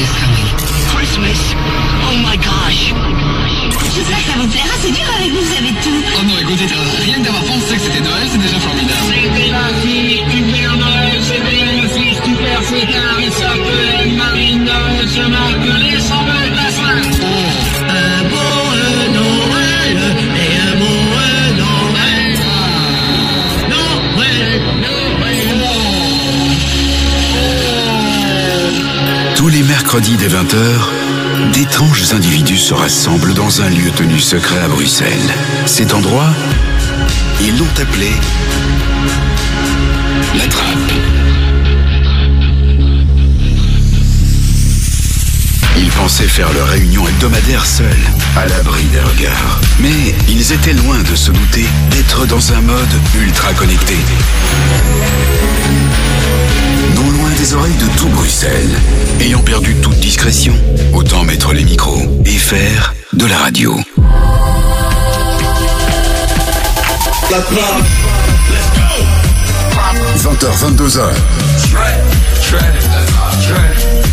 is coming. Christmas? Oh my gosh. J'espère que ça vous plaira, c'est dur avec vous, vous avez tout. Oh non, écoutez, rien que d'avoir Tous les mercredis dès 20h, d'étranges individus se rassemblent dans un lieu tenu secret à Bruxelles. Cet endroit, ils l'ont appelé la trappe. Ils pensaient faire leur réunion hebdomadaire seuls, à l'abri des regards. Mais ils étaient loin de se douter d'être dans un mode ultra connecté. Des oreilles de tout Bruxelles. Ayant perdu toute discrétion, autant mettre les micros et faire de la radio. La trappe. 20h, 22h.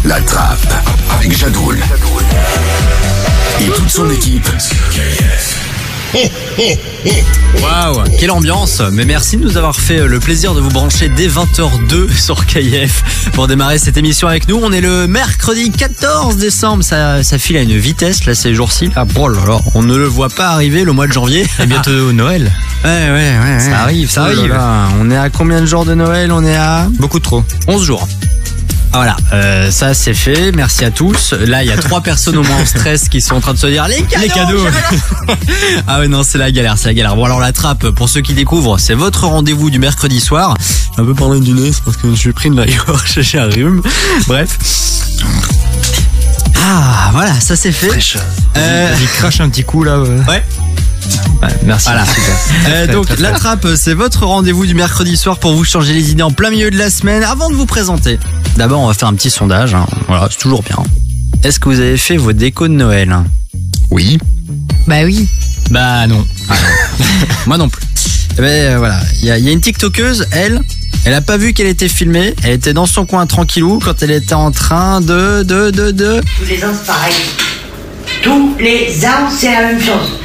La trappe avec Jadoul. Et toute son équipe. Waouh, quelle ambiance Mais merci de nous avoir fait euh, le plaisir de vous brancher dès 20h02 sur KF pour démarrer cette émission avec nous. On est le mercredi 14 décembre, ça, ça file à une vitesse là ces jours-ci. Oh là là, on ne le voit pas arriver le mois de janvier. Et bientôt Noël. Ouais, ouais, ouais, ouais. Ça arrive, ça oh là arrive. là. On est à combien de jours de Noël? On est à Beaucoup trop. 11 jours. Voilà, euh, ça c'est fait. Merci à tous. Là, il y a trois personnes au moins en stress qui sont en train de se dire les cadeaux. Les cadeaux. ah ouais non, c'est la galère, c'est la galère. Bon alors la trappe, pour ceux qui découvrent, c'est votre rendez-vous du mercredi soir. Un peu parler du nez, c'est parce que je suis pris de la gorge, j'ai un rhume. Bref. Ah voilà, ça c'est fait. Euh, Vas-y, crache un petit coup là. ouais. ouais. Ouais, merci. Voilà. super. Euh, donc la trappe, c'est votre rendez-vous du mercredi soir pour vous changer les idées en plein milieu de la semaine. Avant de vous présenter, d'abord on va faire un petit sondage. hein. Voilà, c'est toujours bien. Est-ce que vous avez fait vos décos de Noël? Oui. Bah oui. Bah non. Moi non plus. Eh ben euh, voilà, il y a, il y a une TikTokeuse, elle, elle a pas vu qu'elle était filmée. Elle était dans son coin tranquillou quand elle était en train de de de de. Tous les ans, c'est pareil. Tous les ans, c'est la même chose.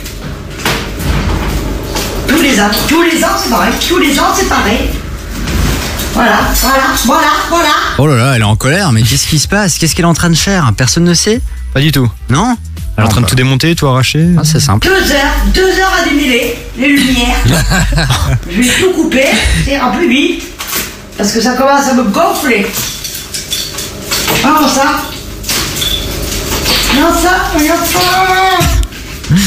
Tous les ans, tous les ans, c'est pareil. Tous les ans, c'est pareil. Voilà, voilà, voilà, voilà. Oh là là, elle est en colère. Mais qu'est-ce qui se passe? Qu'est-ce qu'elle est en train de faire? Personne ne sait? Pas du tout. Non? Elle est en train de bah, tout démonter, tout arracher. ah, c'est simple. Deux heures, deux heures à démêler les lumières. Je vais tout couper, ça ira plus vite. Parce que ça commence à me gonfler. Non, ça. Non, ça, regarde ça.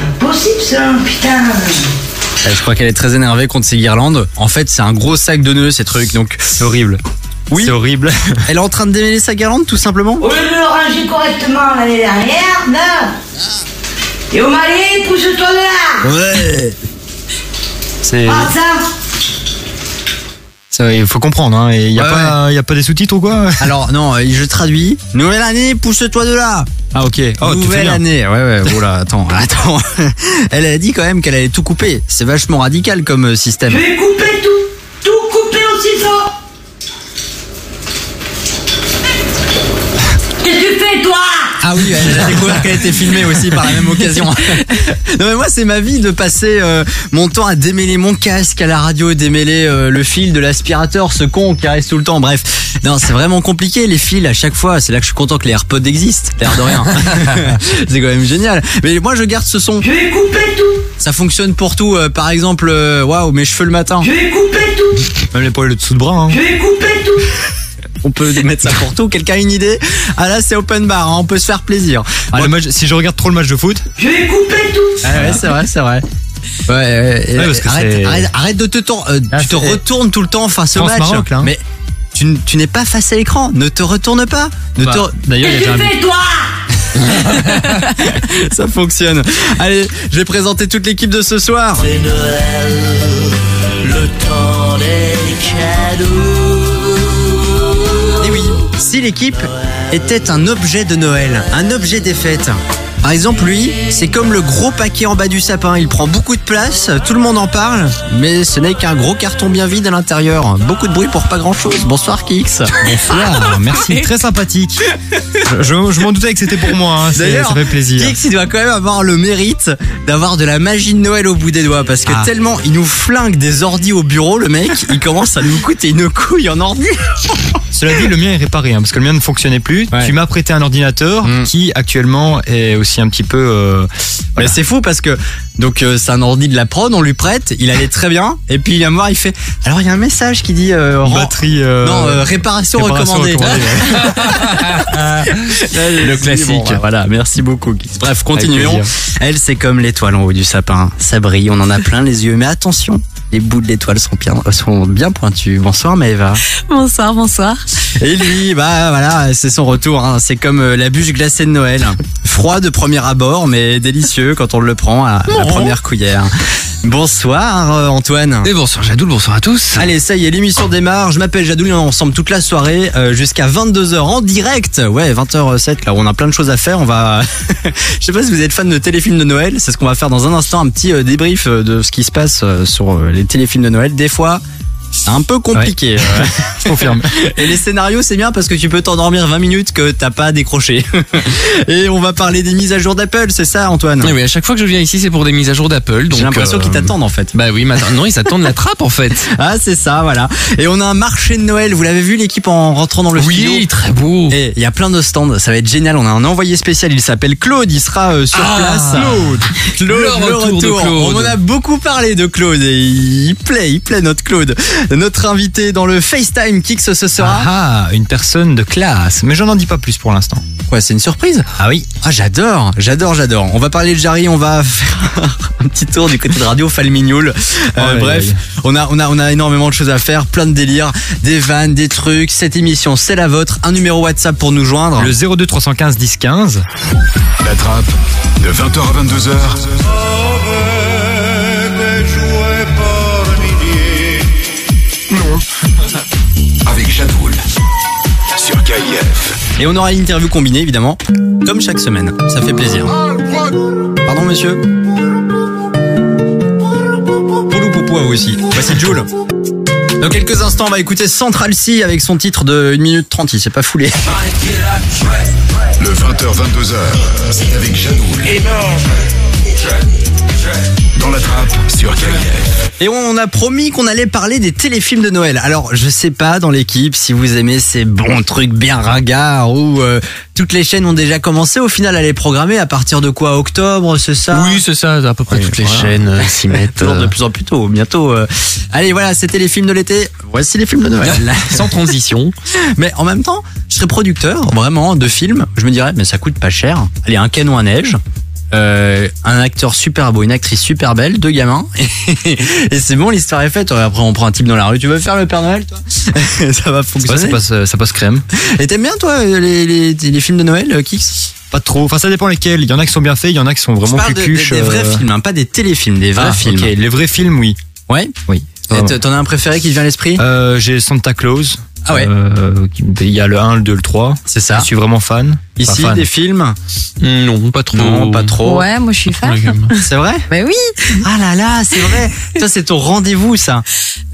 Impossible, ça, putain. Euh, Je crois qu'elle est très énervée contre ces guirlandes. En fait, c'est un gros sac de nœuds ces trucs. Donc, C'est horrible. Oui. C'est horrible. elle est en train de démêler sa guirlande tout simplement. Au lieu de le ranger correctement l'année dernière, non. Et au Mali, pousse-toi de là. Ouais. C'est. Ah, ça. Ça, Il faut comprendre. Hein. Il y a Ouais, pas, il y a pas des sous-titres ou quoi? Alors non, euh, je traduis. Nouvelle année, pousse-toi de là. Ah ok. Oh, Nouvelle année. Ouais ouais. Oula, attends, attends. Elle a dit quand même qu'elle allait tout couper. C'est vachement radical comme euh, système. Je vais couper tout. Tout couper au ciseau. Ah oui, a découvert qu'elle était filmée aussi par la même occasion. non mais moi c'est ma vie de passer euh, mon temps à démêler mon casque à la radio, démêler euh, le fil de l'aspirateur, ce con qui reste tout le temps. Bref, non c'est vraiment compliqué les fils à chaque fois. C'est là que je suis content que les AirPods existent, l'air de rien. c'est quand même génial. Mais moi je garde ce son. Je vais couper tout. Ça fonctionne pour tout. Euh, par exemple, waouh mes cheveux le matin. Je vais couper tout. Même les poils dessous de bras. Hein. Je vais couper tout. On peut mettre ça pour tout. Quelqu'un a une idée? Ah là c'est open bar. hein, on peut se faire plaisir. Ah, le match- si je regarde trop le match de foot, Je vais couper tout. Ah ouais, c'est vrai, c'est vrai. Ouais, ouais, Ouais, parce que arrête, c'est- arrête, arrête de te tourner. euh, Ah, tu te retournes tout le temps face au match. Là, hein. Mais tu, n'es pas face à l'écran. Ne te retourne pas. Ne bah, te- d'ailleurs il y Qu'est-ce avait que un tu fais, toi Ça fonctionne. Allez, je vais présenter toute l'équipe de ce soir. C'est Noël, le temps des cadeaux. Si l'équipe était un objet de Noël, un objet des fêtes, Par exemple, lui, c'est comme le gros paquet en bas du sapin. Il prend beaucoup de place, tout le monde en parle, mais ce n'est qu'un gros carton bien vide à l'intérieur. Beaucoup de bruit pour pas grand chose. Bonsoir, Kix. Bonsoir, merci, très sympathique. Je, je- je m'en doutais que c'était pour moi, hein, D'ailleurs, ça fait plaisir. Kix, il doit quand même avoir le mérite d'avoir de la magie de Noël au bout des doigts parce que Ah. tellement il nous flingue des ordis au bureau, le mec, il commence à nous coûter une couille en ordi. Cela dit, le mien est réparé, hein, parce que le mien ne fonctionnait plus. Ouais. Tu m'as prêté un ordinateur Mm. qui actuellement est aussi un petit peu... euh, Mais c'est fou parce que donc euh, c'est un ordi de la prod, on lui prête, il allait très bien et puis il vient me voir, il fait alors il y a un message qui dit euh, batterie... non réparation, réparation recommandée. recommandée, Le classique. voilà, merci beaucoup. Bref, continuons. Elle c'est comme l'étoile en haut du sapin, ça brille, on en a plein les yeux, mais attention. Les bouts de l'étoile sont bien, sont bien pointus. Bonsoir Maëva. Bonsoir, bonsoir. Et lui, bah voilà, c'est son retour. hein. C'est comme euh, la bûche glacée de Noël. Froid de premier abord, mais délicieux quand on le prend à la première cuillère. Bonsoir euh, Antoine. Et bonsoir Jadoul, bonsoir à tous. Allez, ça y est, l'émission démarre. Je m'appelle Jadoul, on est ensemble toute la soirée euh, jusqu'à 22h en direct. Ouais, 20h07, là, on a plein de choses à faire. On va. Je sais pas si vous êtes fan de téléfilms de Noël. C'est ce qu'on va faire dans un instant, un petit euh, débrief de ce qui se passe euh, sur euh, les téléfilms de Noël. Des fois. C'est un peu compliqué. Je confirme. Et les scénarios, c'est bien parce que tu peux t'endormir 20 minutes que t'as pas décroché. Et on va parler des mises à jour d'Apple, c'est ça, Antoine? Oui, à chaque fois que je viens ici, c'est pour des mises à jour d'Apple. J'ai l'impression euh, qu'ils t'attendent en fait. Bah oui, non, ils attendent la trappe en fait. Ah, c'est ça, voilà. Et on a un marché de Noël. Vous l'avez vu, l'équipe en rentrant dans le studio? Oui, très beau. Et il y a plein de stands, ça va être génial. On a un envoyé spécial, il s'appelle Claude, il sera euh, sur Ah, place. Claude. Claude, Le retour de Claude. On en a beaucoup parlé de Claude et il plaît, il plaît notre Claude. Notre invité dans le FaceTime Kix ce sera. Ah, une personne de classe. Mais j'en en dis pas plus pour l'instant. Quoi, c'est une surprise Ah oui. Ah, j'adore, j'adore, j'adore. On va parler de Jarry, on va faire un petit tour du côté de Radio Falmignoul. Euh, bref, on a, on a, on a énormément de choses à faire, plein de délires, des vannes, des trucs. Cette émission, c'est la vôtre. Un numéro WhatsApp pour nous joindre. Le 02 315 10 15. La trappe de 20h à 22h avec Jadoul sur KIF. Et on aura une interview combinée, évidemment, comme chaque semaine. Ça fait plaisir. Pardon, monsieur Poulou poupou à vous aussi. Voici Jules. Dans quelques instants, on va écouter Central C avec son titre de 1 minute 30. Il s'est pas foulé. Le 20h 22h avec Jadoul. Dans la trappe sur KIF. Et on a promis qu'on allait parler des téléfilms de Noël. Alors, je sais pas dans l'équipe si vous aimez ces bons trucs bien ringards ou euh, toutes les chaînes ont déjà commencé au final à les programmer à partir de quoi? Octobre, c'est ça? Oui, c'est ça, à peu près Oui, toutes les voilà. chaînes euh, s'y mettent. Toujours de euh, plus en plus tôt, bientôt. euh. Allez, voilà, c'était les films de l'été. Voici les films de Noël. sans transition. mais en même temps, je serais producteur, vraiment, de films. Je me dirais, mais ça coûte pas cher. Allez, un canon à neige. Euh, un acteur super beau, une actrice super belle, deux gamins, et c'est bon, l'histoire est faite. Après, on prend un type dans la rue. Tu veux faire le Père Noël, toi Ça va Ouais, fonctionner. ça passe, euh, ça passe crème. Et t'aimes bien, toi, les, les, les films de Noël, euh, Kix? Pas trop. Enfin, ça dépend lesquels. Il y en a qui sont bien faits, il y en a qui sont vraiment des, cucuches. des vrais euh, films, hein, pas des téléfilms, des vrais ah, films. Les vrais films, oui. Ouais. Oui. T'en as un préféré qui te vient à l'esprit? Euh, j'ai Santa Claus. Ah ouais. Euh, Il y a le 1, le 2, le 3. C'est ça. Je suis vraiment fan. Ici, fan. des films Non, pas trop. Non, pas trop. Ouais, moi je suis fan. C'est vrai? Mais oui, Ah là là, c'est vrai. Toi, c'est ton rendez-vous, ça.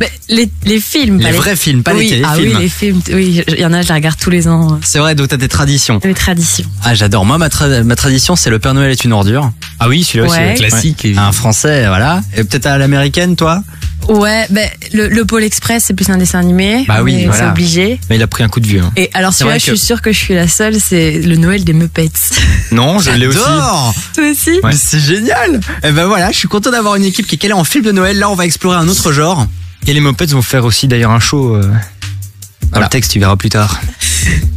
mais les, les films. Les pas vrais films, pas oui, les Ah téléfilms. oui, les films. Oui, il y en a, je les regarde tous les ans. C'est vrai, donc t'as des traditions. Les traditions. Ah, j'adore. Moi, ma, tra- ma tradition, c'est le Père Noël est une ordure. Ah oui, celui-là aussi. Ouais. ouais. Classique. Ouais. Un français, voilà. Et peut-être à l'américaine, toi? Ouais, ben le, le Pôle Express, c'est plus un dessin animé. Bah oui, voilà. C'est obligé. Mais il a pris un coup de vieux. hein. Et alors celui-là, vrai je que- suis sûre que je suis la seule, c'est le Noël des Muppets. Non, je l'ai aussi. J'adore Toi aussi c'est génial Et ben voilà, je suis content d'avoir une équipe qui est calée en film de Noël. Là, on va explorer un autre genre. Et les Muppets vont faire aussi d'ailleurs un show. euh, Dans Voilà. le texte, tu verras plus tard.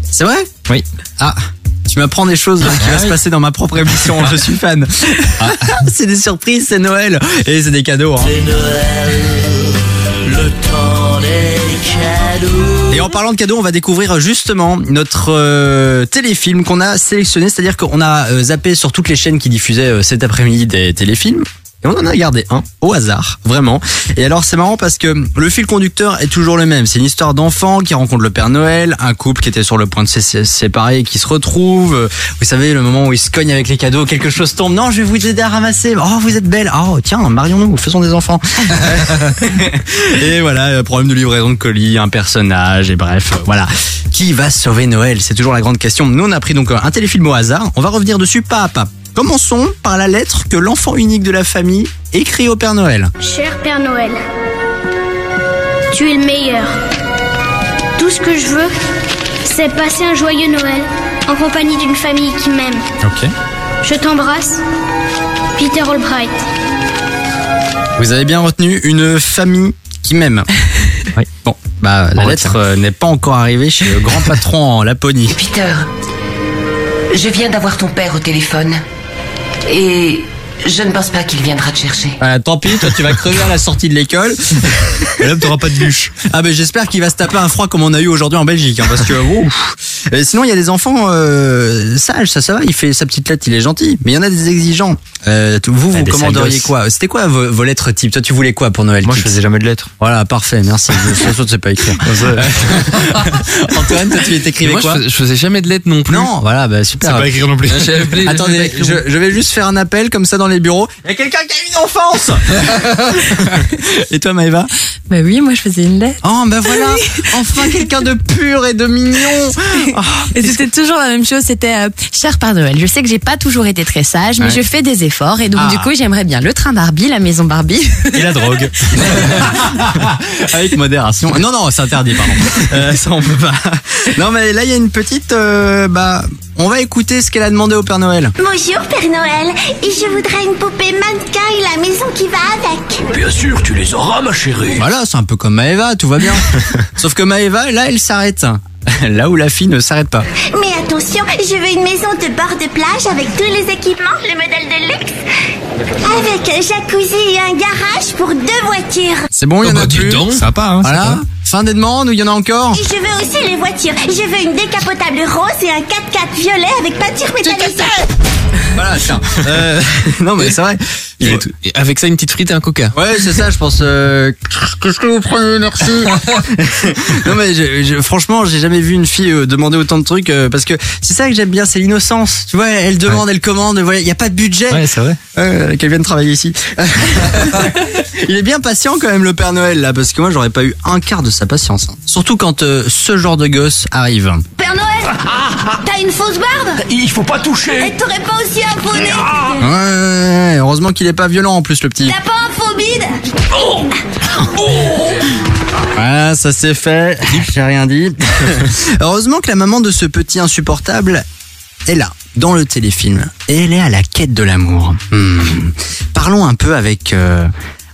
C'est vrai? Oui. Ah, tu m'apprends des choses qui va se passer dans ma propre émission. Je suis fan. c'est des surprises, c'est Noël. Et c'est des cadeaux. hein. Et en parlant de cadeaux, on va découvrir justement notre euh, téléfilm qu'on a sélectionné, c'est-à-dire qu'on a euh, zappé sur toutes les chaînes qui diffusaient euh, cet après-midi des téléfilms. Et on en a gardé un au hasard, vraiment. Et alors c'est marrant parce que le fil conducteur est toujours le même. C'est une histoire d'enfant qui rencontre le Père Noël, un couple qui était sur le point de se sé- séparer et qui se retrouve. Vous savez, le moment où ils se cognent avec les cadeaux, quelque chose tombe. Non, je vais vous aider à ramasser. Oh, vous êtes belle. Oh, tiens, marions-nous, faisons des enfants. et voilà, euh, problème de livraison de colis, un personnage, et bref, euh, voilà. Qui va sauver Noël? C'est toujours la grande question. Nous, on a pris donc euh, un téléfilm au hasard. On va revenir dessus pas à pas. Commençons par la lettre que l'enfant unique de la famille écrit au Père Noël. Cher Père Noël, tu es le meilleur. Tout ce que je veux, c'est passer un joyeux Noël en compagnie d'une famille qui m'aime. Ok. Je t'embrasse, Peter Albright. Vous avez bien retenu une famille qui m'aime. oui. Bon, bah la On lettre euh, n'est pas encore arrivée chez le grand patron en Laponie. Peter, je viens d'avoir ton père au téléphone. Et je ne pense pas qu'il viendra te chercher. Ah, tant pis, toi tu vas crever à la sortie de l'école. Et là, t'auras pas de bûche. Ah ben j'espère qu'il va se taper un froid comme on a eu aujourd'hui en Belgique, hein, parce que ouf. Et sinon il y a des enfants euh, sages, ça ça va, il fait sa petite lettre, il est gentil. Mais il y en a des exigeants. Euh, vous vous Ah, des commanderiez quoi? C'était quoi vos, vos lettres type? Toi tu voulais quoi pour Noël Moi, je faisais jamais de lettres. Voilà, parfait, merci. Façon tu sais pas écrire. Antoine, toi tu t'écrivais Moi, je quoi? faisais, je faisais jamais de lettres non plus. Non, voilà, bah super. C'est pas écrire non plus. Pas Attendez, écrit je, je vais juste faire un appel comme ça dans les bureaux. Il y a quelqu'un qui a eu une enfance Et toi Maëva? Bah oui, moi je faisais une lettre. Oh ben voilà Enfin quelqu'un de pur et de mignon Et c'était toujours la même chose, c'était euh, cher Père Noël. Je sais que j'ai pas toujours été très sage, mais Ouais. je fais des efforts et donc Ah. du coup j'aimerais bien le train Barbie, la maison Barbie. Et la drogue. Avec modération. Non, non, c'est interdit, pardon. Euh, ça, on peut pas. Non, mais là, il y a une petite. euh, bah, on va écouter ce qu'elle a demandé au Père Noël. Bonjour Père Noël, et je voudrais une poupée mannequin et la maison qui va avec. Bien sûr, tu les auras, ma chérie. Voilà, c'est un peu comme Maëva, tout va bien. Sauf que Maëva, là, elle s'arrête. Là où la fille ne s'arrête pas. Mais attention, je veux une maison de bord de plage avec tous les équipements, le modèle de luxe. Avec un jacuzzi et un garage pour deux voitures. C'est bon, il y en Oh a bah, dis plus. donc. Sympa, hein. Voilà. sympa. Fin des demandes ou il y en a encore je veux aussi les voitures. Je veux une décapotable rose et un 4x4 violet avec peinture métallisée. Voilà, tiens. Euh, non, mais c'est vrai. Il est tout- et avec ça, une petite frite et un coca. Ouais, c'est ça, je pense. euh, Qu'est-ce que vous prenez, merci. non, mais je, je- franchement, j'ai jamais vu une fille euh, demander autant de trucs euh, parce que c'est ça que j'aime bien, c'est l'innocence. Tu vois, elle demande, elle commande, voilà, il y a pas de budget. Ouais, c'est vrai. Euh, Qu'elle vienne travailler ici. Il est bien patient quand même le Père Noël là, parce que moi j'aurais pas eu un quart de sa patience. hein. Surtout quand euh, ce genre de gosse arrive. Père Noël T'as une fausse barbe? Il faut pas toucher. Et t'aurais pas aussi un faux nez Ouais, ouais, ouais, heureusement qu'il est pas violent en plus le petit. T'as pas un faux bide Voilà, ça c'est fait. J'ai rien dit. Heureusement que la maman de ce petit insupportable est là, dans le téléfilm. Et elle est à la quête de l'amour. Hmm. Parlons un peu avec... euh,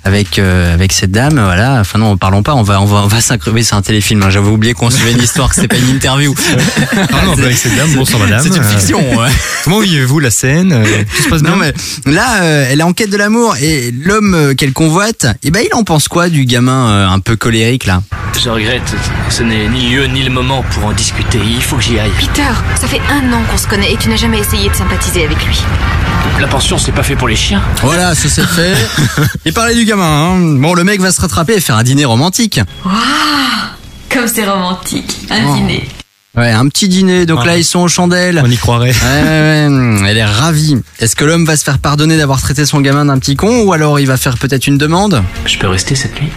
avec euh, avec cette dame voilà enfin non parlons pas on va on va on va s'incruver c'est un téléfilm hein. j'avais oublié qu'on suivait une histoire que c'était pas une interview Ah non, avec cette dame, bonsoir madame. c'est une Euh, fiction ouais. Comment vivez-vous la scène Euh, Tout se passe bien Non mais là, euh, elle est en quête de l'amour et l'homme qu'elle convoite, eh ben il en pense quoi du gamin euh, un peu colérique là? Je regrette, ce n'est ni lieu ni le moment pour en discuter. Il faut que j'y aille. Peter, ça fait un an qu'on se connaît et tu n'as jamais essayé de sympathiser avec lui. La pension, c'est pas fait pour les chiens. Voilà, ça c'est fait. Et parler du gamin. Hein. Bon, le mec va se rattraper et faire un dîner romantique. Comme c'est romantique, un Oh. dîner. Ouais, un petit dîner. Donc là, Ouais. ils sont aux chandelles. On y croirait. Ouais, ouais, ouais, elle est ravie. Est-ce que l'homme va se faire pardonner d'avoir traité son gamin d'un petit con ou alors il va faire peut-être une demande? Je peux rester cette nuit?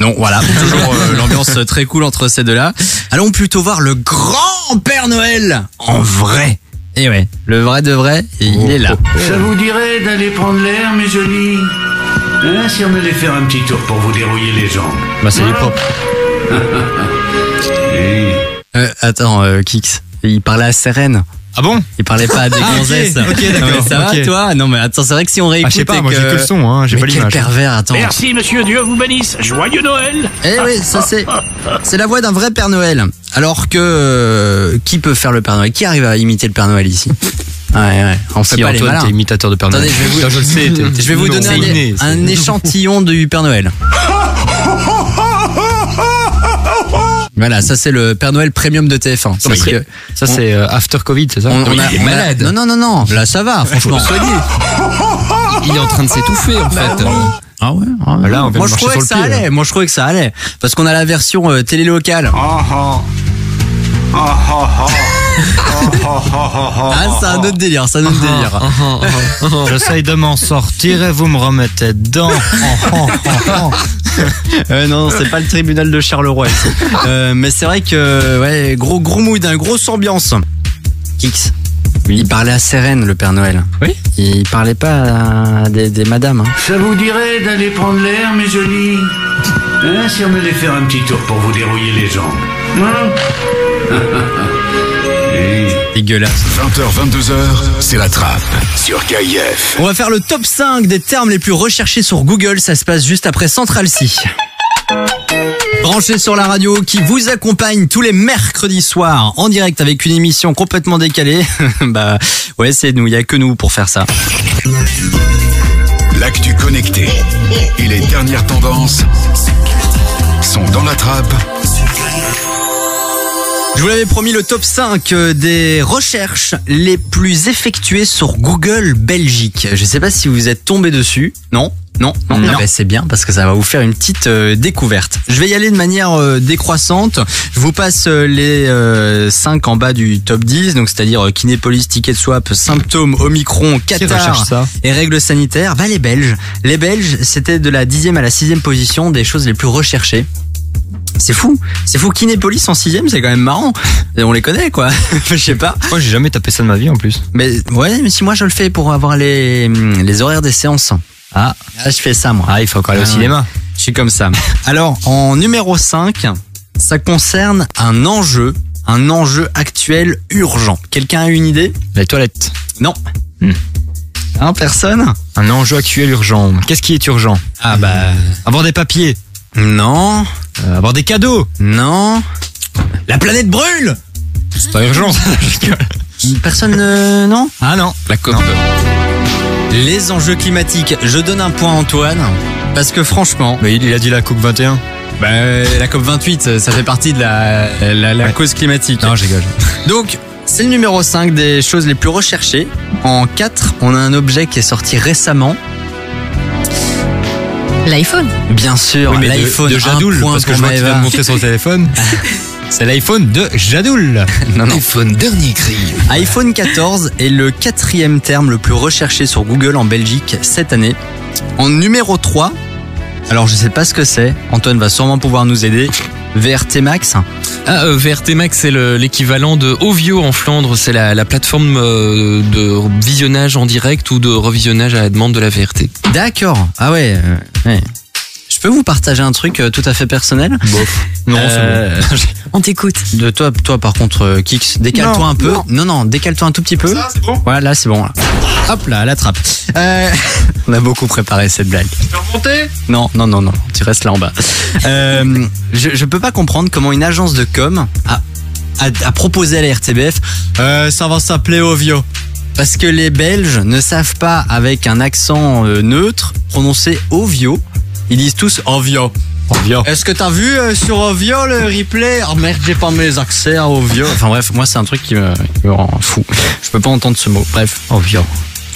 Non, voilà, toujours euh, l'ambiance très cool entre ces deux-là. Allons plutôt voir le grand Père Noël en vrai. Et ouais, le vrai de vrai, il est là. Ça vous dirait d'aller prendre l'air, mes jolies Hein, Si on allait faire un petit tour pour vous dérouiller les jambes. Bah, c'est hip-hop. Eh, Euh, attends, euh, Kix, il parlait à Sérène. Ah bon Il parlait pas à des Ah, ok, gonzesses. ok, d'accord, ça va, toi Non, mais attends, c'est vrai que si on Ah, réécoute. je sais pas, moi j'ai que le son, hein, j'ai pas quel l'image. pervers, attends. Merci, monsieur, Dieu vous bénisse. Joyeux Noël Eh oui, ça c'est c'est la voix d'un vrai Père Noël. Alors que euh, qui peut faire le Père Noël? Qui arrive à imiter le Père Noël ici? Ouais, ouais. On fait Si pas les Antoine, t'es imitateur de Père Noël. Attendez, je vais vous, Non, je le sais. je vais vous non, donner un, un échantillon du Père Noël. Voilà, ça c'est le Père Noël premium de TF1. Non, mais Parce il- que Ça, c'est euh, After Covid, c'est ça on, on il est a- malade. Non, non, non, non. Là, ça va, franchement. il est en train de s'étouffer en Bah fait. Ah ouais, ah ouais. Là, on vient Moi de je trouvais que ça pied, là. allait. Moi je trouvais que ça allait parce qu'on a la version euh, télé locale. Ah Ah, c'est un autre délire, c'est un autre délire. J'essaye de m'en sortir et vous me remettez dedans. Euh, non, c'est pas le tribunal de Charleroi. ici. Euh, mais c'est vrai que ouais, gros gros mood, un grosse ambiance. Kix. Il parlait à Sérène, le Père Noël. Oui. Il parlait pas à des, des madames. hein. Ça vous dirait d'aller prendre l'air, mes jolies? Hein, si on allait faire un petit tour pour vous dérouiller les jambes Hein? Dégueulasse. 20h, 22h, c'est la trappe sur KIF. On va faire le top 5 des termes les plus recherchés sur Google. Ça se passe juste après Central C. Branchez sur la radio qui vous accompagne tous les mercredis soirs en direct avec une émission complètement décalée. bah ouais, c'est nous, il y a que nous pour faire ça. L'actu connecté et les dernières tendances sont dans la trappe Je vous l'avais promis le top 5 des recherches les plus effectuées sur Google Belgique. Je sais pas si vous êtes tombé dessus. Non? Non, non, Non. Ah ben, c'est bien parce que ça va vous faire une petite euh, découverte. Je vais y aller de manière euh, décroissante. Je vous passe euh, les 5 en bas du top 10, donc c'est-à-dire euh, Kinépolis, Ticket Swap, Symptômes, Omicron, Qatar ça? et règles sanitaires. Bah les Belges. Les Belges, c'était de la 10e à la 6e position des choses les plus recherchées. C'est fou, c'est fou. Kinépolis en sixième, c'est quand même marrant. Et on les connaît, quoi. Je sais pas. Moi, j'ai jamais tapé ça de ma vie en plus. Mais ouais, mais si moi je le fais pour avoir les les horaires des séances. Ah, ah, je fais ça moi. Ah, il faut encore aller au Ah, cinéma. Je suis comme ça. Alors, en numéro 5, ça concerne un enjeu, un enjeu actuel urgent. Quelqu'un a une idée? Les toilettes. Non. Hmm. Hein, personne? Un enjeu actuel urgent. Qu'est-ce qui est urgent? Ah bah Avoir des papiers. Non, Euh, avoir des cadeaux. non. La planète brûle C'est pas urgent. ça. Je rigole. Personne euh, non? Ah non. La COP. Les enjeux climatiques, je donne un point à Antoine parce que franchement, Mais il, il a dit la coupe 21. bah, la COP 28, ça fait partie de la, la, la Ouais. cause climatique. Non, je rigole. Donc, c'est le numéro 5 des choses les plus recherchées. En 4, on a un objet qui est sorti récemment. L'iPhone. Bien sûr, Oui, de- l'iPhone de, Jadoul, parce que je vois qu'il vient Maëva. de montrer son téléphone. C'est l'iPhone de Jadoul. Non, non. iPhone dernier cri. iPhone 14 est le quatrième terme le plus recherché sur Google en Belgique cette année. En numéro 3, alors je sais pas ce que c'est, Antoine va sûrement pouvoir nous aider. VRT Max. Ah, euh, VRT Max, c'est le- l'équivalent de Ovio en Flandre. C'est la, la plateforme euh, de visionnage en direct ou de revisionnage à la demande de la VRT. D'accord. Ah ouais. euh, ouais. Je peux vous partager un truc euh, tout à fait personnel? Non, Euh, On t'écoute. De toi, toi par contre, euh, Kix, décale-toi un peu. Non, non, décale-toi un tout petit peu. c'est bon? Voilà, là c'est bon. là. Hop là, à la trappe. Euh, on a beaucoup préparé cette blague. peux remonter? Non, non, non, non, tu restes là en bas. Euh, je, je peux pas comprendre comment une agence de com a, a, a proposé à la RTBF euh, ça va s'appeler Ovio. Parce que les Belges ne savent pas, avec un accent neutre, prononcer Ovio. Ils disent tous Ovio. Ovio. Est-ce que t'as vu euh, sur Ovio le replay? Oh merde, j'ai pas mes accès à Ovio. Enfin bref, moi c'est un truc qui me, qui me rend fou. Je peux pas entendre ce mot. Bref, Ovio.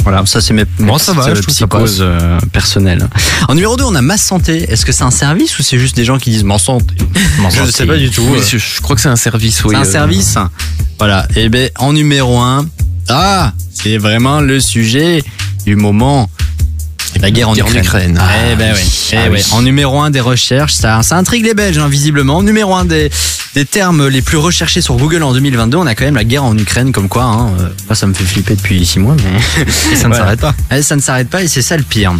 Voilà, ça c'est mes, mes Bon, ça va, je euh, psychoses euh, personnelles. En numéro 2, on a Ma Santé. Est-ce que c'est un service ou c'est juste des gens qui disent Ma Santé Je ne sais pas du tout. Oui, Euh, je, je crois que c'est un service. Oui, c'est un euh, service Voilà. Et ben en numéro 1, ah, c'est vraiment le sujet du moment. La guerre en en Ukraine. Ukraine. Eh ben oui. Eh Ah oui. En numéro 1 des recherches, ça, ça intrigue les Belges, hein, visiblement. Numéro 1 des, des termes les plus recherchés sur Google en 2022, on a quand même la guerre en Ukraine, comme quoi. Hein, euh, moi, ça me fait flipper depuis 6 mois, mais Et ça ne s'arrête pas. Eh, ça ne s'arrête pas et c'est ça le pire.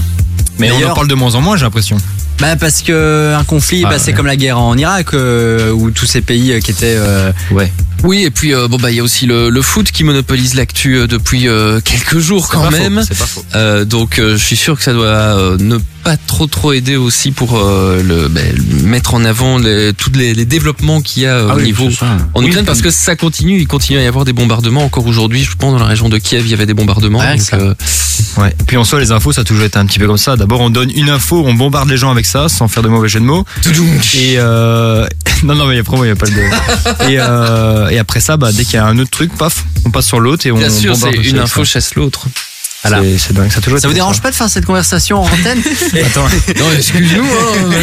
Mais on en parle de moins en moins, j'ai l'impression. Bah parce que un conflit, Ah bah, c'est ouais. comme la guerre en Irak, euh, où tous ces pays euh, qui étaient euh, Ouais. Oui, et puis euh, bon bah il y a aussi le, le foot qui monopolise l'actu depuis euh, quelques jours quand pas même. faux, C'est pas faux. Euh, donc euh, je suis sûr que ça doit euh, ne pas trop trop aider aussi pour euh, le ben, mettre en avant les, tous les, les développements qu'il y a euh, Ah au oui, niveau en Oui, Ukraine parce que ça continue, il continue à y avoir des bombardements encore aujourd'hui. Je pense dans la région de Kiev il y avait des bombardements. Ouais, donc, euh, Ouais. Puis en soi, les infos, ça a toujours été un petit peu comme ça. D'abord, on donne une info, on bombarde les gens avec ça, sans faire de mauvais jeu de mots. Et euh... non, non, mais il y a vraiment, il y a pas de. et, euh... et après ça, bah, dès qu'il y a un autre truc, paf, on passe sur l'autre et on bien sûr, bombarde une info ça. chasse l'autre. Voilà. C'est- dingue, ça toujours Ça vous dérange pas de faire cette conversation en antenne Attends, Non, excuse-nous. hein.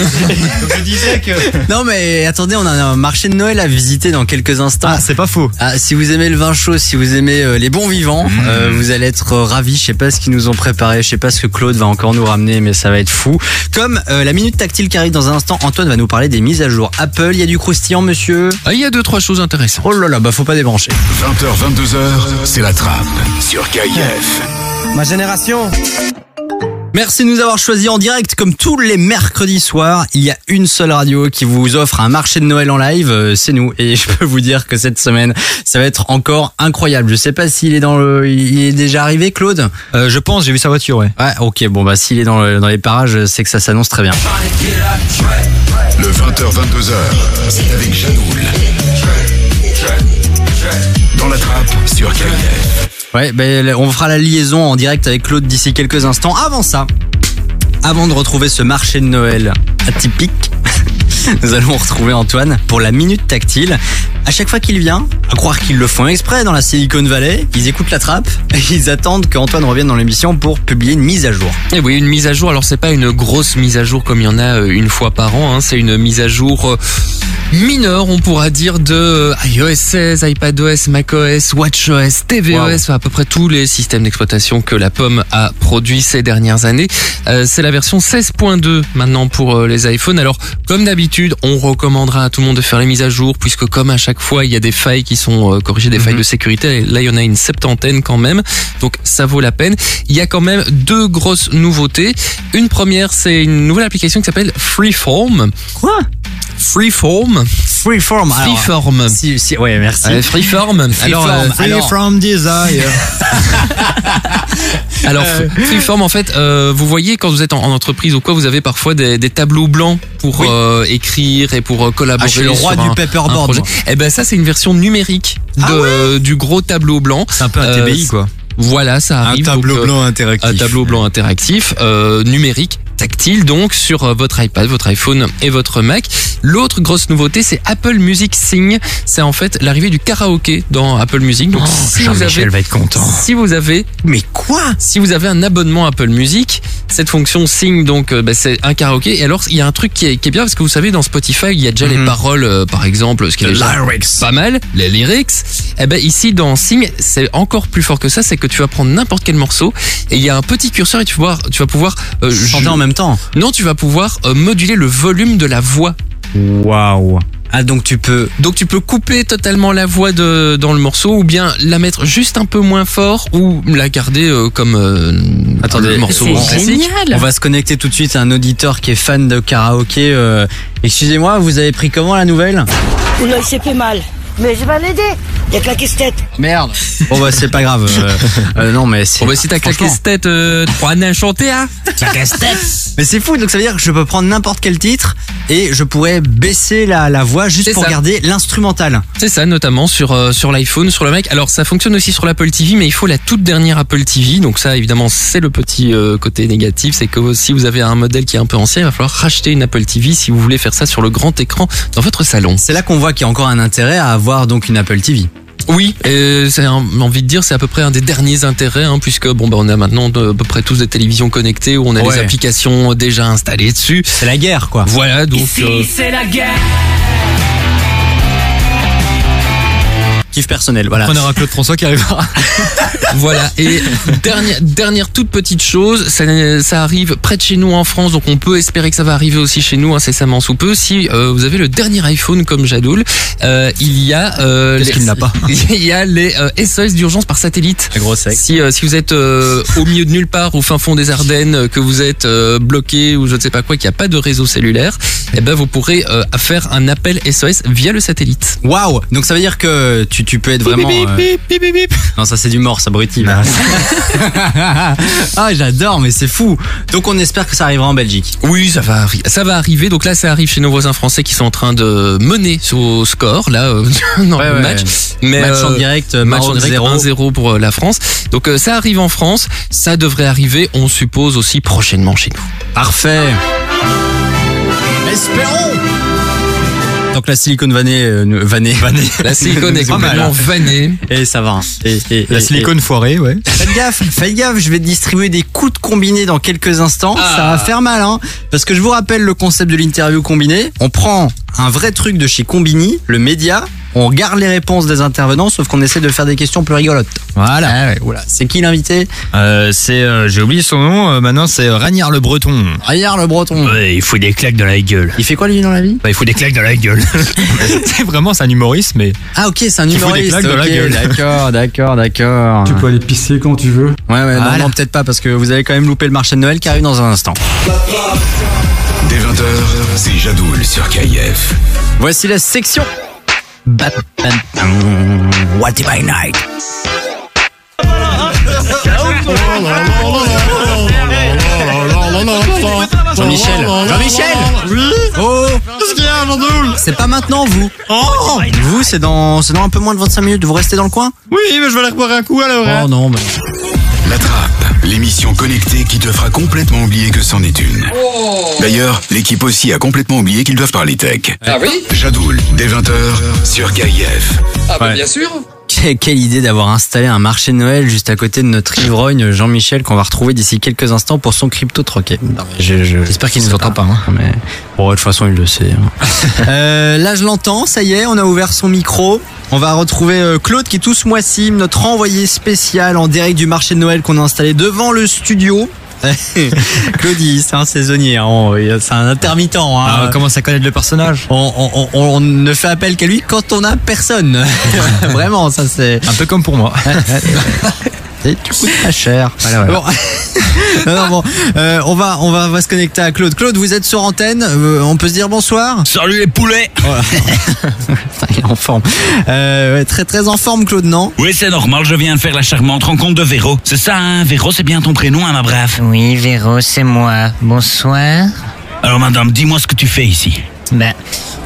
je disais que. Non mais attendez, on a un marché de Noël à visiter dans quelques instants. Ah, c'est pas faux. Ah, si vous aimez le vin chaud, si vous aimez euh, les bons vivants, euh, vous allez être euh, ravis. Je sais pas ce qu'ils nous ont préparé, je sais pas ce que Claude va encore nous ramener, mais ça va être fou. Comme euh, la minute tactile qui arrive dans un instant, Antoine va nous parler des mises à jour Apple. Il y a du croustillant, monsieur. Ah, Il y a deux, trois choses intéressantes. Oh là là, bah faut pas débrancher. 20h, 22h, c'est la trappe sur KIF. Ma génération. Merci de nous avoir choisis en direct comme tous les mercredis soirs. Il y a une seule radio qui vous offre un marché de Noël en live, euh, c'est nous. Et je peux vous dire que cette semaine, ça va être encore incroyable. Je sais pas s'il est dans le, il est déjà arrivé, Claude? Euh, je pense, j'ai vu sa voiture, ouais. Ouais, ok, bon bah s'il est dans, le- dans les parages, c'est que ça s'annonce très bien. Le 20h, 22h, c'est avec Janoul. Dans la trappe sur KIF. Ouais, ben on fera la liaison en direct avec Claude d'ici quelques instants. Avant ça, avant de retrouver ce marché de Noël atypique, nous allons retrouver Antoine pour la minute tactile. À chaque fois qu'il vient, à croire qu'ils le font exprès dans la Silicon Valley, ils écoutent la trappe et ils attendent qu'Antoine revienne dans l'émission pour publier une mise à jour. Et oui, une mise à jour. Alors c'est pas une grosse mise à jour comme il y en a euh, une fois par an. hein. C'est une mise à jour euh, mineure, on pourra dire, de euh, iOS 16, iPadOS, macOS, WatchOS, tvOS, Wow. à peu près tous les systèmes d'exploitation que la pomme a produit ces dernières années. Euh, c'est la version 16.2 maintenant pour les iPhones. Alors comme d'habitude, on recommandera à tout le monde de faire les mises à jour puisque comme à chaque fois, il y a des failles qui sont euh, corrigées, des failles de sécurité. Là, il y en a une septantaine quand même. Donc ça vaut la peine. Il y a quand même deux grosses nouveautés. Une première, c'est une nouvelle application qui s'appelle Freeform. Quoi? Freeform. Freeform. alors- Freeform. Si, si, ouais, merci. Euh, Freeform. Alors, euh, Freeform. Alors- from desire. Alors, Freeform, en fait, euh, vous voyez quand vous êtes en, en entreprise ou quoi, vous avez parfois des, des tableaux blancs pour Oui. euh, écrire et pour euh, collaborer. Ah, je suis le roi sur du un- paperboard, un moi. Eh ben, ça, c'est une version numérique de, du gros tableau blanc. C'est un peu un Euh, TBI, quoi. Voilà, ça Un arrive. tableau donc, euh, blanc interactif. un tableau blanc interactif, euh, numérique, tactile donc sur euh, votre iPad, votre iPhone et votre Mac. L'autre grosse nouveauté, c'est Apple Music Sing. C'est en fait l'arrivée du karaoké dans Apple Music. Donc si vous Jean-Michel avez va être content. si vous avez Mais quoi? si vous avez un abonnement Apple Music, cette fonction Sing, donc euh, bah, c'est un karaoké. Et alors, il y a un truc qui est, qui est bien parce que vous savez, dans Spotify, il y a déjà les paroles, euh, par exemple, ce qui est déjà pas mal, les lyrics. Eh ben ici, dans Sing, c'est encore plus fort que ça. C'est que tu vas prendre n'importe quel morceau et il y a un petit curseur et tu vas pouvoir, tu vas pouvoir euh, Chanter ju- en même temps. non, tu vas pouvoir euh, moduler le volume de la voix. Waouh. Ah donc tu peux. Donc tu peux couper totalement la voix de, dans le morceau ou bien la mettre juste un peu moins fort ou la garder euh, comme euh, Attendez, le morceau C'est classique. génial. On va se connecter tout de suite à un auditeur qui est fan de karaoké. euh, Excusez-moi, vous avez pris comment la nouvelle? Oula, il s'est fait mal. Mais je vais l'aider. Il a claqué cette tête. Merde. Bon bah c'est pas grave. euh, euh, non mais c'est. Bon bah si t'as claqué cette tête, euh, prends un chanter hein Mais c'est fou, donc ça veut dire que je peux prendre n'importe quel titre et je pourrais baisser la, la voix juste C'est pour ça. garder l'instrumental. C'est ça, notamment sur euh, sur l'iPhone, sur le Mac. Alors ça fonctionne aussi sur l'Apple TV, mais il faut la toute dernière Apple TV. Donc ça, évidemment, c'est le petit euh, côté négatif, c'est que si vous avez un modèle qui est un peu ancien, il va falloir racheter une Apple TV si vous voulez faire ça sur le grand écran dans votre salon. C'est là qu'on voit qu'il y a encore un intérêt à avoir donc une Apple TV. Oui, et c'est envie de dire, c'est à peu près un des derniers intérêts, hein, puisque bon bah on a maintenant de- à peu près tous des télévisions connectées où on a Ouais. les applications déjà installées dessus. C'est la guerre quoi. Voilà, donc. euh, c'est la guerre. Kiff personnel, voilà. On aura Claude François qui arrivera. Voilà. Et dernière, dernière toute petite chose, ça, ça arrive près de chez nous en France, donc on peut espérer que ça va arriver aussi chez nous incessamment sous peu. Si euh, vous avez le dernier iPhone comme Jadoul, euh, il y a euh, Qu'est-ce les- qu'il n'a pas Il y a les euh, SOS d'urgence par satellite. Un gros sec. Si, euh, si vous êtes euh, au milieu de nulle part, au fin fond des Ardennes, euh, que vous êtes euh, bloqué ou je ne sais pas quoi, qu'il n'y a pas de réseau cellulaire, eh ben vous pourrez euh, faire un appel SOS via le satellite. Waouh Donc ça veut dire que tu, tu peux être vraiment. euh, Non, ça c'est du mort, ça brutit. là. ah, j'adore, mais c'est fou. Donc on espère que ça arrivera en Belgique. Oui, ça va, arri- ça va arriver. Donc là, ça arrive chez nos voisins français qui sont en train de mener au score là euh, dans Ouais, le ouais. match. Mais Match en euh, direct, match en direct 0. 1-0 pour la France. Donc ça arrive en France, ça devrait arriver, on suppose aussi prochainement chez nous. Parfait. Espérons Donc la silicone vannée, euh, nous- vannée. La silicone est complètement vannée. Et ça va. Et, et- La et- silicone foirée, ouais. Faites gaffe, faites gaffe, je vais distribuer des coups de combiné dans quelques instants. Ah. Ça va faire mal, hein. Parce que je vous rappelle le concept de l'interview combinée. On prend un vrai truc de chez Combini, le média. On regarde les réponses des intervenants, sauf qu'on essaie de faire des questions plus rigolotes. Voilà. Ah ouais, voilà. C'est qui l'invité Euh, c'est, euh, j'ai oublié son nom. euh, maintenant, c'est Ragnard le Breton. Ragnard le Breton. Ouais, il faut des claques dans la gueule. Il fait quoi lui dans la vie? Bah, il faut des claques dans la gueule. c'est vraiment, c'est un humoriste, mais. Ah ok, c'est un Qui fout des humoriste. claques dans la ok, gueule. D'accord, d'accord, d'accord. Tu peux aller pisser quand tu veux. Ouais, ouais, non, Voilà. non, peut-être pas parce que vous allez quand même louper le marché de Noël qui arrive dans un instant. Dès 20h, c'est Jadoul sur KIF. Voici la section. What by night? Jean-Michel, Jean-Michel. Oui. Oh. Qu'est-ce qu'il y a, Jean-Doul C'est pas maintenant, vous. Oh. Vous, c'est dans, c'est dans un peu moins de 25 minutes, vous restez dans le coin? Oui, mais je vais aller reboire un coup alors. Oh non, mais... La Trappe, l'émission connectée qui te fera complètement oublier que c'en est une. D'ailleurs, l'équipe aussi a complètement oublié qu'ils doivent parler tech. Ah oui Jadoul, dès 20h, sur KIF. Ah bah Ouais. bien sûr. Que- Quelle idée d'avoir installé un marché de Noël juste à côté de notre ivrogne Jean-Michel qu'on va retrouver d'ici quelques instants pour son crypto troquet. J'espère qu'il ne nous entend pas. hein. Mais bon, de toute façon, il le sait. hein. Euh, là, je l'entends. Ça y est, on a ouvert son micro. On va retrouver euh, Claude qui est tout ce mois-ci, notre envoyé spécial en direct du marché de Noël qu'on a installé devant le studio. Claudie, c'est un saisonnier, hein, c'est un intermittent. hein. Ah, on commence à connaître le personnage. On, on- on- on ne fait appel qu'à lui quand on a personne. Vraiment, ça c'est. Un peu comme pour moi. Et tu coûtes pas cher. Bon. non, non, bon. Euh, on va, on va, on va se connecter à Claude. Claude, vous êtes sur antenne. Euh, on peut se dire bonsoir. Salut les poulets il est en forme. Euh, ouais, très, très en forme, Claude, non? Oui, c'est normal, je viens de faire la charmante rencontre de Véro. C'est ça, hein? Véro, c'est bien ton prénom, hein, ma brave? Oui, Véro, c'est moi. Bonsoir. Alors, madame, dis-moi ce que tu fais ici. Ben,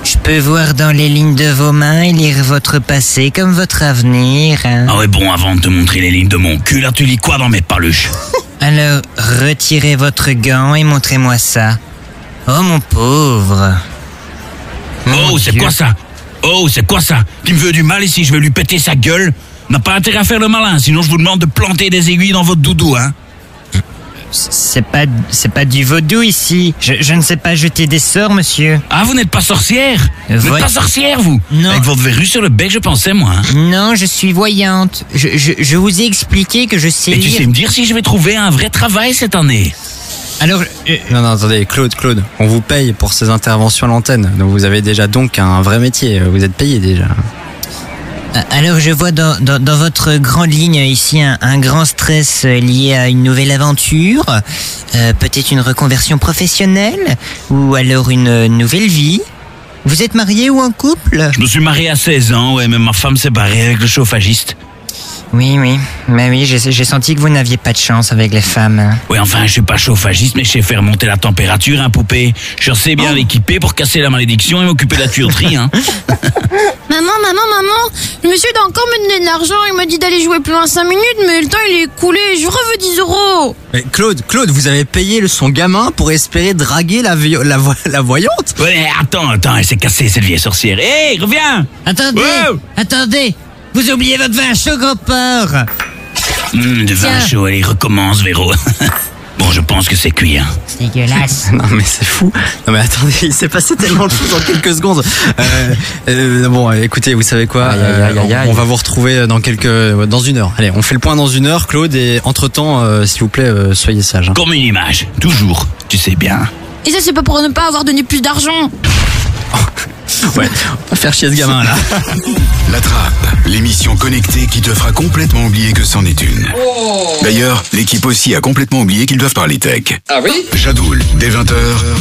je peux voir dans les lignes de vos mains et lire votre passé comme votre avenir. hein. Ah ouais, bon, avant de te montrer les lignes de mon cul, là, tu lis quoi dans mes paluches? Alors, retirez votre gant et montrez-moi ça. Oh, mon pauvre. Oh, c'est quoi ça? Oh, c'est quoi ça? Tu me veux du mal ici, je vais lui péter sa gueule? N'a pas intérêt à faire le malin, sinon je vous demande de planter des aiguilles dans votre doudou, hein C'est pas, c'est pas du vaudou ici. Je, je ne sais pas jeter des sorts, monsieur. Ah, vous n'êtes pas sorcière Vous n'êtes Voy- pas sorcière, vous Non. Avec votre verrue sur le bec, je pensais, moi. hein. Non, je suis voyante. Je, je, je vous ai expliqué que je sais Et tu sais me dire si je vais trouver un vrai travail cette année Alors, euh, Non, non, attendez, Claude, Claude, on vous paye pour ces interventions à l'antenne. Donc vous avez déjà donc un vrai métier. Vous êtes payé déjà. Alors je vois dans, dans, votre grande ligne ici un, grand stress euh, lié à une nouvelle aventure, euh, peut-être une reconversion professionnelle, ou alors une euh, nouvelle vie. Vous êtes marié ou en couple? Je me suis marié à 16 ans, ouais, mais ma femme s'est barrée avec le chauffagiste. Oui, oui, mais oui, j'ai senti que vous n'aviez pas de chance avec les femmes. Oui, enfin, je suis pas chauffagiste, mais je sais faire monter la température, hein, poupée. Je sais bien l'équiper pour casser la malédiction et m'occuper de la tuyauterie, hein. Maman, maman, maman, le monsieur doit encore me donner de l'argent. Il m'a dit d'aller jouer plus loin 5 minutes, mais le temps il est écoulé. Je reveux 10 euros. Mais Claude, Claude, vous avez payé le- son gamin pour espérer draguer la, vi- la, vo- la voyante? Ouais, attends, attends, elle s'est cassée, cette vieille sorcière. Hé, reviens Attendez, Wow attendez, vous oubliez votre vin chaud, gros porc. Hum, De vin Tiens. chaud, allez, recommence, Véro. bon, je pense que c'est cuit, hein. C'est dégueulasse. Non mais c'est fou. Non mais attendez, il s'est passé tellement de choses en quelques secondes. Euh, euh, bon, écoutez, vous savez quoi Aïe, aïe, aïe, Euh, aïe, aïe. On, on va vous retrouver dans quelques, dans une heure. Allez, on fait le point dans une heure, Claude. Et entre temps, s'il vous plaît, euh, soyez sage. hein. Comme une image, toujours, tu sais bien. Et ça, c'est pas pour ne pas avoir donné plus d'argent. Ouais, on va faire chier ce gamin là. La Trappe, l'émission connectée qui te fera complètement oublier que c'en est une. D'ailleurs, l'équipe aussi a complètement oublié qu'ils doivent parler tech. Ah oui Jadoul, dès 20h,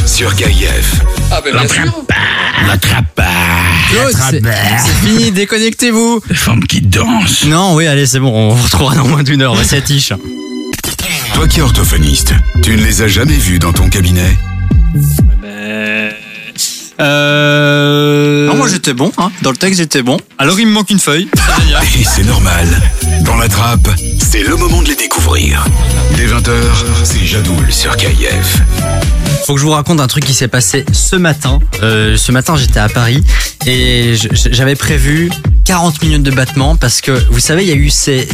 sur KIF. Ah ben bien sûr. La trappe, c'est c'est fini, déconnectez-vous. les femmes qui dansent. Non, oui, allez, c'est bon, on vous retrouvera dans moins d'une heure. C'est tiche. Toi qui es orthophoniste, tu ne les as jamais vus dans ton cabinet Euh... Non, moi j'étais bon, hein. Dans le texte j'étais bon. Alors il me manque une feuille. Et c'est normal. Dans la trappe, c'est le moment de les découvrir. Dès 20h, c'est Jadoul sur KIF. Faut que je vous raconte un truc qui s'est passé ce matin. Euh, ce matin, j'étais à Paris et j'avais prévu 40 minutes de battement parce que vous savez, il y a eu ces,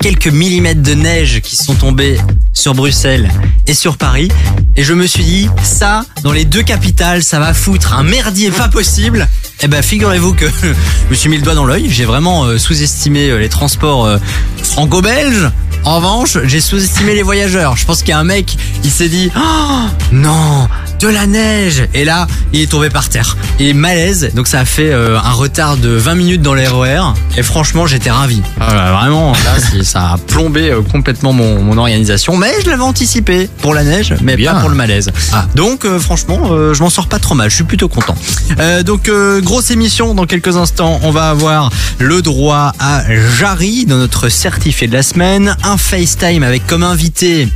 quelques millimètres de neige qui sont tombés sur Bruxelles et sur Paris. Et je me suis dit, ça, dans les deux capitales, ça va foutre un merdier pas possible. Eh ben, figurez-vous que je me suis mis le doigt dans l'œil. J'ai vraiment euh, sous-estimé euh, les transports euh, franco-belges. En revanche, j'ai sous-estimé les voyageurs. Je pense qu'il y a un mec, il s'est dit, oh, non, de la neige. Et là, il est tombé par terre. Et malaise. Donc ça a fait euh, un retard de 20 minutes dans les RER. Et franchement, j'étais ravi. Ah, vraiment, là, ça a plombé euh, complètement mon, mon organisation. Mais je l'avais anticipé pour la neige, mais pas pour le malaise. Donc euh, franchement, euh, je m'en sors pas trop mal. Je suis plutôt content. Euh, donc euh, grosse émission dans quelques instants. On va avoir le droit à Jarry dans notre certifié de la semaine, un FaceTime avec comme invité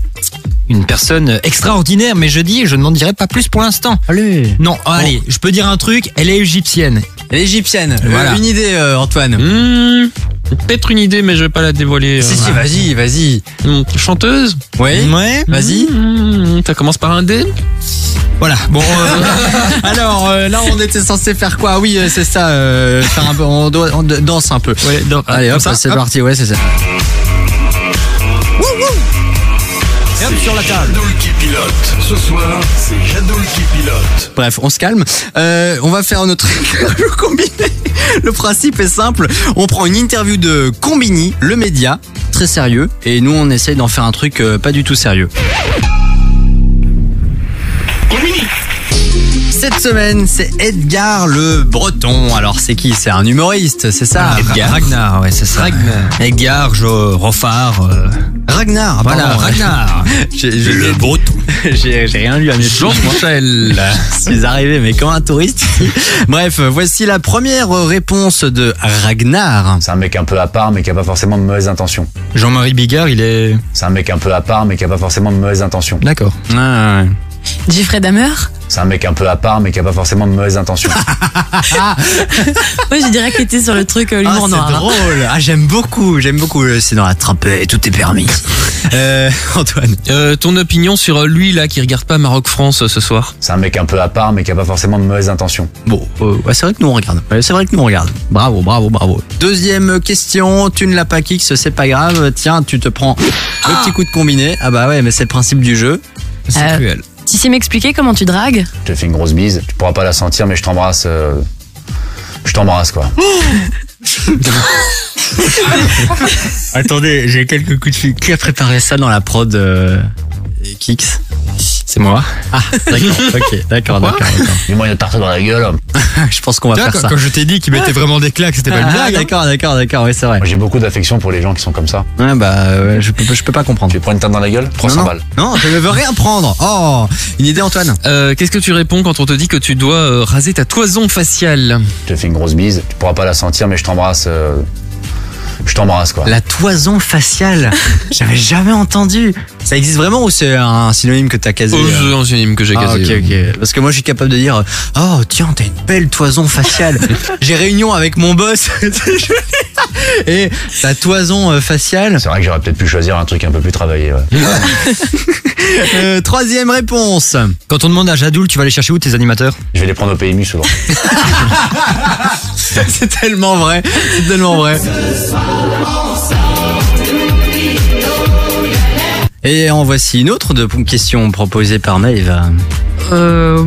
Une personne extraordinaire, mais je dis, je n'en dirai pas plus pour l'instant. Allez. Non, allez, je peux dire un truc, elle est égyptienne. Elle est égyptienne. Euh, Voilà. une idée, euh, Antoine. Hmm, Peut-être une idée, mais je vais pas la dévoiler. Si, euh. si, vas-y, vas-y. Hmm, Chanteuse Oui. Ouais. Vas-y. Hmm, Ça commence par un D Voilà. Bon, euh, Alors euh, là, on était censé faire quoi? Oui, euh, c'est ça. euh, faire un peu, on, doit- on danse un peu. ouais, donc, Allez, hop, c'est parti. Ouais, c'est ça. Et hop, sur la table. Jadoul qui pilote. Ce soir, c'est Jadoul qui pilote. Bref, on se calme. Euh, on va faire notre interview combiné. Le principe est simple. On prend une interview de Combini, le média, très sérieux, et nous on essaye d'en faire un truc euh, pas du tout sérieux. Cette semaine, c'est Edgar le Breton. Alors c'est qui? C'est un humoriste, c'est ça? Ah, Edgar Ragnar, ouais, c'est ça. Ragnar. Edgar, Jo, Rofar. euh, Ragnar, voilà, pardon. Ragnar. J'ai- j'ai- le breton. J'ai j'ai rien lu à mes. Jean-Michel. Je suis arrivé, mais comme un touriste. Bref, voici la première réponse de Ragnar. C'est un mec un peu à part, mais qui a pas forcément de mauvaises intentions. Jean-Marie Bigard, il est. C'est un mec un peu à part, mais qui a pas forcément de mauvaises intentions. D'accord. Jeffrey Dahmer? C'est un mec un peu à part, mais qui a pas forcément de mauvaises intentions. Moi, je dirais qu'il était sur le truc euh, Ah, l'humour c'est noir. hein. drôle. Ah, j'aime beaucoup, j'aime beaucoup. Euh, C'est dans la trempée, tout est permis. Euh, Antoine. Euh, ton opinion sur euh, lui là qui regarde pas Maroc France euh, ce soir? C'est un mec un peu à part, mais qui a pas forcément de mauvaises intentions. Bon, euh, ouais, c'est vrai que nous on regarde. C'est vrai que nous on regarde. Bravo, bravo, bravo. Deuxième question, tu ne l'as pas Kix, c'est pas grave. Tiens, tu te prends le petit coup de combiné. Ah bah ouais, mais c'est le principe du jeu. C'est Euh, cruel. Tu sais m'expliquer comment tu dragues Je te fais une grosse bise. Tu pourras pas la sentir, mais je t'embrasse. euh, Je t'embrasse, quoi. Attendez, j'ai quelques coups de fil. Qui a préparé ça dans la prod euh, Kix C'est moi. Ah, d'accord, ok, d'accord, d'accord, d'accord. Du moyen de partir dans la gueule. Je pense qu'on va faire quand, ça. quand je t'ai dit qu'il mettait vraiment des claques, c'était pas une Ah, blague. hein. d'accord, d'accord, d'accord, oui, c'est vrai. Moi, j'ai beaucoup d'affection pour les gens qui sont comme ça. Ouais, bah, ouais, je, peux, je peux pas comprendre. Tu veux prendre une teinte dans la gueule Prends non, 100 non. balles. non, je ne veux rien prendre. Oh, une idée, Antoine Euh, Qu'est-ce que tu réponds quand on te dit que tu dois euh, raser ta toison faciale? Je te fais une grosse bise. Tu pourras pas la sentir, mais je t'embrasse. Euh, Je t'embrasse, quoi. La toison faciale. J'avais jamais entendu. Ça existe vraiment ou c'est un synonyme que t'as casé Oh, euh c'est un synonyme que j'ai Ah, casé. ok, ok. Parce que moi, je suis capable de dire Oh, tiens, t'as une belle toison faciale. J'ai réunion avec mon boss. Et ta toison euh, faciale. C'est vrai que j'aurais peut-être pu choisir un truc un peu plus travaillé. ouais. Euh, troisième réponse. Quand on demande à Jadoul, tu vas aller chercher où tes animateurs? Je vais les prendre au PMU souvent. c'est tellement vrai. C'est tellement vrai. Et en voici une autre de question proposée par Maeve. Euh,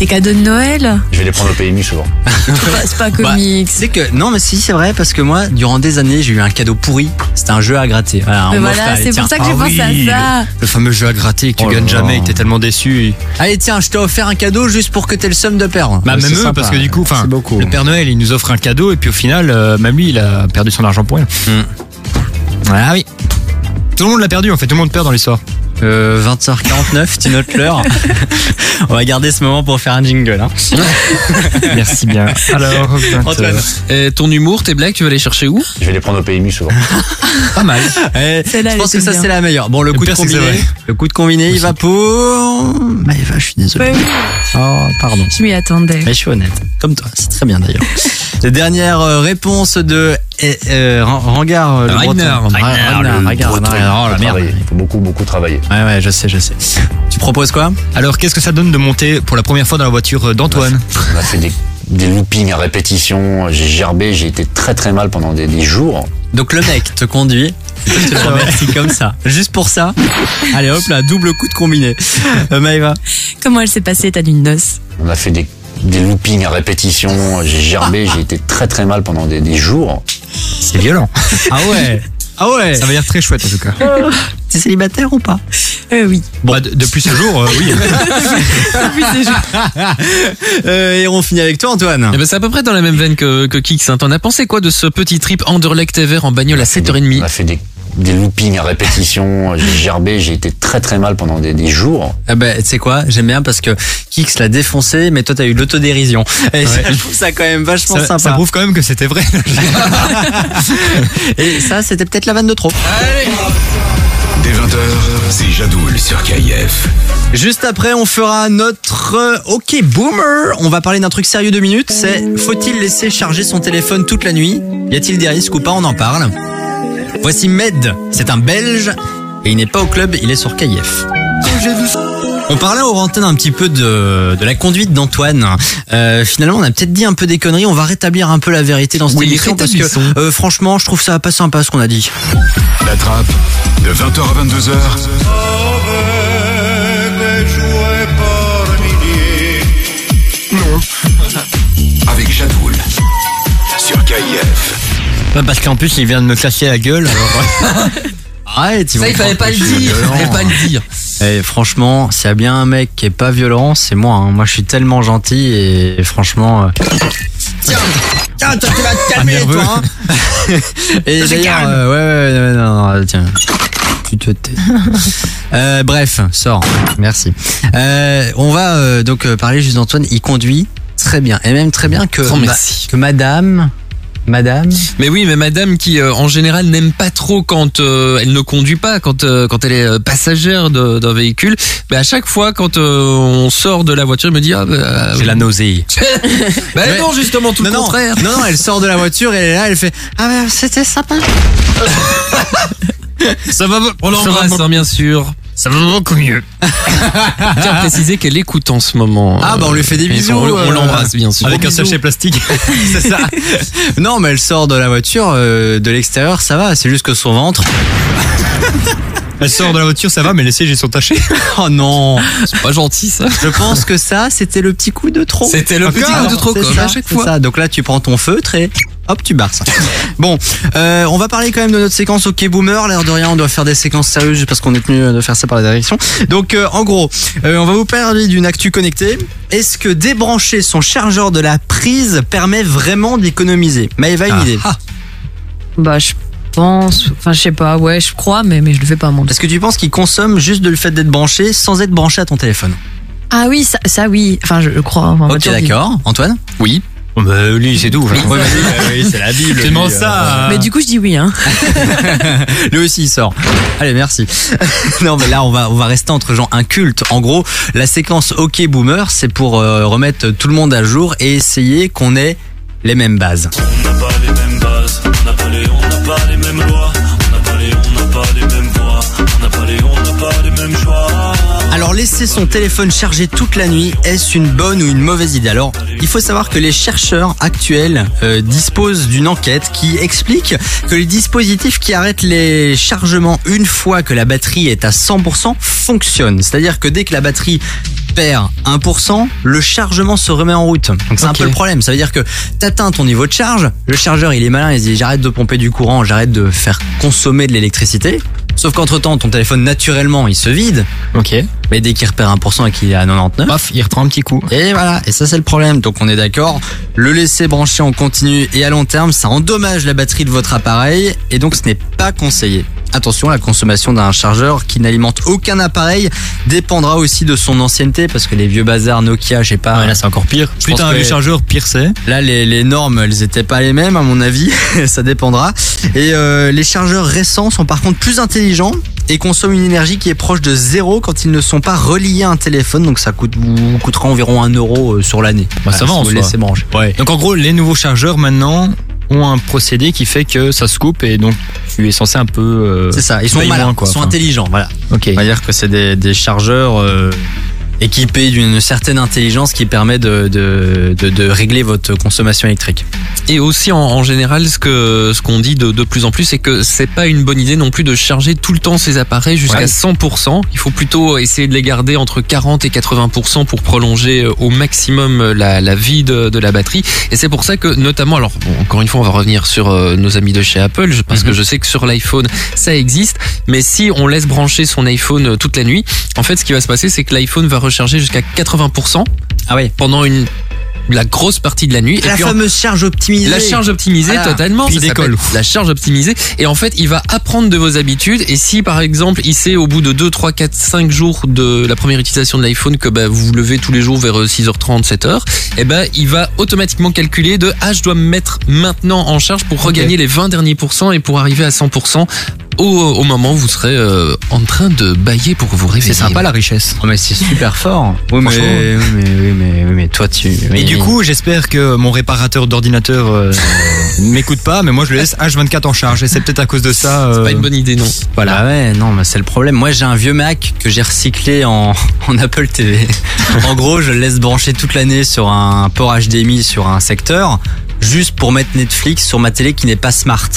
tes cadeaux de Noël Je vais les prendre au PMU souvent. C'est pas- C'est pas Bah, comique. c'est que non mais si c'est vrai parce que moi durant des années j'ai eu un cadeau pourri c'était un jeu à gratter voilà, on voilà, c'est pour ça que j'ai Ah pensé oui, à ça. Le fameux jeu à gratter que tu Oh gagnes jamais et que t'es tellement déçu. allez tiens je t'ai offert un cadeau juste pour que t'aies le somme de perdre Bah, Ouais, même eux, sympa. parce que du coup, enfin, le Père Noël, il nous offre un cadeau et puis au final, euh, même lui, il a perdu son argent pour rien. Hmm. Ah oui. Tout le monde l'a perdu en fait, tout le monde perd dans l'histoire. Euh, 20h49 tu notes l'heure on va garder ce moment pour faire un jingle hein. Merci bien. Alors, Antoine. Et ton humour, tes blagues, tu vas les chercher où? Je vais les prendre au PMU souvent. pas mal. Eh, je pense que ça c'est la meilleure bon le, Le coup de pire, combiné le coup de combiné il va pour Oh, Maëva, je suis désolé. Oh, pardon. Je m'y attendais. Mais je suis honnête, comme toi, c'est très bien d'ailleurs. La dernière euh, réponse de euh, euh, Ran- Rangar. euh, le Ragnar. breton. Ra- Ragnar, le Ragnar, breton, Ragnar, oh la il merde. Il faut beaucoup, beaucoup travailler. Ouais, ouais, je sais, je sais. Tu proposes quoi? Alors, qu'est-ce que ça donne de monter pour la première fois dans la voiture d'Antoine? On a fait des, des loopings à répétition. J'ai gerbé, j'ai été très très mal pendant des, des jours. Donc le mec te conduit. Je te le remercie comme ça. Juste pour ça. Allez hop là, double coup de combiné. Euh, Maëva? Comment elle s'est passée ta nuit de noces On a fait des, des loopings à répétition. J'ai gerbé, j'ai été très très mal pendant des, des jours. C'est violent. Ah ouais. Ah ouais. Ça va dire très chouette en tout cas. T'es célibataire ou pas Euh, oui. Bah, de- depuis ce jour, euh, oui. Depuis ces jours. Euh, Et on finit avec toi Antoine. Eh ben, c'est à peu près dans la même veine que, que Kix. hein. T'en as pensé quoi de ce petit trip Anderlecht-Ever en bagnole à On 7h30 a fait des, des loopings à répétition. J'ai gerbé, j'ai été très très mal pendant des, des jours. Ah bah, tu sais quoi, j'aime bien parce que Kix l'a défoncé, mais toi t'as eu l'autodérision. Et je trouve ça quand même vachement Ça, sympa. ça prouve quand même que c'était vrai. Et ça, c'était peut-être la vanne de trop. Dès 20h, c'est Jadoul sur KIF. Juste après, on fera notre euh, OK Boomer. On va parler d'un truc sérieux deux minutes. C'est faut-il laisser charger son téléphone toute la nuit? Y a-t-il des risques ou pas? On en parle. Voici Med. C'est un Belge et il n'est pas au club, il est sur KIF. On parlait au antenne un petit peu de, de la conduite d'Antoine. Euh, finalement, on a peut-être dit un peu des conneries. On va rétablir un peu la vérité dans cette Oui, émission parce que euh, franchement, je trouve ça pas sympa ce qu'on a dit. La trappe, de 20h à 22h, avec Jadoul sur KIF. Ouais, Parce qu'en plus, il vient de me classer la gueule. Alors... Arrête, ils Ça, vont il fallait pas que le je suis dire. Il violent. fallait pas le dire. Et franchement, s'il y a bien un mec qui est pas violent, c'est moi. hein. Moi, je suis tellement gentil et franchement. euh, Tiens, tiens, toi, tu vas te calmer, nerveux. toi. hein. et d'ailleurs, euh, ouais, ouais, ouais, non, non, tiens. Tu te tais. Euh, bref, sors. Merci. Euh, on va euh, donc euh, parler juste d'Antoine. Il conduit très bien et même très bien merci. que Madame, Madame. Mais oui, mais madame qui euh, en général n'aime pas trop quand euh, elle ne conduit pas, quand euh, quand elle est euh, passagère de- d'un véhicule. Mais à chaque fois, quand euh, on sort de la voiture, elle me dit ah bah, J'ai la nausée. bah non justement tout non, le non, contraire. non, non, elle sort de la voiture et elle est là, elle fait Ah, bah, c'était sympa. Ça va, On l'embrasse hein, bien sûr. Ça va beaucoup mieux. Je tiens à préciser qu'elle écoute en ce moment. Ah, bah, on lui fait des Et bisous, On, on euh, l'embrasse bien sûr. Avec un sachet plastique. C'est ça. non, mais elle sort de la voiture, euh, de l'extérieur, ça va. C'est juste que son ventre. Elle sort de la voiture, ça va, mais les sièges ils sont tachés. Oh non. C'est pas gentil ça. Je pense que ça, c'était le petit coup de trop. C'était le petit coup de trop comme ça, à chaque fois. ça. Donc là, tu prends ton feutre et hop, tu barres ça. Bon, euh, on va parler quand même de notre séquence OK Boomer. L'air de rien, on doit faire des séquences sérieuses juste parce qu'on est tenu de faire ça par la direction. Donc, euh, en gros, euh, on va vous parler d'une actu connectée. Est-ce que débrancher son chargeur de la prise permet vraiment d'économiser? Maëva, une Ah. idée Bah, je pense. Enfin, je sais pas. Ouais, je crois, mais, mais je le fais pas, mon Est-ce que tu penses qu'il consomme juste de le fait d'être branché sans être branché à ton téléphone? Ah oui, ça, ça oui. Enfin, je, je crois. Enfin, Ok, d'accord. Antoine? Oui. Oh, bah, lui, c'est tout. Ouais, vas-y, bah oui, c'est la Bible. Lui, euh. ça. Mais du coup, je dis oui, hein. Lui aussi il sort. Allez, merci. non, mais là on va on va rester entre gens incultes. En gros, la séquence OK Boomer, c'est pour euh, remettre tout le monde à jour et essayer qu'on ait les mêmes bases. On n'a pas les mêmes bases, on n'a pas les, on n'a pas les mêmes lois, Alors laisser son téléphone chargé toute la nuit, est-ce une bonne ou une mauvaise idée? Alors, il faut savoir que les chercheurs actuels euh, disposent d'une enquête qui explique que les dispositifs qui arrêtent les chargements une fois que la batterie est à 100% fonctionnent. C'est-à-dire que dès que la batterie perd 1%, le chargement se remet en route. Donc c'est un peu le problème. Ça veut dire que t'atteins ton niveau de charge, le chargeur il est malin, il se dit j'arrête de pomper du courant, j'arrête de faire consommer de l'électricité. Sauf qu'entre temps, ton téléphone naturellement il se vide. Ok. Mais dès qu'il repère 1% et qu'il est à 99, Paf, il reprend un petit coup. et voilà, et ça c'est le problème. Donc on est d'accord, le laisser brancher en continu et à long terme, ça endommage la batterie de votre appareil et donc ce n'est pas conseillé. Attention, la consommation d'un chargeur qui n'alimente aucun appareil dépendra aussi de son ancienneté parce que les vieux bazars Nokia, je sais pas. Ouais, là, c'est encore pire. Je t'as un vieux chargeur, pire c'est. Là, les, les normes, elles étaient pas les mêmes, à mon avis. ça dépendra. Et euh, les chargeurs récents sont par contre plus intelligents et consomment une énergie qui est proche de zéro quand ils ne sont pas reliés à un téléphone. Donc ça coûte, vous coûtera environ 1 euro euh, sur l'année. Bah, ça Voilà, va en si vous soi. laissez brancher. Ouais. Donc en gros, les nouveaux chargeurs maintenant ont un procédé qui fait que ça se coupe et donc tu es censé un peu. euh, C'est ça, ils sont malins, quoi. ils sont Enfin, intelligents, voilà. Ok. On va dire que c'est des, des chargeurs euh, équipés d'une certaine intelligence qui permet de, de, de, de régler votre consommation électrique. Et aussi en, en général, ce que ce qu'on dit de, de plus en plus, c'est que c'est pas une bonne idée non plus de charger tout le temps ces appareils jusqu'à Ouais. 100%. Il faut plutôt essayer de les garder entre 40 et 80% pour prolonger euh, au maximum euh, la, la vie de, de la batterie. Et c'est pour ça que notamment, alors bon, encore une fois, on va revenir sur euh, nos amis de chez Apple, parce que je sais que sur l'iPhone ça existe. Mais si on laisse brancher son iPhone toute la nuit, en fait, ce qui va se passer, c'est que l'iPhone va recharger jusqu'à 80% Ah ouais. pendant une la grosse partie de la nuit. La puis en- fameuse charge optimisée. la charge optimisée Voilà. totalement. Puis ça décolle. La charge optimisée. Et en fait, il va apprendre de vos habitudes. Et si, par exemple, il sait au bout de 2, 3, 4, 5 jours de la première utilisation de l'iPhone que bah, vous vous levez tous les jours vers euh, 6h30, 7h, eh ben, il va automatiquement calculer de ah, je dois me mettre maintenant en charge pour regagner les 20 derniers pourcents et pour arriver à 100% au, au moment où vous serez euh, en train de bailler pour vous réveiller. C'est sympa la richesse. Oh, mais c'est super fort. Oui, mais, oui, mais, oui, mais, oui, mais toi, tu. Et oui, du coup, j'espère que mon réparateur d'ordinateur euh, m'écoute pas, mais moi je le laisse H24 en charge. Et c'est peut-être à cause de ça. euh, C'est pas une bonne idée, non. Voilà. Ah ouais, non, mais c'est le problème. Moi, j'ai un vieux Mac que j'ai recyclé en, en Apple TV. en gros, je le laisse brancher toute l'année sur un port HDMI sur un secteur, juste pour mettre Netflix sur ma télé qui n'est pas smart.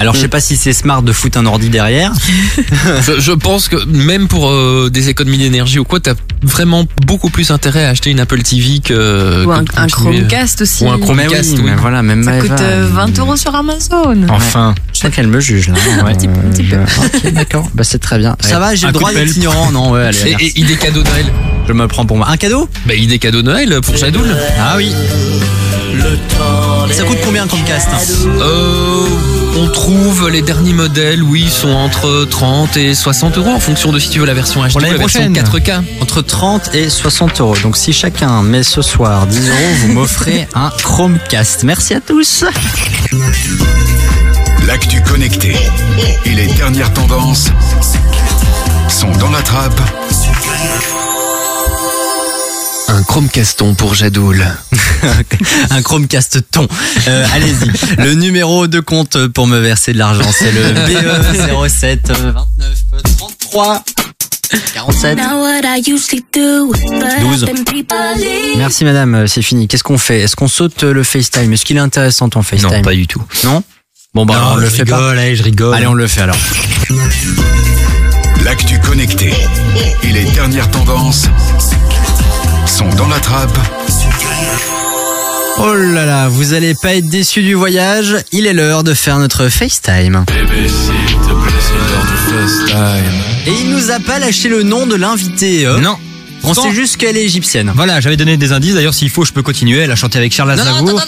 Alors, je sais pas si c'est smart de foutre un ordi derrière. je, pense que même pour euh, des économies d'énergie ou quoi, t'as vraiment beaucoup plus intérêt à acheter une Apple TV que. Ou un, que. Chromecast aussi. Ou un Mais Chromecast, oui, oui. mais voilà, même Ça Maëva, coûte euh, elle- 20 euros sur Amazon. Enfin. Je sais qu'elle me juge là. Un petit peu, un petit peu. Ok, d'accord. Bah, c'est très bien. Ça va, j'ai le droit de d'être ignorant, non Ouais, allez, Et, idée cadeau Noël. Je me le prends pour moi. Un cadeau? Bah, idée cadeau Noël pour Jadoul. Ah oui. Ça coûte combien comme cast Euh, on trouve les derniers modèles, oui, ils sont entre 30 et 60 euros en fonction de si tu veux la version HD ou l'année la version prochaine. 4K. Entre 30 et 60 euros. Donc si chacun met ce soir 10 euros, vous m'offrez un Chromecast. Merci à tous. L'actu connecté et les dernières tendances sont dans la trappe Un Chromecaston pour Jadoul. un Chromecast ton. Euh, Allez-y. Le numéro de compte pour me verser de l'argent, c'est le BE 07 29 33 47. 12. Merci madame, euh, c'est fini. Qu'est-ce qu'on fait? Est-ce qu'on saute euh, le FaceTime? Est-ce qu'il est intéressant ton FaceTime? Non, pas du tout. Non? Bon bah alors, on le je fait pas. allez, je rigole. Allez, on le fait alors. L'actu connecté et les dernières tendances sont dans la trappe Oh là là, vous allez pas être déçus du voyage. Il est l'heure de faire notre FaceTime. Et il nous a pas lâché le nom de l'invité. hein. Non. On sait juste qu'elle est égyptienne. Voilà, j'avais donné des indices. D'ailleurs, s'il faut, je peux continuer. Elle a chanté avec Charles Aznavour.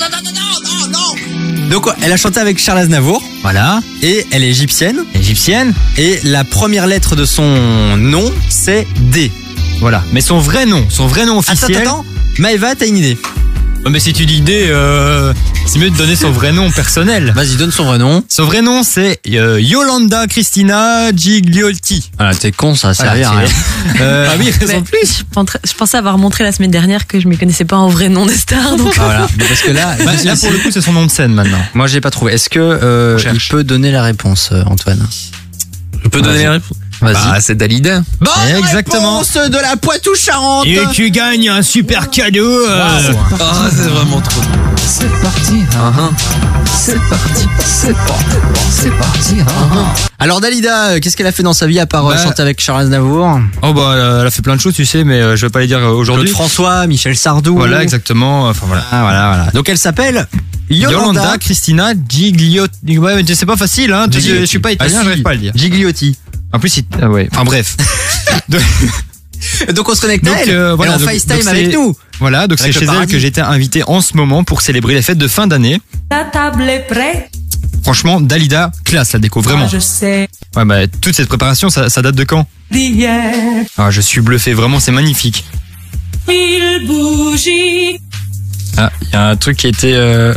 Donc elle a chanté avec Charles Aznavour Voilà. et elle est égyptienne. Égyptienne. Et la première lettre de son nom, c'est D. Voilà. Mais son vrai nom, son vrai nom officiel. attends, attends. Maëva, t'as une idée mais si tu dis D, euh, c'est mieux de donner son vrai nom personnel. Vas-y, donne son vrai nom. Son vrai nom, c'est euh, Yolanda Christina Gigliotti. Voilà, t'es con, ça sert à rien. Euh, ah oui, raison Mais de plus. Je pensais- avoir montré la semaine dernière que je ne me connaissais pas en vrai nom des stars. Donc... Ah, voilà, mais parce que là, Bah, là, pour le coup, c'est son nom de scène maintenant. moi j'ai pas trouvé. Est-ce que euh, il peut donner la réponse, euh, Antoine Je peux donner la réponse Vas-y. Bah, c'est Dalida. Bonne Exactement. réponse de la Poitou-Charentes. Et tu gagnes un super cadeau. euh, Ah, c'est vraiment trop. C'est parti, hein. c'est parti, c'est parti, c'est parti. hein. Alors Dalida, euh, qu'est-ce qu'elle a fait dans sa vie à part euh, Bah- chanter avec Charles Aznavour? Oh bah, elle a fait plein de choses, tu sais, mais euh, je vais pas les dire euh, Claude aujourd'hui. François, Michel Sardou. Voilà, exactement. Enfin voilà. Ah, voilà, voilà. Donc elle s'appelle Yolanda, Yolanda Christina Gigliotti. Ouais, mais c'est pas facile, hein. Tu sais, Gigliotti. Je suis pas Ah, italien, si. j'arrive pas à le dire. Gigliotti. En plus, il... ah ouais. Enfin bref. Donc on se connecte Donc, à elle. euh, voilà, elle est en donc- FaceTime donc avec c'est- nous. Voilà, donc c'est chez elle que j'étais invité en ce moment pour célébrer les fêtes de fin d'année. Ta table est prête. Franchement, Dalida, classe la déco, vraiment. Ah, je sais. Ouais, bah, toute cette préparation, ça, ça date de quand? D'hier. ah, Je suis bluffé, vraiment, c'est magnifique. Mille bougies. Ah, il y a un truc qui était... Euh...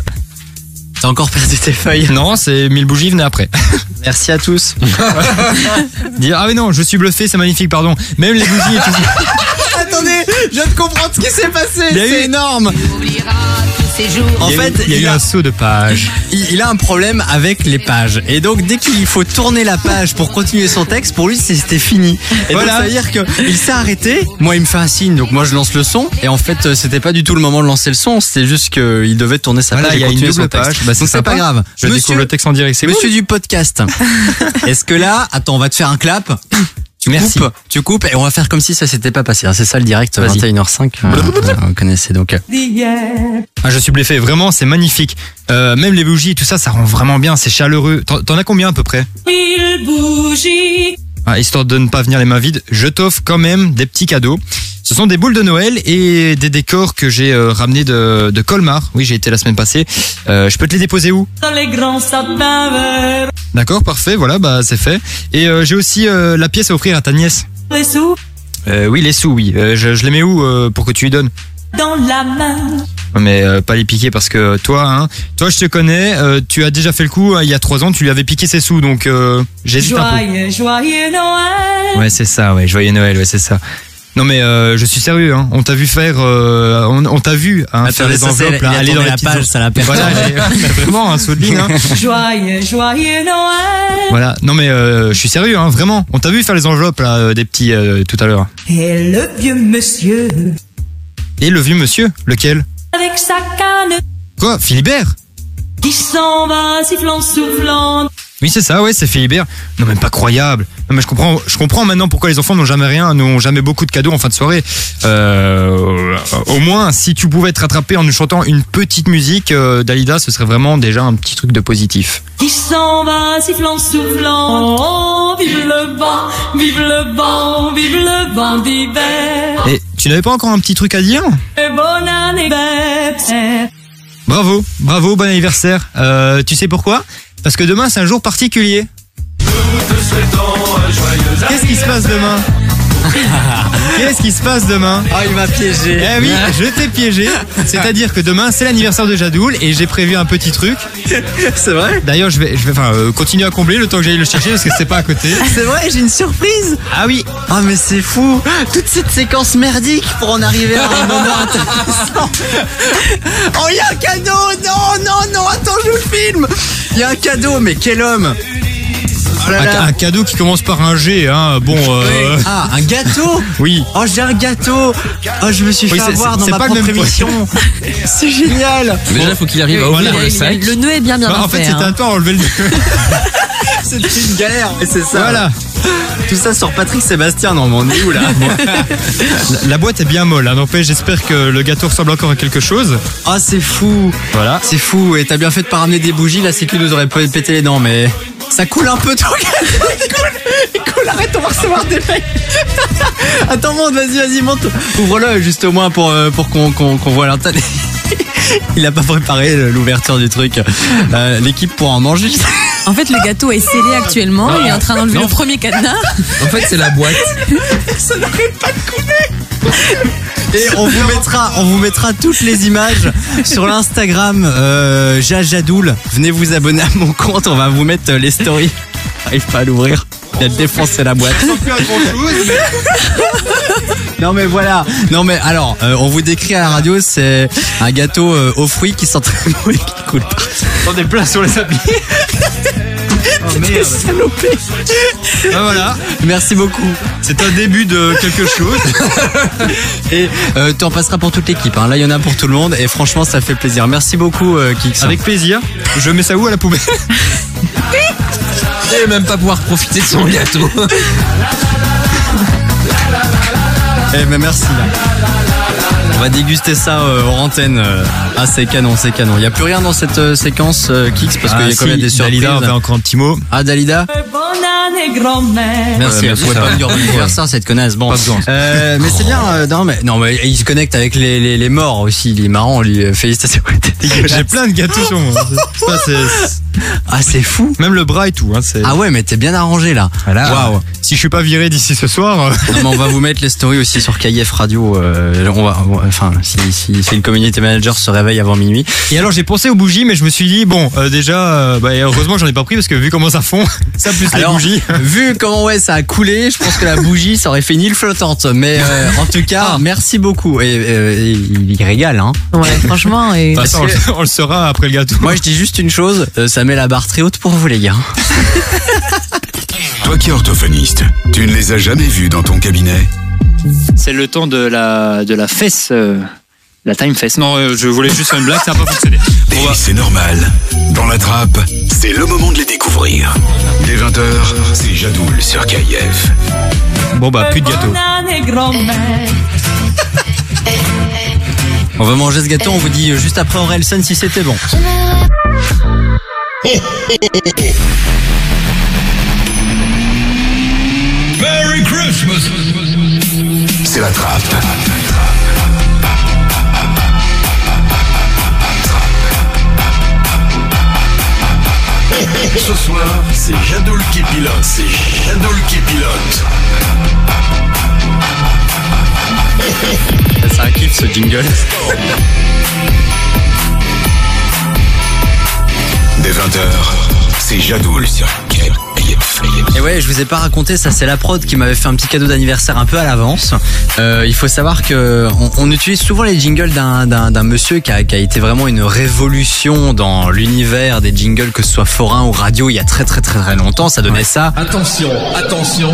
T'as encore perdu tes feuilles Non, c'est 1000 bougies venaient après. Merci à tous. Dire ah mais non, je suis bluffé, c'est magnifique, pardon. Même les bougies et tout. Attendez, je viens de comprendre ce qui s'est passé. Il y a C'est eu- énorme. En Il eu- fait, il y a eu a- un saut de page. il, il a un problème avec les pages. Et donc, dès qu'il faut tourner la page pour continuer son texte, pour lui, c'était fini. Et Voilà. donc, ça veut dire qu'il s'est arrêté. Moi, il me fait un signe. Donc, moi, je lance le son. Et en fait, euh, c'était pas du tout le moment de lancer le son. C'était juste qu'il devait tourner sa Voilà, page il y a une continuer double page. Bah, c'est donc, c'est sympa. pas grave. Je découvre le texte en direct, c'est Monsieur du podcast. Est-ce que là, attends, on va te faire un clap. Tu Merci. coupes, tu coupes et on va faire comme si ça s'était pas passé. hein. C'est ça le direct, Vas-y. 21h05. euh, vous connaissez donc. euh, Ah, je suis bluffé, vraiment, c'est magnifique. Euh, même les bougies et tout ça, ça rend vraiment bien, c'est chaleureux. T'en as combien à peu près? Mille bougies. Ah, Histoire de ne pas venir les mains vides, je t'offre quand même des petits cadeaux. Ce sont des boules de Noël et des décors que j'ai euh, ramenés de, de Colmar. Oui, j'ai été la semaine passée. Euh, je peux te les déposer où? Dans les grands sapins verts. D'accord, parfait, voilà, bah c'est fait. Et euh, j'ai aussi la pièce à offrir à ta nièce. Les sous oui, les sous, oui. Je, je les mets où pour que tu lui donnes? Dans la main. Mais euh, pas les piquer parce que toi, hein, toi je te connais, euh, tu as déjà fait le coup. hein, il y a trois ans, tu lui avais piqué ses sous, donc euh, j'hésite un peu. Joyeux, joyeux Noël. Ouais, c'est ça, ouais, joyeux Noël, ouais, c'est ça. Non mais euh, je suis sérieux, hein. on t'a vu faire, euh, on, on t'a vu hein, faire les enveloppes, là, aller dans les la page, ça l'a perdu. Voilà, vraiment un saut de ligne. Hein. Joyeux, joyeux Noël. Voilà, non mais euh, je suis sérieux, hein, vraiment. On t'a vu faire les enveloppes là, euh, des petits euh, tout à l'heure. Et le vieux monsieur, Et le vieux monsieur, lequel? Avec sa canne, Quoi, Philibert? Qui s'en va sifflant, soufflant. Oui, c'est ça, ouais, c'est Philibert. Non, même pas croyable. Non, mais je comprends, je comprends maintenant pourquoi les enfants n'ont jamais rien, n'ont jamais beaucoup de cadeaux en fin de soirée. Euh, au moins, si tu pouvais te rattraper en nous chantant une petite musique, euh, Dalida, ce serait vraiment déjà un petit truc de positif. Qui s'en va sifflant, soufflant. Oh, vive le vent, vive le vent, vive le vent d'hiver. Et tu n'avais pas encore un petit truc à dire? Et bonne anniversaire. Bravo, bravo, bon anniversaire. Euh, tu sais pourquoi? Parce que demain, c'est un jour particulier. Qu'est-ce qui se passe demain? Qu'est-ce qui se passe demain Ah, il m'a piégé. Eh oui, je t'ai piégé. C'est-à-dire que demain, c'est l'anniversaire de Jadoul et j'ai prévu un petit truc. C'est vrai D'ailleurs, je vais, je vais enfin, euh, continuer à combler le temps que j'aille le chercher parce que c'est pas à côté. C'est vrai, j'ai une surprise. Ah oui. Ah mais c'est fou. Toute cette séquence merdique pour en arriver à un moment intéressant. Oh, il y a un cadeau. Non, non, non. Attends, je filme. Il y a un cadeau. Mais quel homme. Oh Un, un cadeau qui commence par un G, hein. Bon. euh, Ah, un gâteau Oui. Oh, j'ai un gâteau Oh, je me suis Oui, fait avoir dans ma pas propre émission C'est génial Déjà, faut qu'il arrive à ouvrir le sac. Le nœud est bien bien bah, en fait, c'était hein. à toi à enlever le. C'était une galère, mais c'est ça Voilà. Tout ça sur Patrick Sébastien, non mais on est où là La, la boîte est bien molle, hein. N'empêche, j'espère que le gâteau ressemble encore à quelque chose. Ah c'est fou Voilà. C'est fou, et t'as bien fait de pas ramener des bougies, la sécu nous aurait pété les dents, mais ça coule un peu gâteau, il coule, il coule, arrête, on va recevoir des mails. Attends, monte, vas-y, vas-y, monte. Ouvre-le juste au moins pour, euh, pour qu'on qu'on qu'on voit l'antenne. Il a pas préparé l'ouverture du truc. Euh, L'équipe pourra en manger. En fait, le gâteau est scellé actuellement. Il est en train d'enlever le premier cadenas. En fait, c'est la boîte. Ça n'arrête pas de couler. Et on vous mettra, on vous mettra toutes les images sur l'Instagram euh, Jajadoul. Venez vous abonner à mon compte, on va vous mettre euh, les stories. J'arrive pas à l'ouvrir. Il a défoncé la boîte. Non mais voilà. Non mais alors, euh, on vous décrit à la radio, c'est un gâteau euh, aux fruits qui sent très bon et qui coule. Dans des plats sur les habits. Oh merde. Salopé. Ah, voilà. Merci beaucoup. C'est un début de quelque chose. Et euh, tu en passeras pour toute l'équipe. Hein. Là, il y en a pour tout le monde. Et franchement, ça fait plaisir. Merci beaucoup, euh, Kix. Avec plaisir. Je mets ça où à la poubelle? Et même pas pouvoir profiter de son gâteau. Eh ben merci. là. On va déguster ça euh, hors antenne. euh. Ah, c'est canon, c'est canon. Il n'y a plus rien dans cette euh, séquence euh, Kix parce qu'il y a quand même des surprises. Ah, Dalida, on fait encore un petit mot. Ah, Dalida Bonne année, grand-mère. Merci, elle merci, pouvait ça pas me dire bon anniversaire cette connasse. Bon, Pas besoin. Euh, mais c'est bien. euh, non mais non mais il se connecte avec les, les, les morts aussi. Il est marrant. Lui, félicitations. J'ai plein de gâteaux c'est- Ah, c'est fou. Même le bras et tout. Hein, c'est... Ah ouais, mais t'es bien arrangé là. Voilà. Waouh. Si je suis pas viré d'ici ce soir. euh, Non, mais on va vous mettre les stories aussi sur KIF Radio. euh, on va, on enfin, si, si, si le community manager se réveille avant minuit. Et alors j'ai pensé aux bougies, mais je me suis dit bon, euh, déjà, euh, bah, heureusement j'en ai pas pris parce que vu comment ça fond, ça plus les Alors, bougies. vu comment ouais ça a coulé, je pense que la bougie ça aurait fait une île flottante. Mais euh, en tout cas, merci beaucoup. Et, euh, il régale, hein. Ouais, franchement. Et... Toute façon, on, le- on le saura après le gâteau. Moi je dis juste une chose, euh, ça met la barre très haute pour vous les gars. Toi qui es orthophoniste, tu ne les as jamais vus dans ton cabinet? C'est le temps de la, de la fesse, euh, la time fesse. Non, euh, je voulais juste faire une blague, ça n'a pas fonctionné. Et c'est normal. Dans la trappe, c'est le moment de les découvrir. Dès 20h, c'est Jadoul sur KIF. Bon bah plus de gâteau. On va manger ce gâteau, on vous dit juste après Orelsan si c'était bon. Merry Christmas C'est la trappe. Ce soir, c'est Jadoul qui pilote. C'est Jadoul qui pilote. C'est un kiff ce jingle. Dès 20h, c'est Jadoul sur. Et ouais, je vous ai pas raconté, ça c'est la prod qui m'avait fait un petit cadeau d'anniversaire un peu à l'avance. Euh, il faut savoir que on, on utilise souvent les jingles d'un d'un d'un monsieur qui a, qui a été vraiment une révolution dans l'univers des jingles, que ce soit forain ou radio, il y a très très très très longtemps. Ça donnait ça. Attention, attention,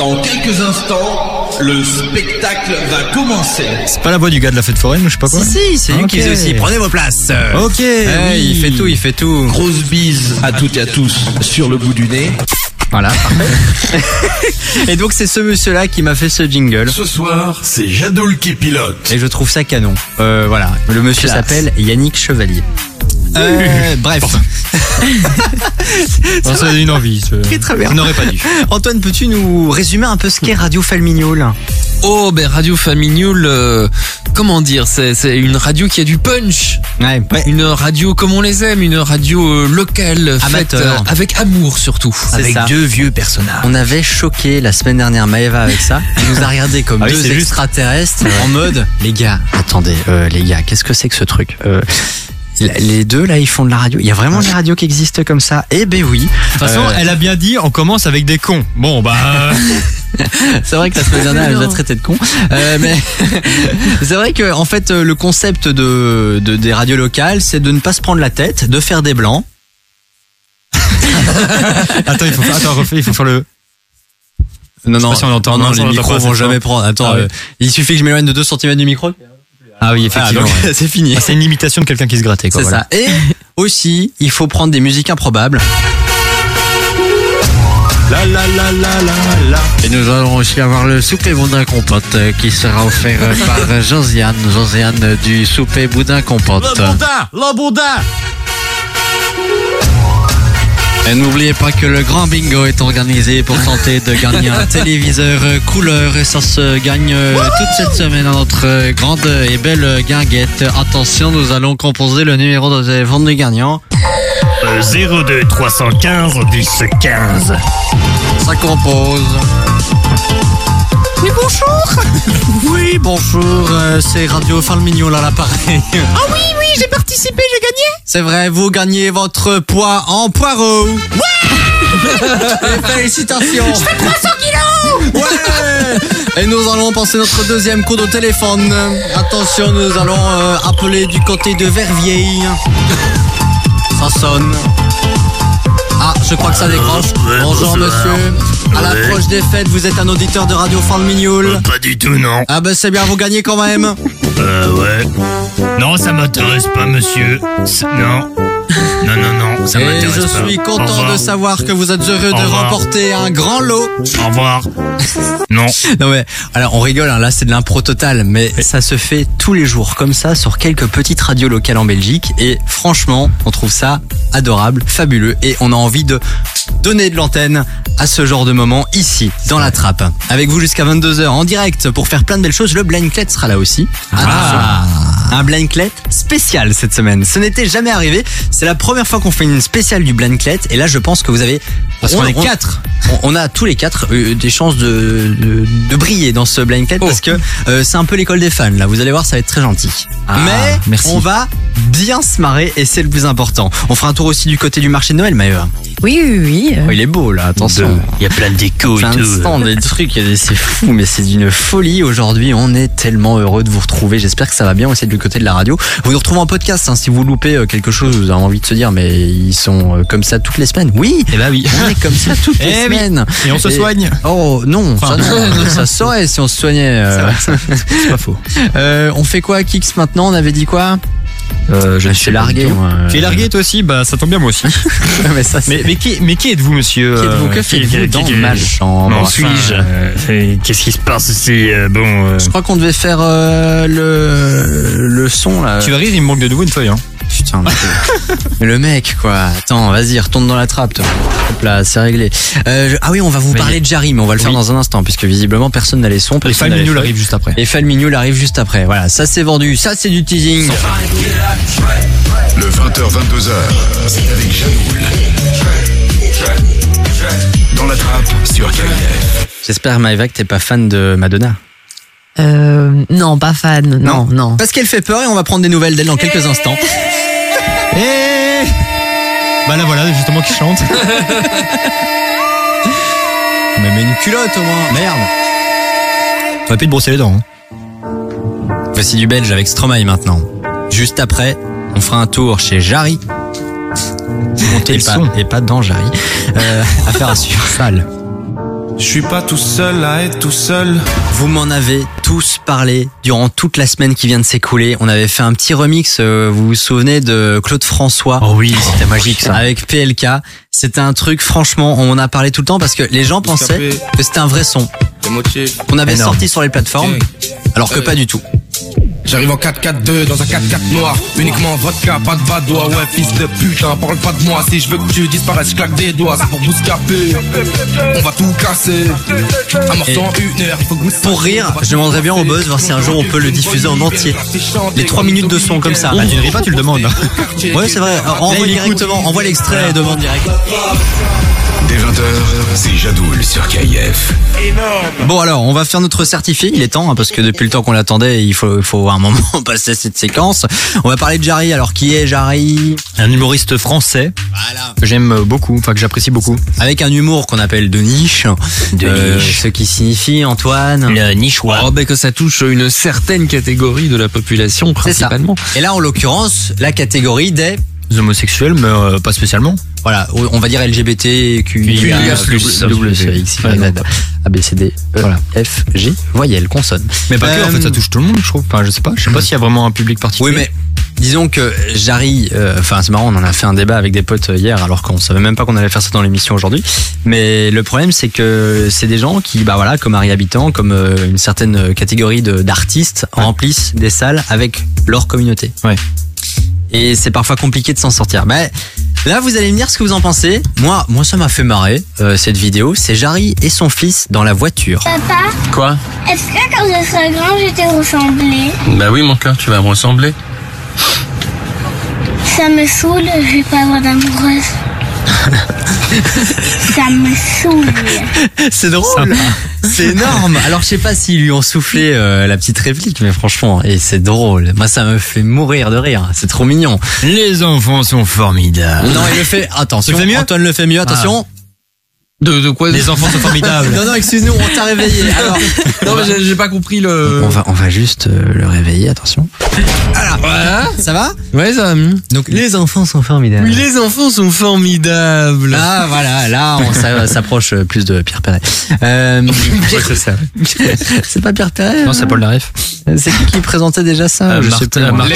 dans quelques instants, le spectacle va commencer. C'est pas la voix du gars de la fête foraine, je sais pas quoi. Si, si, c'est lui qui faisait aussi. Prenez vos places. Ok. Eh, oui. Il fait tout, il fait tout. Grosse bise à toutes et à tous sur le bout du nez. Voilà, parfait. Et donc c'est ce monsieur-là qui m'a fait ce jingle. Ce soir, c'est Jadoul qui pilote. Et je trouve ça canon. Euh, voilà, le monsieur s'appelle Yannick Chevalier. Euh, bref. Bon, ça donne une envie. ce- Très très bien. On n'aurait pas dû. Antoine, peux-tu nous résumer un peu ce qu'est Radio Falmignol Oh, ben Radio Famignoul, euh, comment dire, c'est c'est une radio qui a du punch. Ouais, Une radio comme on les aime, une radio euh, locale, faite Amateur. euh, avec amour surtout. Avec deux vieux personnages. On avait choqué la semaine dernière Maëva avec ça. Elle nous a regardé comme Ah oui, deux c'est juste. extraterrestres en mode les gars, attendez, euh, les gars, qu'est-ce que c'est que ce truc Euh, Les deux là, ils font de la radio. Il y a vraiment des radios qui existent comme ça Eh ben oui. De toute façon, Euh, elle a bien dit, on commence avec des cons. Bon bah. C'est vrai que la semaine dernière, elle nous a traité de con. Euh, mais c'est vrai que en fait, euh, le concept de, de- des radios locales, c'est de ne pas se prendre la tête, de faire des blancs. attends, il faut faire, attends, refais, il faut faire le. Non, non, si on entend, non, non, les micros vont jamais prendre. Attends, Ah ouais. euh, il suffit que je m'éloigne de 2 cm du micro. Ah oui, effectivement. Ah, ouais. c'est fini. Ah, c'est une imitation de quelqu'un qui se grattait. quoi, C'est voilà. ça. Et aussi, il faut prendre des musiques improbables. La la la la la la. Et nous allons aussi avoir le souper boudin compote euh, qui sera offert euh, par euh, Josiane, Josiane euh, du souper boudin compote. le boudin Et n'oubliez pas que le grand bingo est organisé pour tenter de gagner un téléviseur couleur et ça se gagne euh, toute cette semaine dans notre euh, grande et belle guinguette. Attention, nous allons composer le numéro de téléphone du gagnant. 02 315 10 15. Ça compose. Oui, bonjour Oui, bonjour, euh, c'est Radio Falmignol à l'appareil. Ah oui, oui, j'ai participé, j'ai gagné C'est vrai, vous gagnez votre poids en poireau. Et félicitations. Je fais 300 kilos Ouais Et nous allons passer notre deuxième coup de téléphone. Attention, nous allons euh, appeler du côté de Verviers. Ça sonne. Ah, je crois que ça décroche. ouais, Bonjour monsieur. À l'approche des fêtes, vous êtes un auditeur de Radio Falmignol. Pas du tout, non. Ah ben c'est bien, vous gagnez quand même. Euh, ouais. Non, ça m'intéresse pas, monsieur. Non. Non, non, non, ça Et m'intéresse je pas. suis content de savoir que vous êtes heureux de revoir. remporter un grand lot. Au revoir. Non. Non mais alors on rigole hein, là c'est de l'impro total mais ça se fait tous les jours comme ça sur quelques petites radios locales en Belgique et franchement on trouve ça adorable, fabuleux et on a envie de donner de l'antenne à ce genre de moment ici dans la trappe. Avec vous jusqu'à 22h en direct pour faire plein de belles choses, le Blind Clet sera là aussi. Ah. un Blanklet spécial cette semaine. Ce n'était jamais arrivé. C'est la première fois qu'on fait une spéciale du Blanklet. Et là, je pense que vous avez. Parce qu'on on- est on- quatre. On, on a tous les quatre euh, des chances de, de, de briller dans ce Blanklet Oh. parce que euh, c'est un peu l'école des fans. Là, vous allez voir, ça va être très gentil. Ah, Mais merci. on va bien se marrer et c'est le plus important. On fera un tour aussi du côté du marché de Noël, Maëva. Oui, oui, oui. Oh, il est beau là, attention. Il y a plein de déco et Plein de tout. stands, des trucs, des- c'est fou, mais c'est d'une folie. Aujourd'hui, on est tellement heureux de vous retrouver. J'espère que ça va bien aussi du côté de la radio. Vous nous retrouvez en podcast, hein, si vous loupez euh, quelque chose, vous avez envie de se dire, mais ils sont euh, comme ça toutes les semaines. Oui, Eh bah oui. on est comme ça toutes les Eh oui. semaines. Et on se soigne. Oh non, ça, Enfin, ça saurait si on se soignait. euh. C'est pas faux. Euh, on fait quoi, Kix maintenant? On avait dit quoi? Euh, je Je suis largué, moi. Tu es largué toi aussi Bah ça tombe bien moi aussi. mais ça, c'est- mais, mais, qui, mais qui êtes-vous monsieur Qui êtes-vous euh, Que faites-vous dans qui- ma chambre Enfin, suis-je Euh, Qu'est-ce qui se passe ici euh, Bon, Je crois qu'on devait faire euh, le le son là. Tu vas rire, il me manque de nouveau une feuille. Hein. Putain, mais, mais le mec, quoi. Attends, vas-y, retourne dans la trappe, toi. Hop là, c'est réglé. Euh, je- ah oui, on va vous Mais- parler de Jarry, mais on va le faire dans un instant, puisque visiblement personne n'a les sons. Et feuilles. arrive juste après. Et Fall Mignoul arrive juste après. Voilà, ça c'est vendu, ça c'est du teasing. Le 20h-22h, c'est avec Janoul. Dans la trappe sur KF. J'espère, Maëva, que t'es pas fan de Madonna. Euh, non, pas fan. Non, non. Parce qu'elle fait peur et on va prendre des nouvelles d'elle dans quelques instants. Eh Bah là voilà, justement qui chante. Mais mets une culotte au moins, merde. On va plus de brosser les dents. hein. Voici du belge avec Stromae maintenant. Juste après, on fera un tour chez Jarry. Et le pas, son. et pas dans Jarry. Euh, affaire à suivre. Sale. Je suis pas tout seul à être tout seul. Vous m'en avez tous parlé durant toute la semaine qui vient de s'écouler. On avait fait un petit remix, euh, vous vous souvenez de Claude François Oh oui, c'était magique ça. avec PLK. C'était un truc, franchement, on en a parlé tout le temps parce que les gens pensaient que c'était un vrai son qu'on avait Énorme. sorti sur les plateformes, alors que pas du tout. J'arrive en 4-4-2 dans un 4-4 noir. Uniquement vodka, pas de badois. Ouais, fils de putain, parle pas de moi. Si je veux que tu disparaisses, je claque des doigts. C'est pour bouscaper. On va tout casser. Un morceau en une heure. Il faut que vous Pour rire, je demanderais bien au buzz voir si un jour on peut le diffuser en entier. Les 3 minutes de son comme ça. Bah, tu ne ris pas, tu le demandes. Ouais, c'est vrai. Envoie directement, envoie l'extrait et demande direct. Dès 20h, c'est Jadoul sur KF. Bon alors, on va faire notre certifié, il est temps, hein, parce que depuis le temps qu'on l'attendait, il faut, il faut à un moment passer cette séquence. On va parler de Jarry, alors qui est Jarry? Un humoriste français que j'aime beaucoup, enfin que j'apprécie beaucoup. Avec un humour qu'on appelle de niche. De Euh, niche. Ce qui signifie, Antoine? Le nichois. Oh, ben que ça touche une certaine catégorie de la population, ça. principalement. Et là, en l'occurrence, la catégorie des... Homosexuels, mais euh, pas spécialement. Voilà, on va dire LGBT, Q, A, B, C, D, E, F, G, voyelle, consonne. Mais pas que, en Euh, fait, ça touche tout le monde, je trouve. Enfin, je sais pas. Je sais pas s'il y a vraiment un public particulier. Oui, mais disons que Jarry, euh, enfin c'est marrant, on en a fait un débat avec des potes euh, hier, alors qu'on savait même pas qu'on allait faire ça dans l'émission aujourd'hui. Mais le problème, c'est que c'est des gens qui, bah voilà, comme Harry Habitant, comme euh, une certaine catégorie de- d'artistes, remplissent des salles avec leur communauté. Ouais. Et c'est parfois compliqué de s'en sortir. Bah, là, vous allez me dire ce que vous en pensez. Moi, moi, ça m'a fait marrer euh, cette vidéo. C'est Jarry et son fils dans la voiture. Papa, Quoi est-ce que quand je serai grand, je t'ai ressemblé Bah oui, mon cœur, tu vas me ressembler. Ça me saoule, je vais pas avoir d'amoureuse. Ça me saoule. C'est drôle. C'est énorme. Alors je sais pas s'ils lui ont soufflé euh, la petite réplique, mais franchement, et c'est drôle. Moi, ça me fait mourir de rire. C'est trop mignon. Les enfants sont formidables. Non, il le fait. Attention, Tu le fais mieux Ah. Antoine le fait mieux. Attention. De, de quoi Les enfants sont formidables. Non, non, excuse-nous, on t'a réveillé. Alors, Non, mais j'ai- j'ai pas compris le. on va, on va juste euh, le réveiller. Attention. Voilà. Ça va Ouais, ça. Donc les enfants sont formidables. Oui, les enfants sont formidables. Ah voilà, là on s'a- s'approche euh, plus de Pierre Perret. Euh, c'est ça. c'est pas Pierre Perret Non, c'est Paul Naref. C'est qui qui présentait déjà ça Euh, Je sais Martin- plus, moi. Martin-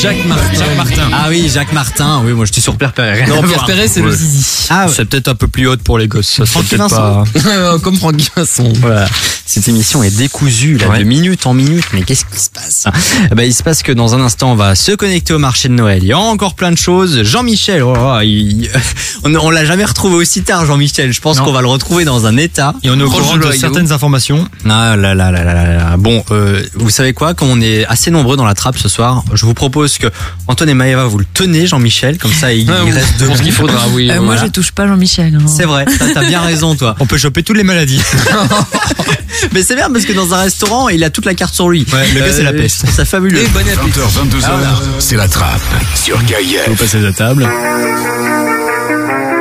Jacques Martin. Jacques Martin. Ah oui, Jacques Martin. Oui, moi je suis sur Pierre Perret. Non, Pierre Perret, c'est le Ouais. zizi. Ah, C'est peut-être un peu plus haute pour les gosses. Ça, peut-être Vincent. pas. Comme Francky Vincent. Voilà. Cette émission est décousue là, Ouais. de minute en minute. Mais qu'est-ce qui se passe? Eh ben, Il se passe que dans un instant, on va se connecter au marché de Noël. Il y a encore plein de choses. Jean-Michel, oh, oh, il- on, on l'a jamais retrouvé aussi tard, Jean-Michel. Je pense qu'on va le retrouver dans un état. Et on est au courant de certaines informations. Ah là là là là là là. Bon, euh, vous savez quoi? Comme on est assez nombreux dans la trappe ce soir, je vous propose que Antoine et Maëva vous le tenez, Jean-Michel, comme ça il, Ah, il reste je debout. pense qu'il faudra, oui. Euh, Moi, je touche pas Jean-Michel. C'est vrai, t'as bien raison toi. On peut choper toutes les maladies. Mais c'est bien parce que dans un restaurant, il a toute la carte sur lui. Ouais, le gars, c'est la peste. je trouve ça fabuleux. 20h, 22h, c'est la trappe sur Vous KIF. passez à table.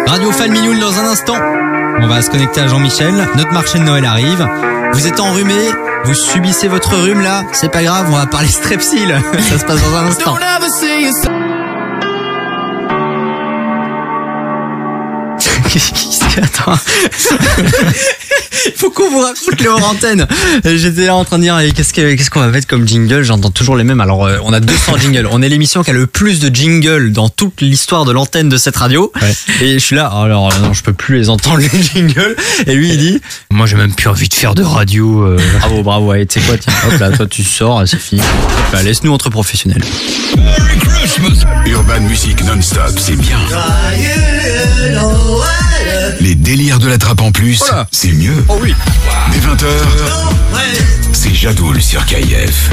Radio dans un instant. On va se connecter à Jean-Michel. Notre marché de Noël arrive. Vous êtes enrhumé, vous subissez votre rhume là, c'est pas grave, on va parler strepsil. Ça se passe dans un instant. Attends. Il faut qu'on vous raconte les hors antennes. J'étais là en train de dire qu'est-ce que- qu'est-ce qu'on va mettre comme jingle? J'entends toujours les mêmes. Alors euh, on a 200 jingles. On est l'émission qui a le plus de jingles dans toute l'histoire de l'antenne de cette radio. Et je suis là. Alors non, je peux plus les entendre les jingles. Et lui il dit Moi, j'ai même plus envie de faire de radio. euh. bravo bravo. Ouais, tu sais quoi tiens hop là toi tu sors c'est fini. Hop là, laisse-nous entre professionnels. Urban Music non-stop, c'est bien. Les délires de la trappe en plus, c'est mieux. Oh oui. Dès 20h, c'est Jadoul sur KIF.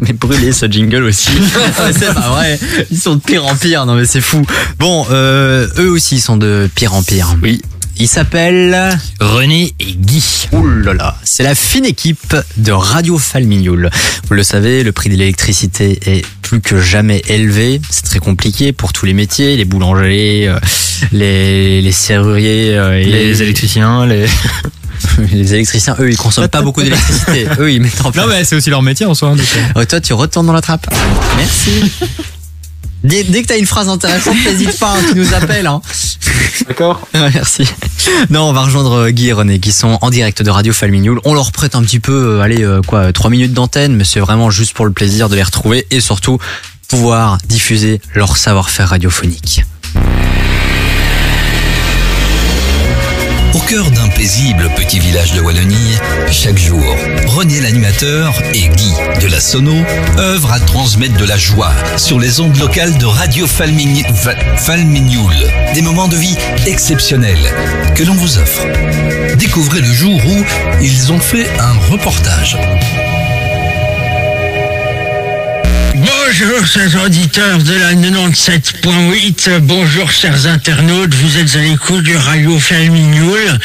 Mais brûler ce jingle aussi. C'est pas vrai. Ils sont de pire en pire. Non mais c'est fou. Bon, euh, eux aussi ils sont de pire en pire. Oui. Ils s'appellent René et Guy. Ouh là là, c'est la fine équipe de Radio Falmignoul. Vous le savez, le prix de l'électricité est plus que jamais élevé. C'est très compliqué pour tous les métiers, les boulangers, euh, les, les serruriers, euh, et Les électriciens, les. les électriciens. Eux, ils consomment pas beaucoup d'électricité. Eux, ils mettent en place. Non, mais c'est aussi leur métier en soi. Oh, toi, tu retournes dans la trappe. Merci. Dès, dès que t'as une phrase intéressante, n'hésite pas, hein, tu nous appelles. Hein. D'accord. Ouais, Merci. Non, on va rejoindre euh, Guy et René qui sont en direct de Radio Falmignoul. On leur prête un petit peu, euh, allez, euh, quoi, trois minutes d'antenne, mais c'est vraiment juste pour le plaisir de les retrouver et surtout pouvoir diffuser leur savoir-faire radiophonique. Au cœur d'un paisible petit village de Wallonie, chaque jour, René l'animateur et Guy de la Sono œuvrent à transmettre de la joie sur les ondes locales de Radio Falmign... Des moments de vie exceptionnels que l'on vous offre. Découvrez le jour où ils ont fait un reportage. Bonjour chers auditeurs de la 97.8, bonjour chers internautes, vous êtes à l'écoute du Radio Falmignoul.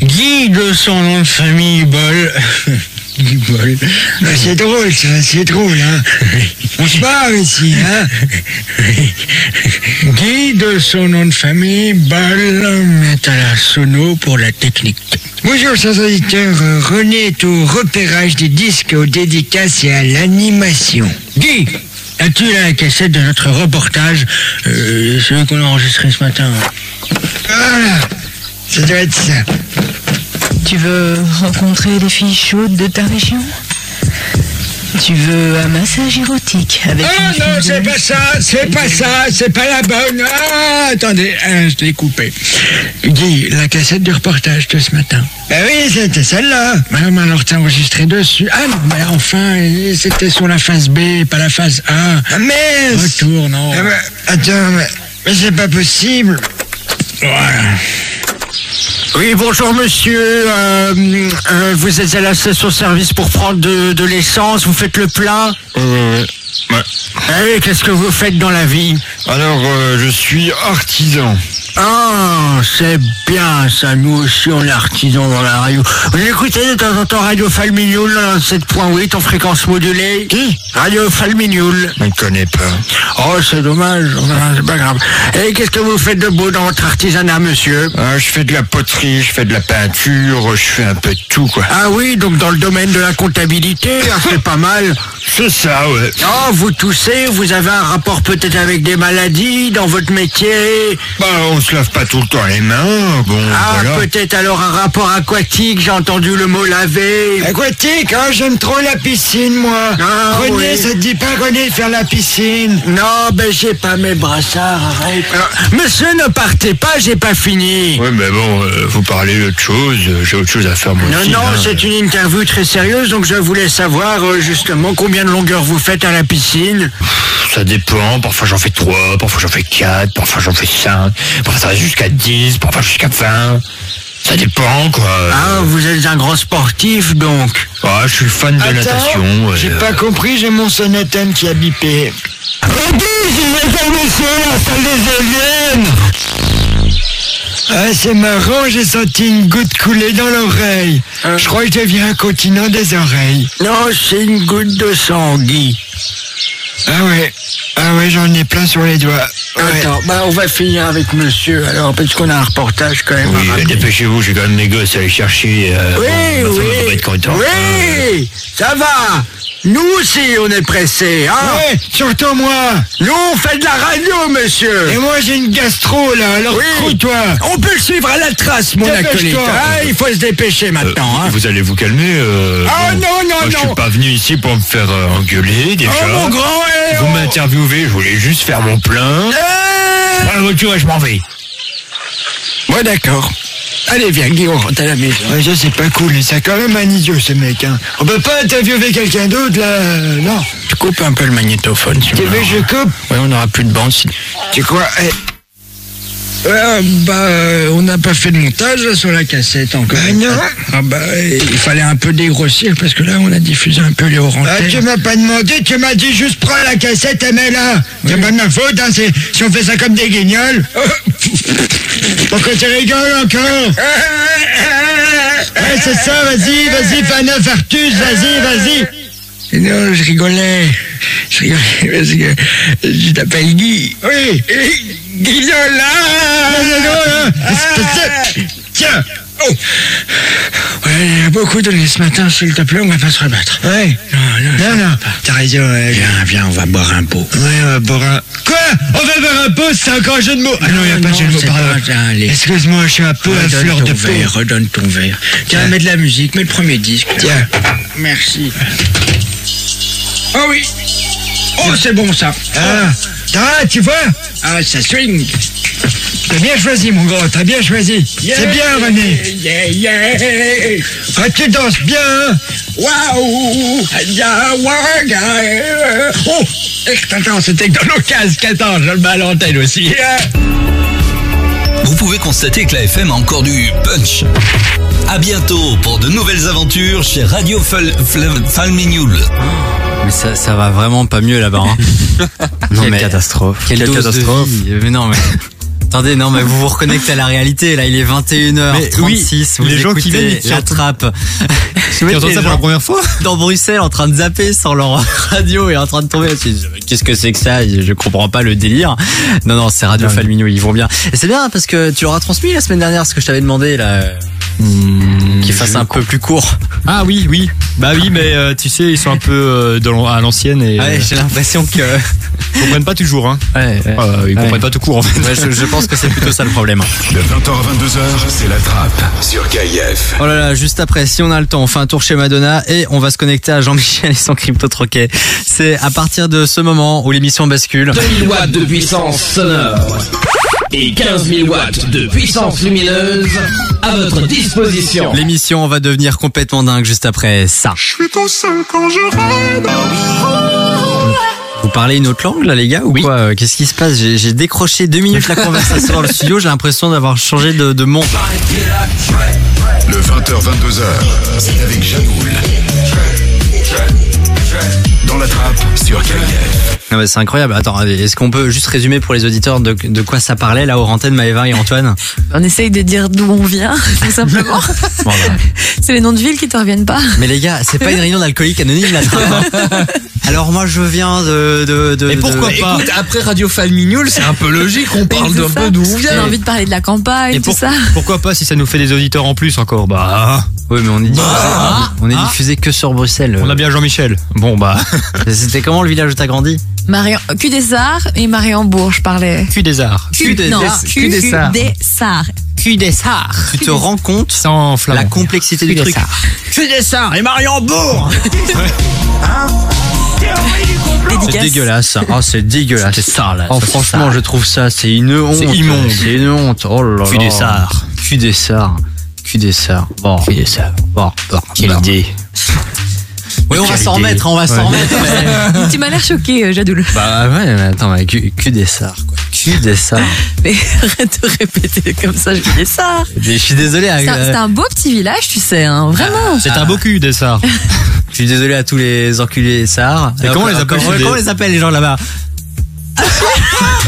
Guy de son nom de famille Bol. Guy Bol. C'est drôle ça, c'est drôle hein. On se barre ici hein. Guy de son nom de famille Bol met à la sono pour la technique. Bonjour chers auditeurs, René est au repérage des disques, aux dédicaces et à l'animation. Guy, as-tu la cassette de notre reportage, euh, celui qu'on a enregistré ce matin Voilà, ça doit être ça. Tu veux rencontrer les filles chaudes de ta région? Tu veux un massage érotique avec Ah une non, fille c'est de- pas ça, c'est pas ça, c'est pas la bonne. Ah, attendez, hein, je l'ai coupé. Guy, la cassette du reportage de ce matin. Ben oui, c'était celle-là. Madame, alors t'as enregistré dessus. Ah non, mais enfin, c'était sur la phase B, pas la phase A. Ah mais Retour, non. attends, mais, mais c'est pas possible. Voilà. Oui, bonjour monsieur. Euh, euh, vous êtes à la station-service pour prendre de, de l'essence. Vous faites le plein Euh, ouais. Ah oui, qu'est-ce que vous faites dans la vie? Alors, euh, je suis artisan. Ah, c'est bien ça. Nous aussi, on est artisans dans la radio. Vous écoutez de temps en temps Radio Falmignoul, là, 7.8 en fréquence modulée Qui? Radio Falmignoul. On ne connaît pas. Oh, c'est dommage. C'est pas grave. Et qu'est-ce que vous faites de beau dans votre artisanat, monsieur? Ah, je fais de la poterie, je fais de la peinture, je fais un peu de tout, quoi. Ah oui, donc dans le domaine de la comptabilité, hein, c'est pas mal. C'est ça, ouais. Oh, vous toussez, vous avez un rapport peut-être avec des maladies dans votre métier? Bah, on se lave pas tout le temps les mains. Bon, Ah, voilà. peut-être alors un rapport aquatique, j'ai entendu le mot laver. Aquatique, hein, j'aime trop la piscine, moi. Ah, René, oui. ça te dit pas, René, de faire la piscine? Non, ben j'ai pas mes brassards, arrête. Monsieur, ne partez pas, j'ai pas fini. Ouais, mais bon, euh, vous parlez d'autre chose. euh, J'ai autre chose à faire, moi Non, aussi. non, hein. c'est une interview très sérieuse, donc je voulais savoir euh, justement combien de longueur vous faites à la piscine? Ça dépend, parfois j'en fais 3, parfois j'en fais 4, parfois j'en fais 5, parfois ça va jusqu'à 10, parfois jusqu'à 20. Ça dépend, quoi. Ah, vous êtes un grand sportif, donc. Ah, je suis fan de Attends, natation. ouais. j'ai pas compris, j'ai mon sonnetten qui a bipé. Ah, c'est marrant, j'ai senti une goutte couler dans l'oreille. Je crois que je deviens un continent des oreilles. Non, c'est une goutte de sang, Guy. Ah ouais, ah ouais, j'en ai plein sur les doigts. Attends, bah on va finir avec monsieur, alors, parce qu'on a un reportage quand même. Oui, raconter. dépêchez-vous, j'ai quand même mes gosses à aller chercher. euh, Oui, bon, va oui. être contente. Oui, ça va. Nous aussi, on est pressés, hein Ouais, surtout moi. Nous, on fait de la radio, monsieur. Et moi, j'ai une gastro, là, alors Oui. croue-toi. On peut le suivre à la trace, mon acolyte. Ah, il faut se dépêcher maintenant. hein. Vous allez vous calmer. euh, Ah, bon, non, non, moi, Je non. suis pas venu ici pour me faire euh, engueuler, déjà. Oh, mon grand eh, Vous oh. Je voulais juste faire mon plein. Je prends la voiture et je m'en vais. Ouais, d'accord. Allez, viens, Guy, on rentre à la maison. Ouais, ça, c'est pas cool. C'est quand même un idiot, ce mec. Hein. On peut pas interviewer quelqu'un d'autre, là. euh, Non. Tu coupes un peu le magnétophone, tu Tu veux que je coupe Ouais, on n'aura plus de bande. si- Tu crois eh, Euh, bah, euh, on n'a pas fait de montage sur la cassette encore. Bah, non. Ah bah, il fallait un peu dégrossir parce que là, on a diffusé un peu les hors ah, tu m'as pas demandé, tu m'as dit juste prends la cassette et mets-la. C'est pas de ma faute, hein, c'est- si on fait ça comme des guignols. Pourquoi tu rigoles encore Ouais, c'est ça, vas-y, vas-y, œuf Artus, vas-y, vas-y. Non, je rigolais. Je rigolais parce que je t'appelle Guy. Oui. Guy Tiens. Oh Ouais, il y a beaucoup donné ce matin, s'il te plaît, on va pas se rebattre. Ouais. Non, Non, non. T'as raison, ouais, viens, viens, on va boire un pot. Ouais, on va boire un... Quoi? On va boire un pot, c'est encore un jeu de mots. Ah non, il n'y a pas de jeu de mots, pardon. pas- tiens, allez. Excuse-moi, je suis un peu à fleur de peau. verre, redonne ton verre. Tiens, Tiens. mets de la musique, mets le premier disque. Tiens. Merci. Oh oui Oh, c'est bon ça. Ah, ah, tu vois Ah, ça swing. T'as bien choisi, mon grand, t'as bien choisi. C'est bien, René. Yeah, yeah. Ah, tu danses bien, hein Waouh. Oh Attends, c'était que dans nos casques. Attends, je le mets à l'antenne aussi. Vous pouvez constater que la FM a encore du punch. À bientôt pour de nouvelles aventures chez Radio Fal Fal- Falmignoul. Mais ça, ça va vraiment pas mieux là-bas. hein. Quelle catastrophe. Quelle, Quelle dose de catastrophe. Mais non, mais. Attendez, non, mais vous vous reconnectez à la réalité. Là, il est 21h36. Mais oui, vous les gens qui viennent, ils la trappe. Qui entendent ça pour la première fois Dans Bruxelles, en train de zapper sur leur radio et en train de tomber. Qu'est-ce que c'est que ça? Je comprends pas le délire. Non, non, c'est Radio Non, mais- Falmino, ils vont bien. Et c'est bien parce que tu leur as transmis la semaine dernière ce que je t'avais demandé là. Qu'il fasse un peu plus court. Ah oui, oui. Bah oui, mais euh, tu sais, ils sont un peu euh, à l'ancienne et Ouais, euh, j'ai l'impression que. ils comprennent pas toujours. Hein. Ouais, ouais. Euh, ils Ouais. comprennent pas tout court en fait. Ouais, je, je pense que c'est plutôt ça le problème. De 20h à 22h, c'est la trappe sur KIF. Oh là là, juste après, si on a le temps, on fait un tour chez Madonna et on va se connecter à Jean-Michel et son crypto troquet. C'est à partir de ce moment où l'émission bascule. 2000 watts de puissance sonore et 15 000 watts de puissance lumineuse à votre disposition. L'émission va devenir complètement dingue juste après ça. Je suis tout seul quand je rêve. Vous parlez une autre langue là les gars ou quoi Euh, Qu'est-ce qui se passe? J'ai j'ai décroché deux minutes la conversation dans le studio, j'ai l'impression d'avoir changé de, de monde. Le 20h-22h, c'est avec Janoul. Dans la trappe sur KIF. Ah ouais, c'est incroyable. Attends, est-ce qu'on peut juste résumer pour les auditeurs de, de quoi ça parlait là au antenne Maëva et Antoine? On essaye de dire d'où on vient, tout simplement. Voilà. C'est les noms de villes qui te reviennent pas. Mais les gars, c'est pas une réunion d'alcooliques anonymes hein. Alors moi je viens de... de, de Et pourquoi de- pas? Écoute, après Radio Falmignoul, c'est un peu logique, on parle d'un peu d'où on vient. J'ai envie de parler de la campagne, Et tout pour- ça. pourquoi pas si ça nous fait des auditeurs en plus encore Bah, Oui mais on est diffusé, Ah. on est Ah. diffusé que sur Bruxelles. on a bien Jean-Michel. Bon bah, C'était comment le village où t'as grandi? Marion, cul des arts et Mariembourg, je parlais. Cul des arts. Cul des non, arts. cul, Cul des arts. Cul des arts. Tu te rends compte Sans la complexité du truc. Cul des arts et Mariembourg C'est Dédicace. dégueulasse. Oh, c'est dégueulasse. C'est ça, là. Oh, c'est franchement, je trouve ça, c'est une honte. C'est immonde. C'est une honte. Oh là là. Cul des sards. Cul des sards. Cul des sards. Bon. Cul des sards. Bon. bon, Quelle idée. Oui, on va s'en remettre, on va s'en Ouais. remettre. mais- Tu m'as l'air choqué, euh, Jadoul. Bah ouais, mais attends, mais cul, cul des sards, quoi. Cul des sards. Mais arrête de répéter comme ça, je dis des sards. Mais Je suis désolé. à- C'est un, c'est un beau petit village, tu sais, hein, vraiment. C'est un beau cul des sards. Je suis désolé à tous les enculés sards. Et comment on les appelle comment, chez les- comment on les appelle les gens là-bas?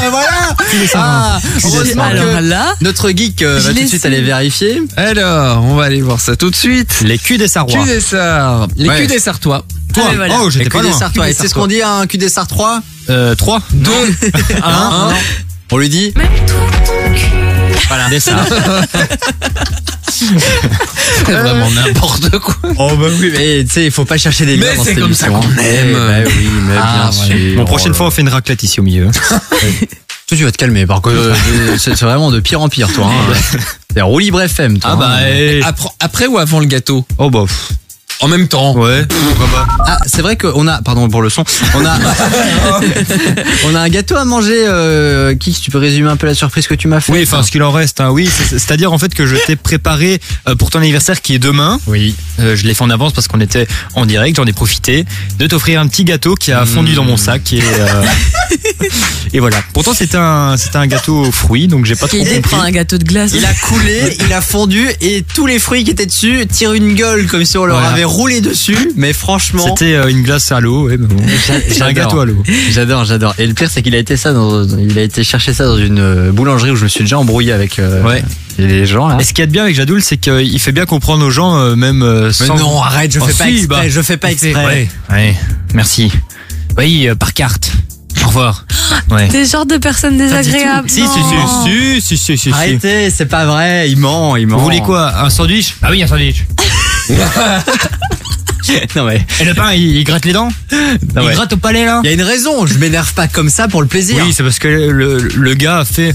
Ben voilà Ah, heureusement Alors que là, notre geek euh, je va tout de suite su. aller vérifier. Alors, on va aller voir ça tout de suite. Les culs des sarrois. Cul des sards. Les Ouais. culs des sartois. Toi, Ah, voilà. Oh, j'étais Les pas loin. toi. Et c'est ce sartois. qu'on dit à un cul des 3 Euh, 3. Deux? Hein On lui dit? Voilà. Des sards. C'est vraiment n'importe quoi. Oh bah oui, mais tu sais, il faut pas chercher des Mais gars dans c'est cette comme ça émission. qu'on aime. Eh bah oui, mais Ah, bien ouais. sûr. Bon, prochaine fois, on fait une raclette ici au milieu. Toi, tu vas te calmer, parce que euh, c'est c'est vraiment de pire en pire, toi. Hein. C'est roue libre FM, toi. Ah bah, hein. eh. Après, après ou avant le gâteau? Oh bah. pff. En même temps. Ouais. Pourquoi pas. Ah, c'est vrai qu'on a, pardon pour le son, on a, on a un gâteau à manger. Euh, Kix, tu peux résumer un peu la surprise que tu m'as fait Oui, enfin, ce qu'il en reste, hein, oui. c'est- C'est-à-dire, en fait, que je t'ai préparé euh, pour ton anniversaire qui est demain. Oui. Euh, je l'ai fait en avance parce qu'on était en direct, j'en ai profité de t'offrir un petit gâteau qui a fondu dans mon sac et, euh, et voilà. Pourtant, c'était un, c'était un gâteau aux fruits, donc j'ai pas trop compris. prendre un gâteau de glace. Il a coulé, il a fondu et tous les fruits qui étaient dessus tirent une gueule comme si on leur Voilà. avait roulé dessus. Mais franchement, C'était euh, une glace à l'eau, ouais, mais bon. C'est un J'adore. gâteau à l'eau. J'adore, j'adore. Et le pire, c'est qu'il a été ça, dans, il a été chercher ça dans une euh, boulangerie où je me suis déjà embrouillé avec euh, Ouais. les gens là. Et ce qu'il y a de bien avec Jadoul, c'est qu'il fait bien comprendre aux gens, euh, même euh, Mais sans. non, arrête, je Oh, fais pas si, exprès, bah, je fais pas exprès. Ouais, ouais, merci. Oui, euh, par carte. Au revoir. Ouais. Des genres de personnes désagréables. Si, si, si, si, si, si, si. Arrêtez, c'est pas vrai, il ment, il ment. Vous voulez quoi Un sandwich? Ah oui, un sandwich. Non mais, Et le pain, il, il gratte les dents non, Il gratte au palais, là il y a une raison, je m'énerve pas comme ça pour le plaisir. Oui, c'est parce que le, le gars a fait.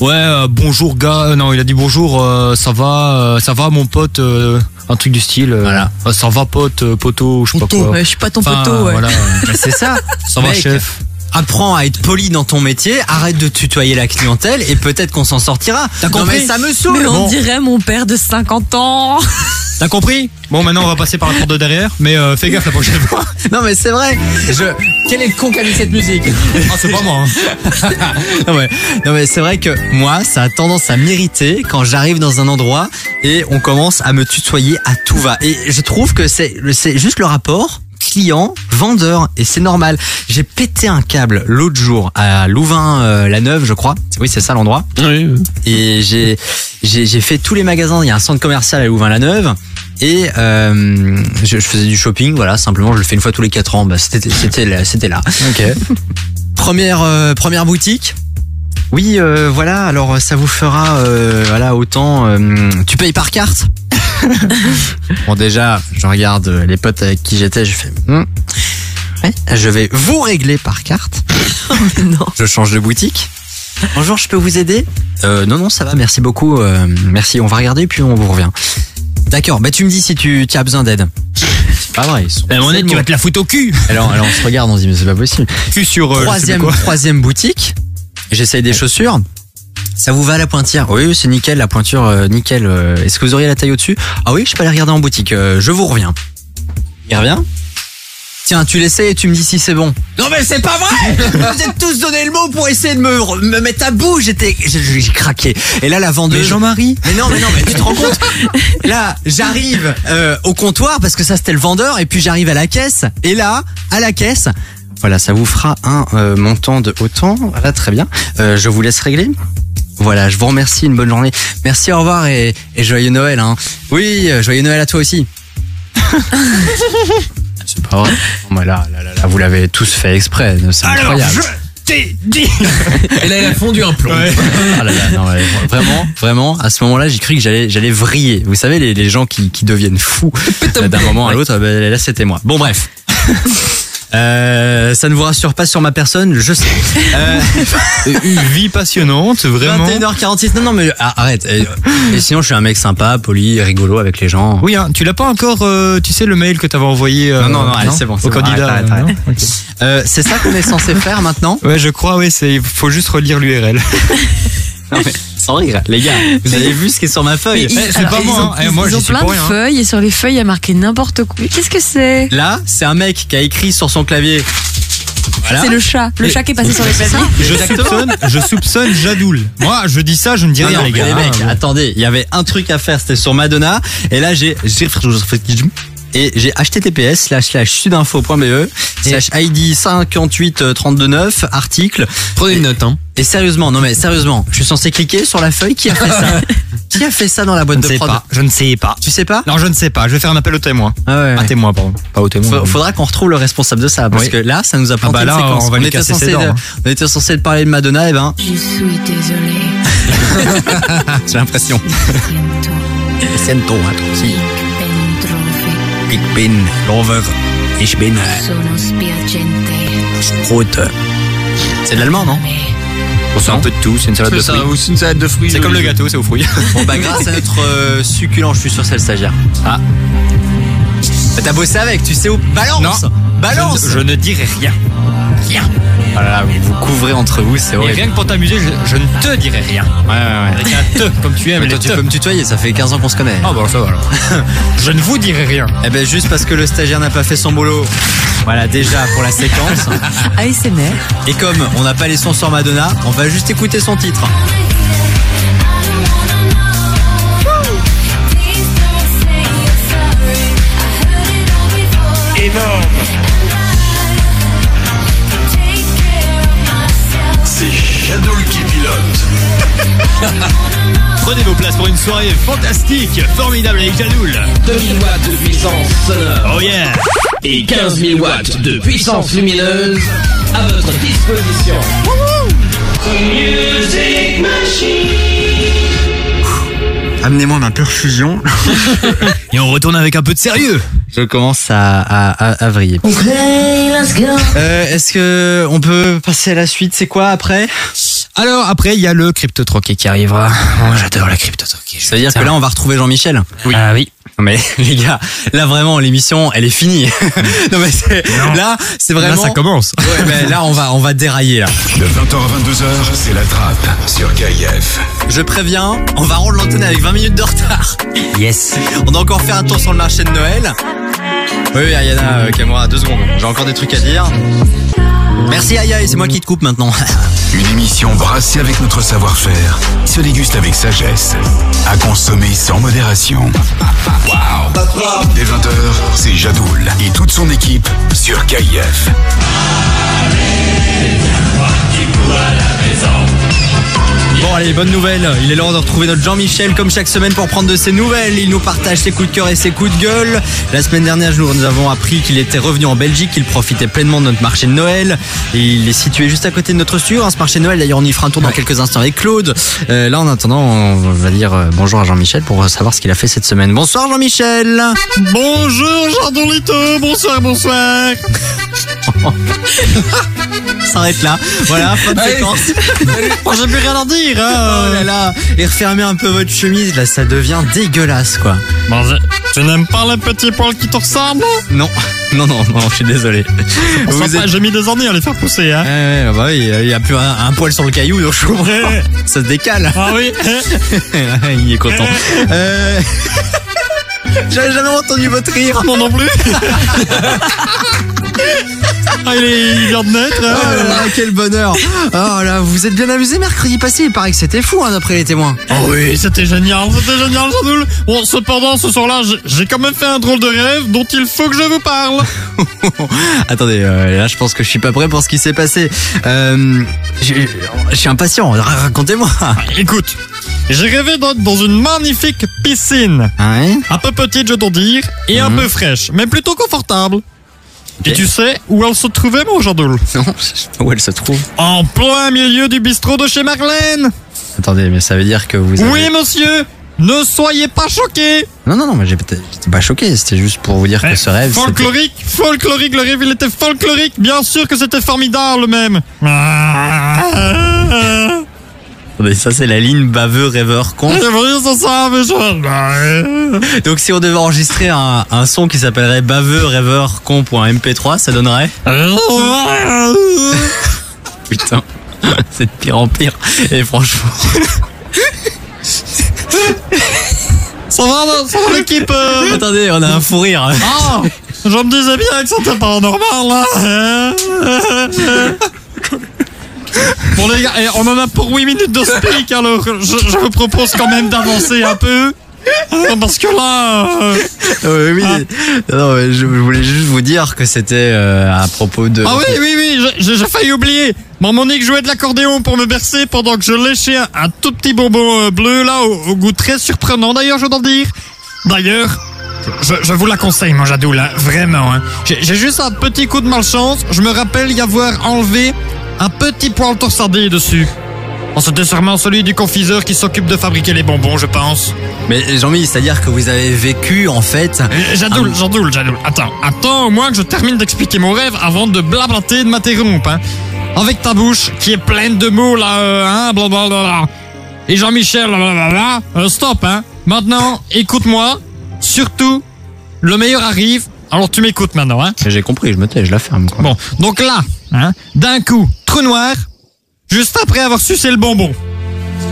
Ouais, euh, bonjour gars. Euh, Non, il a dit bonjour. euh, ça va, euh, ça va mon pote. euh, un truc du style. euh, Voilà. ça va pote, euh, poteau, je sais pas quoi. Ouais, je suis pas ton Enfin, poteau, ouais. Voilà. C'est ça. Ça va Mec, chef. Apprends à être poli dans ton métier, arrête de tutoyer la clientèle et peut-être qu'on s'en sortira. T'as Non compris mais ça me saoule. Mais on Bon. dirait mon père de 50 ans. T'as compris? Bon, maintenant on va passer par la porte de derrière, mais euh, fais gaffe la prochaine fois. Non mais c'est vrai. Je... Quel est le con qui a mis cette musique? Ah, c'est pas moi. hein. non mais, non mais c'est vrai que moi, ça a tendance à m'irriter quand j'arrive dans un endroit et on commence à me tutoyer à tout va. Et je trouve que c'est c'est juste le rapport client vendeur et c'est normal. J'ai pété un câble l'autre jour à Louvain euh, je crois. Oui, c'est ça l'endroit. Oui. Et j'ai j'ai j'ai fait tous les magasins. Il y a un centre commercial à Louvain-la-Neuve. Et euh, je, je faisais du shopping, voilà, simplement je le fais une fois tous les quatre ans. Bah, c'était c'était là, c'était là. Ok. Première euh, première boutique. Oui, euh, voilà. Alors ça vous fera euh, voilà autant. euh, tu payes par carte. bon déjà, je regarde euh, les potes avec qui j'étais, je fais. hmm, ouais, je vais vous régler par carte. non. Je change de boutique. Bonjour, je peux vous aider? Euh, Non, non, ça va, merci beaucoup. euh, merci, on va regarder puis on vous revient. D'accord, bah tu me dis si tu, tu as besoin d'aide. C'est pas vrai, ils sont. La monnaie, c'est tu vas te la foutre au cul. Alors, alors on se regarde, on se dit mais c'est pas possible. Cul sur. euh, troisième boutique. J'essaye des chaussures. Ça vous va la pointière Oui, c'est nickel, la pointure, euh, nickel. euh, Est-ce que vous auriez la taille au-dessus? Ah oui, je peux aller regarder en boutique. euh, je vous reviens. Il revient? Tiens, tu l'essayes et tu me dis si c'est bon. Non mais c'est pas vrai Vous êtes tous donné le mot pour essayer de me, re- me mettre à bout. J'étais, j'ai j'ai craqué. Et là, la vendeuse. Jean-Marie Mais non, mais non, mais tu te rends compte? Là, j'arrive euh, au comptoir parce que ça c'était le vendeur et puis j'arrive à la caisse et là, à la caisse, voilà, ça vous fera un euh, montant de autant. Voilà, très bien. Euh, je vous laisse régler. Voilà, je vous remercie, une bonne journée. Merci, au revoir et, et joyeux Noël. Hein. Oui, euh, joyeux Noël à toi aussi. C'est pas vrai. Non, mais là, là, là, là, vous l'avez tous fait exprès. C'est incroyable. t'ai dit. Et là, il a fondu un plomb. Ah là là, non, ouais, vraiment, vraiment, à ce moment-là, j'ai cru que j'allais, j'allais vriller. Vous savez, les, les gens qui, qui deviennent fous euh, d'un moment à l'autre, euh, ben, là, c'était moi. Bon, bref. Euh, ça ne vous rassure pas sur ma personne, je sais. Euh, Une vie passionnante, vraiment. 21h46. Non, non, mais ah, arrête. Et, et sinon, je suis un mec sympa, poli, rigolo avec les gens. Oui, hein, tu l'as pas encore, euh, tu sais, le mail que t'avais envoyé euh, Non, non, non, allez, c'est bon, c'est au bon, candidat. non. Euh, c'est ça qu'on est censé faire maintenant? Ouais, je crois, oui, c'est, il faut juste relire l'URL. Non, mais sans rire, les gars. Vous avez vu ce qui est sur ma feuille Mais ils- alors, ils ont- Ils ont plein de feuilles et sur les feuilles, il y a marqué n'importe quoi. Mais Qu'est-ce que c'est Là, c'est un mec qui a écrit sur son clavier. Voilà. C'est le chat. Le chat qui est passé sur les claviers. Je soupçonne, je soupçonne Jadoul. Moi, je dis ça, je ne dis Non, rien, non, les mais gars. les mecs, hein, attendez, il y avait un truc à faire, c'était sur Madonna. Et là, j'ai j'ai et j'ai https slash slash sudinfo.be slash id 58329 article. Prenez une note, hein. Et sérieusement, non mais sérieusement, je suis censé cliquer sur la feuille? Qui a fait ça? qui a fait ça dans la boîte Je ne de sais prod? pas. Je ne sais pas. Tu sais pas? Non, je ne sais pas. Je vais faire un appel au témoin. Ah ouais, Un témoin, pardon. Pas au témoin. Faudra qu'on retrouve le responsable de ça parce Oui. que là, ça nous a planté bah là, une séquence. on va était censé de- hein. on était censé de parler de Madonna, et ben, Je suis désolé. j'ai l'impression. Siento a si. Ich bin Lover. Ich bin Sono spiacente. Sprout. C'est de l'allemand, non? Bon, c'est un peu de tout, c'est une salade de fruits. c'est une salade de fruits. C'est comme le gâteau, c'est aux fruits. Bon bah grâce à notre euh, succulent, je suis sûr c'est le stagiaire. Ah. Bah, T'as bossé avec, tu sais où Balance Non. Balance Je, je ne dirai rien. Rien. Oh là là, vous vous couvrez entre vous, c'est Et horrible. rien que pour t'amuser, je, je ne te dirai rien. Ouais, ouais, ouais. Avec un te, comme tu aimes. Mais les toi, tu te. peux me tutoyer, ça fait 15 ans qu'on se connaît. Ah, bah, ça va alors. je ne vous dirai rien. Eh ben juste parce que le stagiaire n'a pas fait son boulot. Voilà déjà pour la séquence. ASMR. Et comme on n'a pas les sons sur Madonna, on va juste écouter son titre. Soirée fantastique, formidable avec Jadoul. 2000 watts de puissance sonore. Oh yeah Et 15 000 watts de puissance lumineuse à votre disposition. Music Machine. Amenez-moi ma perfusion. Et on retourne avec un peu de sérieux. Je commence à, à, à, à vriller. Euh, Est-ce que on peut passer à la suite? C'est quoi après? Alors, après, il y a le crypto-troquet qui arrivera. Oh, j'adore la crypto-troquet. Ça veut dire que là on va retrouver Jean-Michel? Oui. Ah oui. Non, Mais les gars, là vraiment l'émission elle est finie. non mais c'est- là c'est vraiment. Là, ça commence. Ouais, mais là on va on va dérailler là. De 20h à 22h, c'est la trappe sur KIF. Je préviens, on va rendre l'antenne avec 20 minutes de retard. Yes. On doit encore faire un tour sur le marché de Noël. Oui, oui, Ayana, euh, Kamura, deux secondes. J'ai encore des trucs à dire. Merci Aïe, c'est moi qui te coupe maintenant. Une émission brassée avec notre savoir-faire, se déguste avec sagesse, à consommer sans modération. Dès 20h, c'est Jadoul et toute son équipe sur KIF. Bon allez, bonne nouvelle, il est l'heure de retrouver notre Jean-Michel comme chaque semaine pour prendre de ses nouvelles. Il nous partage ses coups de cœur et ses coups de gueule. La semaine dernière, nous nous avons appris qu'il était revenu en Belgique, qu'il profitait pleinement de notre marché de Noël. Et il est situé juste à côté de notre studio, hein, ce marché de Noël. D'ailleurs, on y fera un tour dans quelques instants avec Claude. Euh, là, en attendant, on va dire euh, bonjour à Jean-Michel pour savoir ce qu'il a fait cette semaine. Bonsoir Jean-Michel Bonjour Jardolito, bonsoir, bonsoir. S'arrête là. Voilà, fin de Allez. séquence. Bon, j'ai plus rien à dire. Hein. Oh là là. Et refermez un peu votre chemise, là, ça devient dégueulasse, quoi. Bon, je, tu n'aimes pas les petits poils qui te ressemblent? Non, non, non, non, je suis désolé. J'ai mis des années à les faire pousser, hein. Bah oui, il y a plus un, un poil sur le caillou, donc je comprends. Ça se décale. Ah oui il est content. Euh... J'avais jamais entendu votre rire. Moi non plus Ah, il, est, il vient de naître, hein. Oh là là, quel bonheur. Oh là, vous êtes bien amusé mercredi passé. Il paraît que c'était fou, hein, d'après les témoins. Oh oui, c'était génial, c'était génial, Jadoul. Bon, cependant, ce soir-là, j'ai- quand même fait un drôle de rêve dont il faut que je vous parle. Attendez, euh, là, je pense que je suis pas prêt pour ce qui s'est passé. Euh, je suis impatient. Ra- Racontez-moi. Écoute, j'ai rêvé d'être dans une magnifique piscine. Ouais? Un peu petite, je dois dire, et un Mhm. peu fraîche, mais plutôt confortable. Et tu sais où elle se trouvait, mon Jadoul Non, où elle se trouve En plein milieu du bistrot de chez Marlène Attendez, mais ça veut dire que vous avez... Oui, monsieur Ne soyez pas choqués Non, non, non, mais j'étais pas choqué. C'était juste pour vous dire que ce rêve. Folklorique, folklorique, le rêve il était folklorique, bien sûr que c'était formidable même. Mais ça, c'est la ligne baveux, rêveur, con. Je... Donc, si on devait enregistrer un, un son qui s'appellerait baveux, rêveur, con.mp3, ça donnerait Putain, c'est de pire en pire. Et franchement. Ça va, ça va l'équipe euh Attendez, on a un fou rire. Ah Je me disais bien que c'était pas normal là Bon les gars, eh, on en a pour 8 minutes de speak alors je, je vous propose quand même d'avancer un peu hein, Parce que là... euh, Euh, oui, non, mais je voulais juste vous dire que c'était euh, à propos de. Ah oui, oui, oui, j'ai- failli oublier. Mon Monique jouait de l'accordéon pour me bercer pendant que je léchais un, un tout petit bonbon euh, bleu là, au, au goût très surprenant d'ailleurs, je dois dire. D'ailleurs, je, je vous la conseille, mon Jadou, là, vraiment. hein. J'ai juste un petit coup de malchance. Je me rappelle y avoir enlevé un petit poil torsadé dessus. Oh, C'était sûrement celui du confiseur qui s'occupe de fabriquer les bonbons, je pense. Mais Jean-Mi, c'est-à-dire que vous avez vécu en fait. Euh, Jadoul, Jadoul, Jadoul, attends, attends au moins que je termine d'expliquer mon rêve avant de blablater et de m'interrompre, hein. Avec ta bouche qui est pleine de mots là, euh, hein, blablabla. Et Jean-Michel, blablabla, euh, stop, hein. Maintenant, écoute-moi, surtout, le meilleur arrive, alors tu m'écoutes maintenant, hein. J'ai compris, je me tais, je la ferme. Quoi. Bon, donc là, hein, d'un coup, trou noir, juste après avoir sucé le bonbon.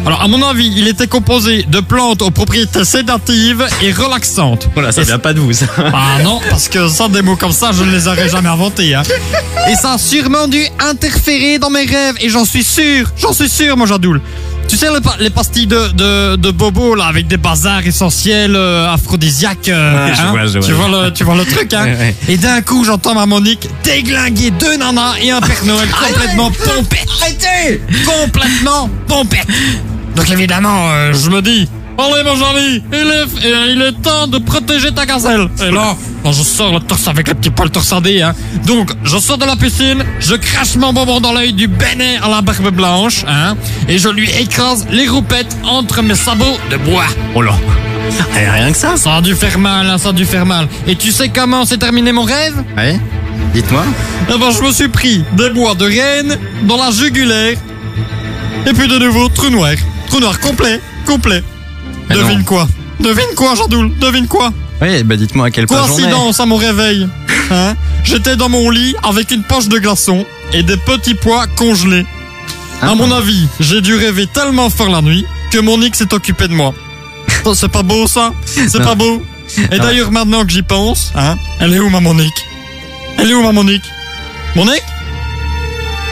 Alors, à mon avis, il était composé de plantes aux propriétés sédatives et relaxantes. Voilà, ça vient pas de vous, ça. ah non, parce que ça, des mots comme ça, je ne les aurais jamais inventés. Hein. Et ça a sûrement dû interférer dans mes rêves. Et j'en suis sûr, j'en suis sûr, mon Jadoul. Tu sais, les, pa- les pastilles de, de, de Bobo, là, avec des bazars essentiels euh, aphrodisiaques. euh, Ouais, je vois, je vois. Tu, vois le, tu vois le truc, hein Ouais, ouais. Et d'un coup, j'entends ma Monique déglinguer deux nanas et un Père Noël complètement pompette. Arrêtez Complètement pompette. Donc évidemment, euh, je me dis, allez mon Jean-Mi, il est, euh, il est temps de protéger ta gazelle. Et là, quand je sors le torse avec le petit poil torsadé, hein. Donc, je sors de la piscine, je crache mon bonbon dans l'œil du bénet à la barbe blanche, hein. Et je lui écrase les roupettes entre mes sabots de bois. Oh là Rien que ça Ça a dû faire mal, hein, ça a dû faire mal. Et tu sais comment s'est terminé mon rêve? Ouais Dites-moi. eh ben, je me suis pris des bois de rennes dans la jugulaire. Et puis de nouveau, trou noir. Trou noir complet, complet. Mais Devine non. quoi? Devine quoi, Jandoul Devine quoi? Oui, bah dites-moi à quelle page est. Coïncidence à mon réveil. Hein? J'étais dans mon lit avec une poche de glaçons et des petits pois congelés. Ah. À mon avis, j'ai dû rêver tellement fort la nuit que mon X s'est occupé de moi. Ça, C'est pas beau ça? C'est pas beau? Et d'ailleurs maintenant que j'y pense, hein, elle est où ma Monique? Elle est où ma Monique? Monique?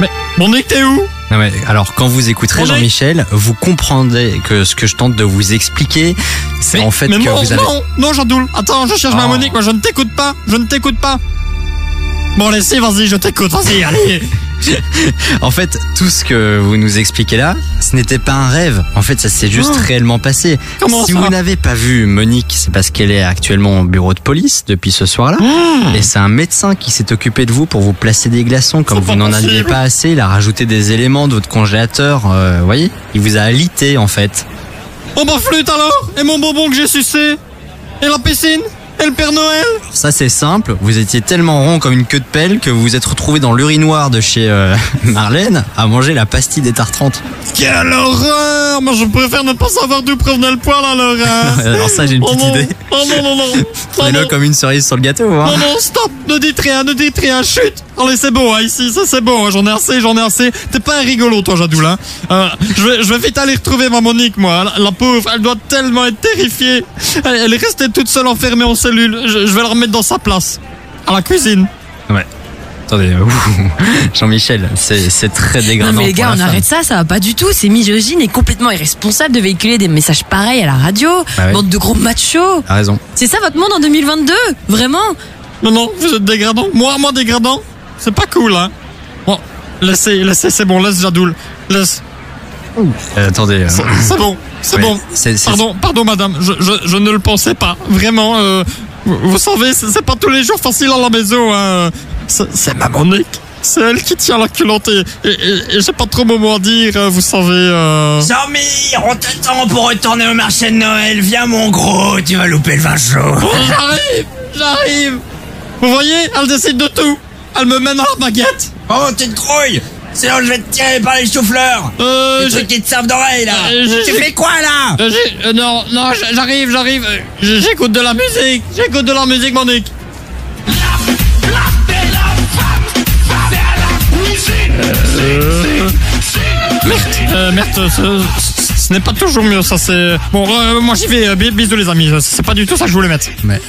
Mais Monique t'es où? Non mais alors quand vous écouterez Jean-Michel, vous comprendrez que ce que je tente de vous expliquer, c'est en fait Mais que non, vous avez. non, non, Jandoul. Attends, je cherche ma Oh. Monique. Moi, je ne t'écoute pas. Je ne t'écoute pas. Bon, allez, si, vas-y, je t'écoute. Vas-y, allez. En fait, tout ce que vous nous expliquez là, ce n'était pas un rêve. En fait, ça s'est juste Oh. réellement passé. Comment si vous n'avez pas vu Monique, c'est parce qu'elle est actuellement au bureau de police depuis ce soir-là. Oh. Et c'est un médecin qui s'est occupé de vous pour vous placer des glaçons. Comme vous n'en aviez pas assez, il a rajouté des éléments de votre congélateur. euh, vous voyez Il vous a alité en fait. Oh, bah, flûte alors. Et mon bonbon que j'ai sucé. Et la piscine. Et le Père Noël. Ça c'est simple, vous étiez tellement rond comme une queue de pelle que vous vous êtes retrouvé dans l'urinoir de chez euh, Marlène à manger la pastille des tartrantes. Quelle horreur. Moi, je préfère ne pas savoir d'où provenait le poil alors. hein. Alors ça j'ai une Oh petite idée. Oh non, non, non. Oh Prenez-le non. comme une cerise sur le gâteau. Hein. Non, non, stop Ne dites rien, ne dites rien, chut Allez, c'est bon, hein, ici, ça c'est bon, hein, j'en ai assez, j'en ai assez. T'es pas un rigolo, toi, Jadoul, hein. Euh, je, vais, je vais vite aller retrouver ma Monique, moi. La, la pauvre, elle doit tellement être terrifiée. Elle, elle est restée toute seule enfermée en cellule. Je, je vais la remettre dans sa place. À la cuisine. Ouais. Attendez, euh. Jean-Michel, c'est c'est très dégradant. Non mais les gars, on femme. arrête ça, ça va pas du tout. C'est misogyne et complètement irresponsable de véhiculer des messages pareils à la radio. Bah. Bande de gros machos. T'as raison. C'est ça votre monde en 2022 Vraiment? Non, non, vous êtes dégradant. Moi, moi, dégradant. C'est pas cool, hein. Bon, laissez, laissez, c'est bon, laisse Jadoul. Laisse. Euh, attendez. euh, C'est bon, c'est bon. Pardon, pardon, madame, je, je, je ne le pensais pas. Vraiment, euh, vous, vous savez, c'est pas tous les jours facile à la maison. Hein. C'est ma Monique. C'est elle qui tient la culotte et, et, et- et j'ai pas trop moment à dire, euh, vous savez. Euh... Samir, on t'attend pour retourner au marché de Noël. Viens, mon gros, tu vas louper le vin chaud. Oh, j'arrive, j'arrive. Vous voyez, elle décide de tout. Elle me mène dans la baguette. Oh, tu te grouilles Sinon, je vais te tirer par les choux-fleurs. Euh, Les trucs qui te servent d'oreille, là. Euh, tu fais quoi, là Euh, euh, non, non, j'arrive, j'arrive. Euh, J'écoute de la musique. J'écoute de la musique, Monique. Euh, Merde, euh, merde, ce, ce- ce n'est pas toujours mieux, ça c'est... Bon, euh, moi j'y vais, euh, bi- bisous les amis, c'est pas du tout ça que je voulais mettre. Mais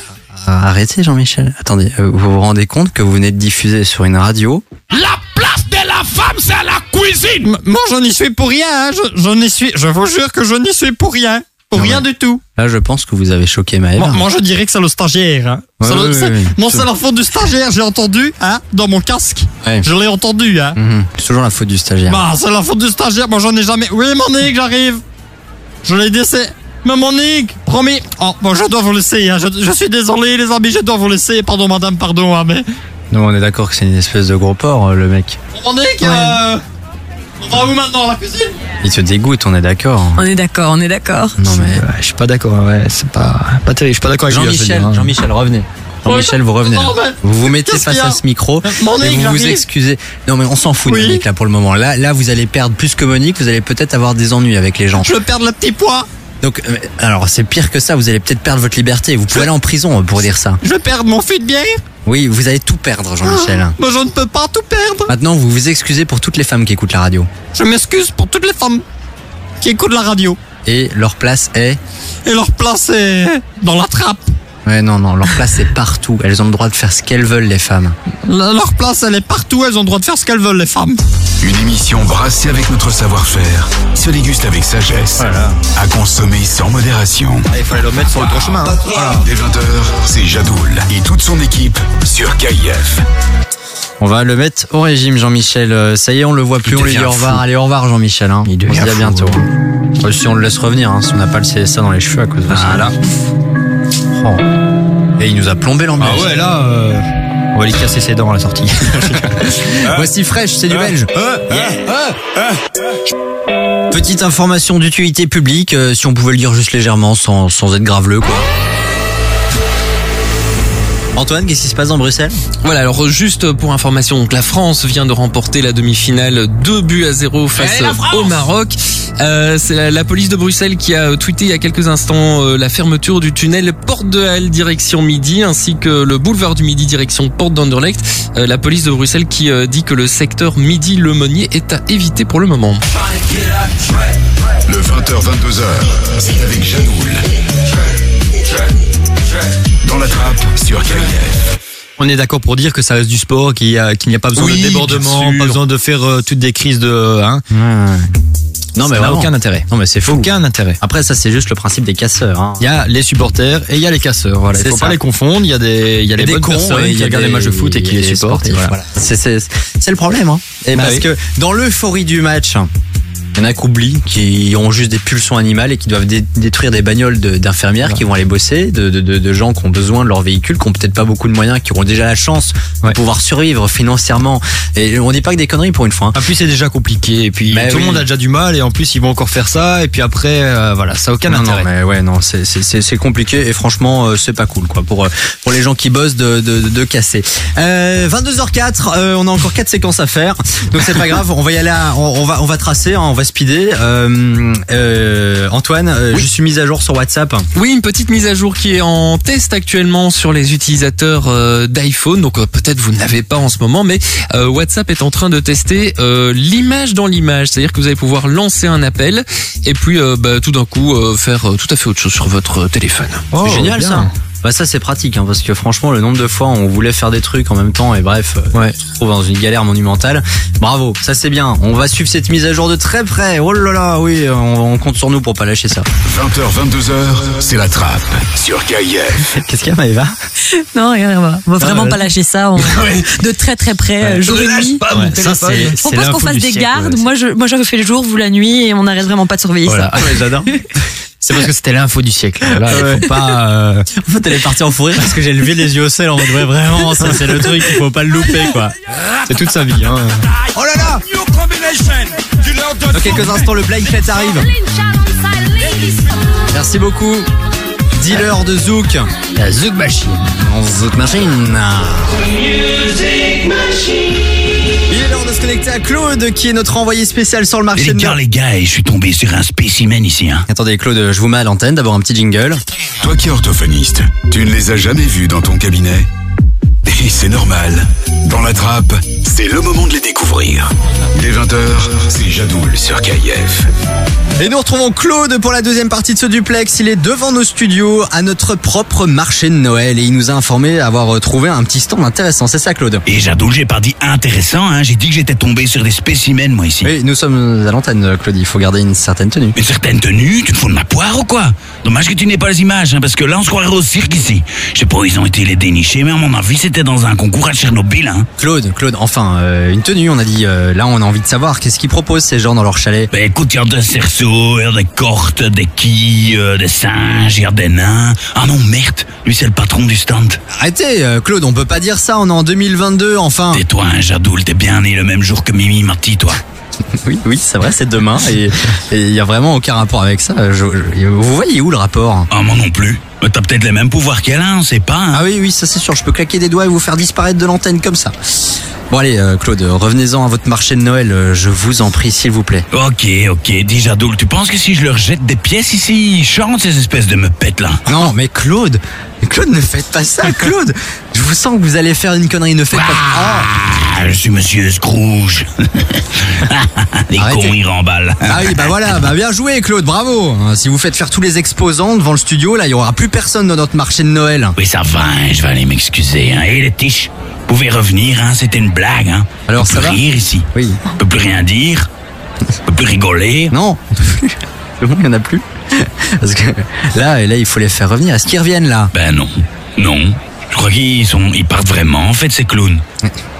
arrêtez Jean-Michel. Attendez, euh, vous vous rendez compte que vous venez de diffuser sur une radio? La la femme, c'est à la cuisine Moi je n'y suis pour rien, hein, je, je n'y suis... Je vous jure que je n'y suis pour rien. Pour rien du tout. Là, je pense que vous avez choqué Maëva. Moi, moi, je dirais que c'est le stagiaire. hein. Ouais, C'est le- non, la faute du stagiaire, j'ai entendu, hein, dans mon casque. Ouais. Je l'ai entendu, hein. Mhm. C'est toujours la faute du stagiaire. Bah, c'est la faute du stagiaire, moi j'en ai jamais. Oui, Monique, j'arrive. Je l'ai laissé. Mais Monique, promis. Oh, bon, je dois vous laisser, hein. je, je suis désolé, les amis, je dois vous laisser. Pardon, madame, pardon, hein, mais. Nous, on est d'accord que c'est une espèce de gros porc, euh, le mec. Monique, euh, on va où maintenant, la cuisine? Il te dégoûte, on est d'accord. On est d'accord, on est d'accord. Non mais je suis pas d'accord, ouais, c'est pas, pas terrible, je suis pas d'accord avec lui, veux Jean-Michel, hein. Jean-Michel, revenez. Jean-Michel, vous revenez. là. Non, mais- Vous vous mettez Qu'est-ce face qu'il y a à ce micro Monique, et vous vous excusez. Non mais on s'en fout de Oui. Monique là pour le moment. Là, là, vous allez perdre plus que Monique. Vous allez peut-être avoir des ennuis avec les gens. Je vais perdre le petit pois. Donc, euh, alors c'est pire que ça. Vous allez peut-être perdre votre liberté. Vous pouvez aller en prison euh, pour dire ça. Je vais perdre mon fil de bière. Oui, vous allez tout perdre, Jean-Michel. Mais je ne peux pas tout perdre. Maintenant, vous vous excusez pour toutes les femmes qui écoutent la radio. Je m'excuse pour toutes les femmes qui écoutent la radio. Et leur place est. Et leur place est dans la trappe. Ouais, non, non, leur place est partout. Elles ont le droit de faire ce qu'elles veulent, les femmes. Leur place, elle est partout, elles ont le droit de faire ce qu'elles veulent, les femmes. Une émission brassée avec notre savoir-faire, se déguste avec sagesse, à consommer sans modération. Il fallait le mettre sur le droit chemin. hein. Dès 20h, c'est Jadoul et toute son équipe sur KIF. On va le mettre au régime, Jean-Michel. Euh, Ça y est, on le voit plus, Il on lui dit devient au revoir. fou. Allez, au revoir, Jean-Michel. Hein. on se dit à fou, bientôt. Euh, Si on le laisse revenir, hein, si on n'a pas le CSA dans les cheveux à cause de ça. Voilà. Oh. Et il nous a plombé l'ambiance. Ah ouais, là, euh, on va lui casser ses dents à la sortie. Voici Fresh, c'est du belge. Petite information d'utilité publique, euh, si on pouvait le dire juste légèrement, sans, sans être graveleux, quoi. Antoine, qu'est-ce qui se passe dans Bruxelles? Voilà, alors juste pour information, donc la France vient de remporter la demi-finale 2 buts à 0 face au Maroc. Euh, c'est la, la police de Bruxelles qui a tweeté il y a quelques instants euh, la fermeture du tunnel Porte de Halle direction Midi ainsi que le boulevard du Midi direction Porte d'Anderlecht. Euh, la police de Bruxelles qui euh, dit que le secteur Midi-Le-Monnier est à éviter pour le moment. Le 20h-22h, c'est avec Jadoul. Dans la trappe sur KIF. On est d'accord pour dire que ça reste du sport, qu'il a- n'y a pas besoin Oui, de débordement, pas besoin de faire euh, toutes des crises de. Hein. Non, mais ça n'a vraiment. aucun intérêt. Non, mais c'est fou. Aucun intérêt. Après, ça, c'est juste le principe des casseurs. Hein. Il y a les supporters et il y a les casseurs. Voilà, il faut ça. pas les confondre. Il y a des, il y a les des bonnes cons, personnes ouais, il qui y a regardent des- les matchs de foot et qui les supportent. voilà. voilà. C'est- le problème. Hein. Et Bah parce oui. que dans l'euphorie du match, il y en a qui oublient, qui ont juste des pulsions animales et qui doivent dé- détruire des bagnoles de- d'infirmières qui vont aller bosser, de, de, de, gens qui ont besoin de leur véhicule, qui ont peut-être pas beaucoup de moyens, qui auront déjà la chance de pouvoir survivre financièrement. Et on dit pas que des conneries pour une fois. hein. En plus, c'est déjà compliqué. Et puis, Mais tout oui. le monde a déjà du mal. Et en plus, ils vont encore faire ça. Et puis après, euh, voilà, ça n'a aucun non, intérêt. Non, mais ouais, non, c'est- compliqué et franchement, euh, c'est pas cool, quoi, pour, euh, pour les gens qui bossent de, de, de casser. Euh, 22h04, euh, on a encore quatre séquences à faire, donc c'est pas grave, on va y aller, à- on, on va, on va tracer, hein, on va speeder. Euh, euh, Antoine, euh, je suis mise à jour sur WhatsApp. Oui, une petite mise à jour qui est en test actuellement sur les utilisateurs euh, d'iPhone. Donc euh, peut-être vous ne l'avez pas en ce moment, mais euh, WhatsApp est en train de tester euh, l'image dans l'image. C'est-à-dire que vous allez pouvoir lancer un appel et puis euh, bah, tout d'un coup euh, faire euh, tout à fait autre chose sur votre téléphone. c'est génial ça. Bah ça c'est pratique hein, parce que franchement le nombre de fois on voulait faire des trucs en même temps et bref euh, on se retrouve dans une galère monumentale. Bravo, ça c'est bien. On va suivre cette mise à jour de très près. Oh là là, oui, on, on compte sur nous pour pas lâcher ça. 20h, 22h, c'est la trappe sur KIF. Qu'est-ce qu'il y a Maëva? Non, rien, rien. On va vraiment ouais. pas lâcher ça. on- De très très près, euh, jour et nuit. Ouais, ça c'est Faut c'est pas qu'on fasse des siècle, gardes. ouais. Moi, je, moi, je fais le jour, vous la nuit, et on n'arrête vraiment pas de surveiller Voilà, ça. j'adore. C'est parce que c'était l'info du siècle. Là, il Ouais. faut pas. euh, En fait, elle est partie en fou rire parce que j'ai levé les yeux au ciel en mode ouais, vraiment, ça c'est le truc, il faut pas le louper quoi. C'est toute sa vie. Hein. Oh là là Dans quelques instants, le blind fête arrive. Merci beaucoup. Dealer de Zouk. La Zouk Machine. Zouk Machine. Il est l'heure de se connecter à Claude qui est notre envoyé spécial sur le marché les de gars, Noël. les gars, je suis tombé sur un spécimen ici. Hein. Attendez Claude, je vous mets à l'antenne, d'abord un petit jingle. Toi qui es orthophoniste, tu ne les as jamais vus dans ton cabinet? Et c'est normal. Dans la trappe, c'est le moment de les découvrir. Dès 20h, c'est Jadoul sur KIF. Et nous retrouvons Claude pour la deuxième partie de ce duplex. Il est devant nos studios à notre propre marché de Noël et il nous a informé avoir trouvé un petit stand intéressant. C'est ça Claude? Et Jadoul, j'ai pas dit intéressant, hein. j'ai dit que j'étais tombé sur des spécimens, moi, ici. Oui, nous sommes à l'antenne Claude, il faut garder une certaine tenue. Une certaine tenue, tu te fous de ma poire ou quoi? Dommage que tu n'aies pas les images, hein, parce que là, on se croirait au cirque ici. Je sais pas où ils ont été les dénicher, mais à mon avis, dans un concours à Tchernobyl. Hein. Claude, Claude, enfin, euh, une tenue, on a dit, euh, là on a envie de savoir, qu'est-ce qu'ils proposent ces gens dans leur chalet? Ben écoute, il y a des cerceaux, il y a des cortes, des quilles, euh, des singes, il y a des nains. Ah non, merde, lui c'est le patron du stand. Arrêtez, Claude, on peut pas dire ça, on est en 2022, enfin. Tais-toi, hein, Jadoul, t'es bien né le même jour que Mimi Marty, toi. Oui, oui, c'est vrai, c'est demain et il y a vraiment aucun rapport avec ça. Je- je- vous voyez où le rapport? Ah, moi non plus. Mais t'as peut-être les mêmes pouvoirs qu'elle, hein, on sait pas. Hein. Ah oui, oui, ça c'est sûr, je peux claquer des doigts et vous faire disparaître de l'antenne comme ça. Bon allez, euh, Claude, revenez-en à votre marché de Noël, euh, je vous en prie, s'il vous plaît. Ok, ok, dis Jadoul, tu penses que si je leur jette des pièces ici, ils chantent ces espèces de meupettes là? Non, mais Claude, Claude, ne faites pas ça, Claude. Je vous sens que vous allez faire une connerie, ne faites pas. Ah, je suis monsieur Scrooge. Les Arrêtez. cons, ils remballent. Ah oui, bah voilà, bah bien joué, Claude, bravo. Hein, Si vous faites faire tous les exposants devant le studio, là, il y aura plus personne dans notre marché de Noël. Oui, ça va, hein, je vais aller m'excuser. Hein. Et les tiches, vous pouvez revenir, hein, c'était une blague. Hein. Alors, on peut ça plus va? rire ici. Oui. On peut plus rien dire. On peut plus rigoler. Non, c'est bon, il y en a plus. Parce que là, là, il faut les faire revenir. Est-ce qu'ils reviennent là? Ben non, non. Je crois qu'ils sont, ils partent vraiment, en fait, ces clowns.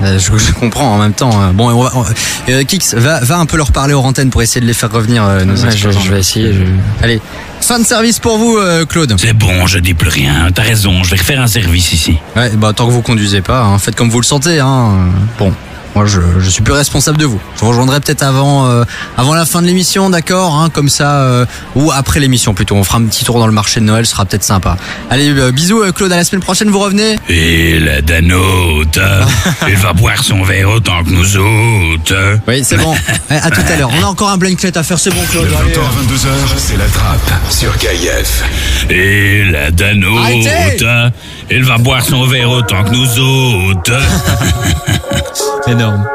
Euh, je, je comprends en même temps. euh, Bon, on va, on- euh, Kix, va, va un peu leur parler aux antennes pour essayer de les faire revenir. euh, nos Ouais, je, vais essayer. je- Allez, fin de service pour vous, euh, Claude. C'est bon, je dis plus rien. T'as raison, je vais refaire un service ici. Ouais, bah tant que vous conduisez pas, hein, faites comme vous le sentez. Hein. Bon, moi je, je suis plus responsable de vous. Je vous rejoindrai peut-être avant, euh, avant la fin de l'émission, d'accord hein, Comme ça, euh, ou après l'émission plutôt. On fera un petit tour dans le marché de Noël, ce sera peut-être sympa. Allez, euh, bisous, euh, Claude. À la semaine prochaine, vous revenez. Et la danote, elle va boire son verre autant que nous autres. Oui, c'est bon. Ouais, à tout à l'heure. On a encore un blanket à faire, c'est bon, Claude. De 20h Allez. à 22h, c'est la trappe sur KIF. Et la danote, Arrêtez elle va boire son verre autant que nous autres. Énorme.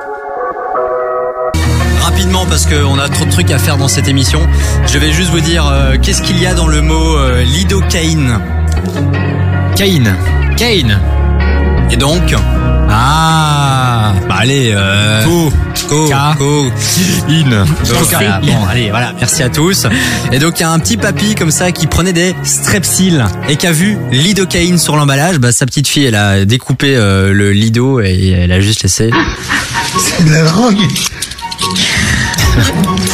Rapidement, parce qu'on a trop de trucs à faire dans cette émission, je vais juste vous dire euh, qu'est-ce qu'il y a dans le mot euh, lidocaïne? Caïn. Caïn. Et donc Ah Bah allez, euh... Co. Co, Ca. co. In. Voilà, bon, allez, voilà, merci à tous. Et donc, il y a un petit papy comme ça qui prenait des strepsils et qui a vu lidocaïne sur l'emballage. Bah, sa petite fille, elle a découpé euh, le lido et elle a juste laissé. C'est de la drogue.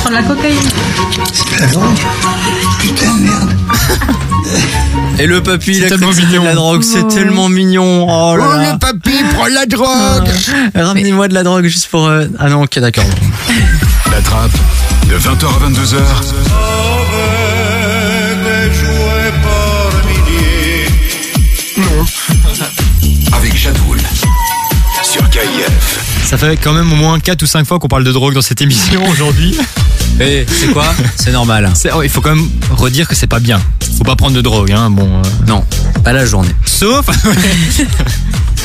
Prendre la cocaïne. C'est de la drogue. Putain de merde. Et le papy, il a tellement mignon. la drogue, c'est tellement mignon. Oh là là. papy, prends la drogue. Ramenez-moi de la drogue juste pour. euh, Ah non, ok, d'accord. La trappe, de 20h à 22h, avec Jadoul sur KIF. Ça fait quand même au moins 4 ou 5 fois qu'on parle de drogue dans cette émission aujourd'hui. Et c'est quoi C'est normal. Oh, il faut quand même redire que c'est pas bien. Faut pas prendre de drogue, hein. Bon. euh, Non, pas la journée. Sauf.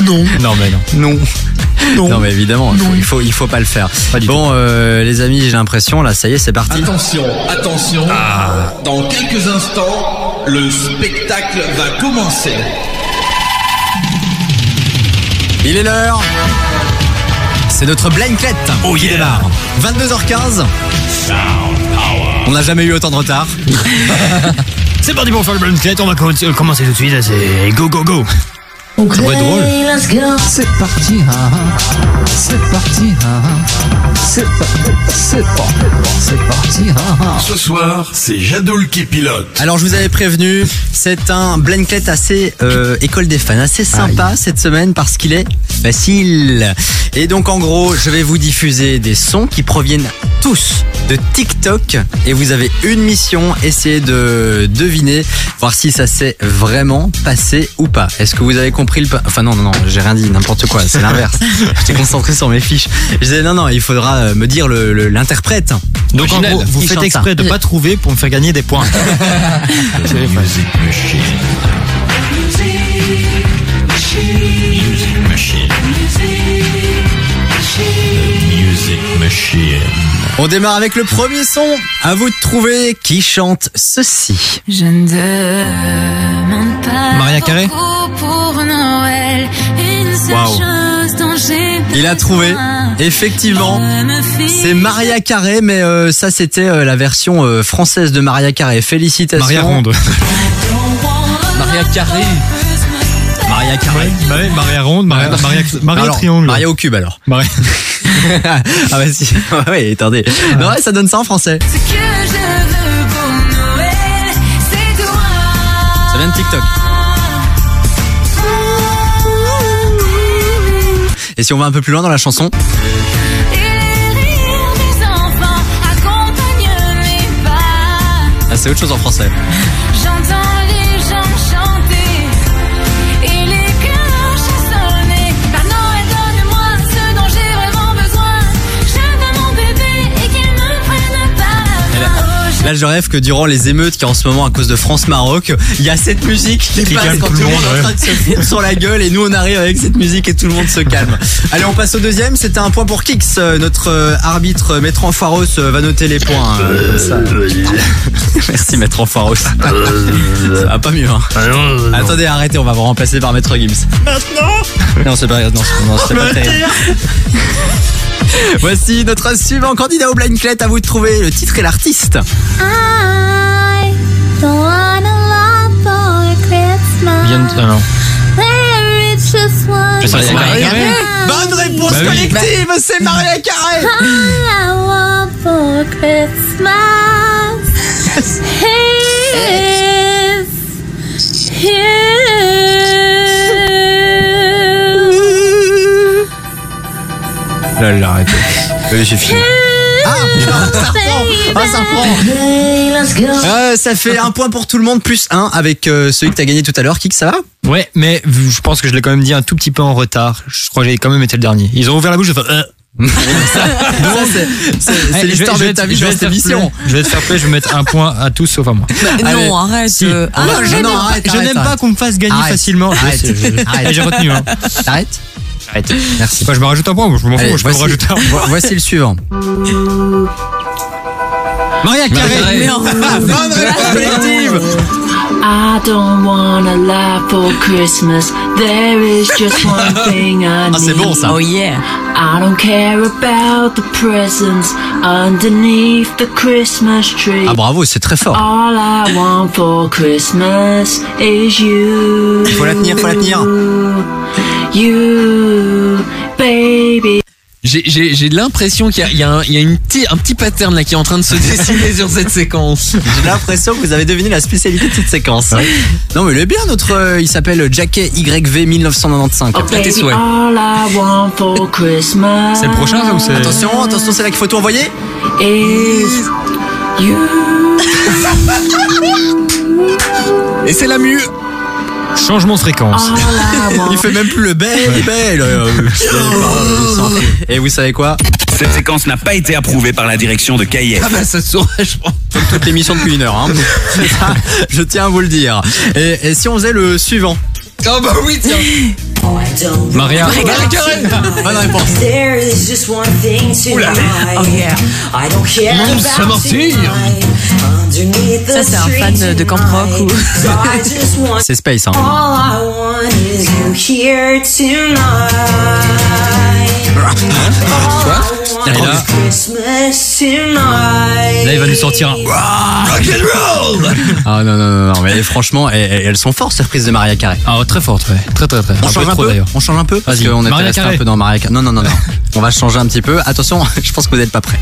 Non. non, mais non. Non. Non, mais évidemment, il faut, il faut, il faut pas le faire. bon, euh, les amis, j'ai l'impression, là, ça y est, c'est parti. Attention, attention. Dans quelques instants, le spectacle va commencer. Il est l'heure. C'est notre blind clette Oh qui yeah. démarre. 22h15. On n'a jamais eu autant de retard. C'est parti pour faire le blanket. On va euh, commencer tout de suite. C'est go, go, go. Ça va être drôle. C'est parti, ah, ah. c'est parti, ah. C'est parti, c'est parti, c'est parti. ah. Ce soir, c'est Jadoul qui pilote. Alors je vous avais prévenu, c'est un Blanket assez euh, école des fans, assez sympa cette semaine parce qu'il est facile. Et donc en gros, je vais vous diffuser des sons qui proviennent tous de TikTok et vous avez une mission, essayer de deviner, voir si ça s'est vraiment passé ou pas. Est-ce que vous avez compris le... pa- Enfin non, non, non, j'ai rien dit, n'importe quoi, c'est l'inverse. J'étais concentré sur mes fiches. Je disais non, non, il faudra euh, me dire le- le- l'interprète. Donc en gros, vous faites exprès ça. de pas trouver pour me faire gagner des points. On démarre avec le premier son. À vous de trouver qui chante ceci. Je ne demande pas Maria Carré beaucoup pour Noël. Une seule Il a trouvé. Effectivement, c'est Maria Carré, mais euh, ça c'était euh, la version euh, française de Maria Carré. Félicitations. Maria Ronde. Maria Carré. Maria Carré. Maria Ronde, Maria, Maria, Maria Alors, Triangle. Maria au cube alors. Maria. ah bah si. ouais, attendez. Non, ouais, ça donne ça en français. Ce que je veux pour Noël, c'est toi. Ça vient de TikTok. Et si on va un peu plus loin dans la chanson, ah, c'est autre chose en français. Là, je rêve que durant les émeutes qui en ce moment à cause de France-Maroc, il y a cette musique qui, Qui passe quand tout le monde monde, est en train de se foutre sur la gueule et nous on arrive avec cette musique et tout le monde se calme. Allez, on passe au deuxième. C'était un point pour Kix. Euh, Notre euh, arbitre euh, Maître Enfoiros euh, va noter les points. euh, ça. Merci Maître Enfoiros. ça va pas mieux. Hein. Attendez, arrêtez, on va vous remplacer par Maître Gims. Maintenant? Non, c'est pas, non, c'est- non, c'est pas terrible. Voici notre suivant candidat au Blind Clet. À vous de trouver le titre et l'artiste. I don't want a lot for Christmas. Vient de- ah non. There is just one Je sais, c'est Maria Carré. Bonne réponse Bah oui. collective, c'est Maria Carré. All I want for Christmas is you. Là, là, arrêtez. Oui, j'ai fini. Ah, ça reprend. Ah, ça reprend. Euh, ça fait un point pour tout le monde, plus un avec euh, celui que t'as gagné tout à l'heure. Kik, ça va? Ouais, mais je pense que je l'ai quand même dit un tout petit peu en retard. Je crois que j'ai quand même été le dernier. Ils ont ouvert la bouche, j'ai fait. euh. Ça, c'est- Allez, l'histoire je vais- de ta vie je dans vais cette te faire émission. plaisir. Je vais te faire plaisir, je vais mettre un point à tous sauf à moi. Allez. Non, arrête. Si. euh, ah, Non, je non, n'aime- arrête, je arrête, n'aime pas arrête. qu'on me fasse gagner Arrête. facilement. Arrête. Arrête. Eh, J'ai retenu. Hein. T'arrêtes Arrête. Merci. Moi, je me rajoute un point. moi, Je m'en fous. Allez, Je peux me voici, rajouter un point. vo- voici le suivant. Maria Carré. Bonne réponse collective. I don't want a lot for Christmas. There is just one thing I need. Ah, c'est bon ça. Oh yeah. I don't care about the presents underneath the Christmas tree. Ah bravo, c'est très fort. All I want for Christmas is you. Faut la tenir, faut la tenir. You, baby. J'ai- J'ai j'ai l'impression qu'il y a, il y a, un, il y a une petit, un petit pattern là qui est en train de se dessiner sur cette séquence. J'ai l'impression que vous avez deviné la spécialité de cette séquence. Non mais il est bien notre, euh, il s'appelle Jackie YV 1995. Oh, baby, all I want for Christmas. C'est le prochain, ça, ou c'est- Attention, attention, c'est là qu'il faut tout envoyer. Et c'est la mieux. Changement de fréquence. Want. Il fait même plus le bel, bel. euh, euh, s'en fout. Et vous savez quoi? Cette séquence n'a pas été approuvée par la direction de KIF. Ah bah ça se saurait, je pense. Comme toute l'émission depuis une heure. Hein. Je tiens à vous le dire. Et, et si on faisait le suivant? Oh bah oui, tiens. Maria. Maria Carré. Bonne réponse. Tonight. Oh yeah. I don't care Non, about ça m'attire. tonight. Underneath the Ça, c'est un fan de camp rock ou- tonight. So I just want C'est Space. Hein. all Là- il va nous sortir un. Ah non, non, non, non, mais franchement, elles, sont fortes ces reprises de Maria Carré. Ah, très forte, ouais. Très, très, très. On Un change peu un trop peu d'ailleurs. On change un peu Parce qu'on était resté un peu dans Maria Carré. Non, non, non, non. On va changer un petit peu. Attention, je pense que vous n'êtes pas prêts.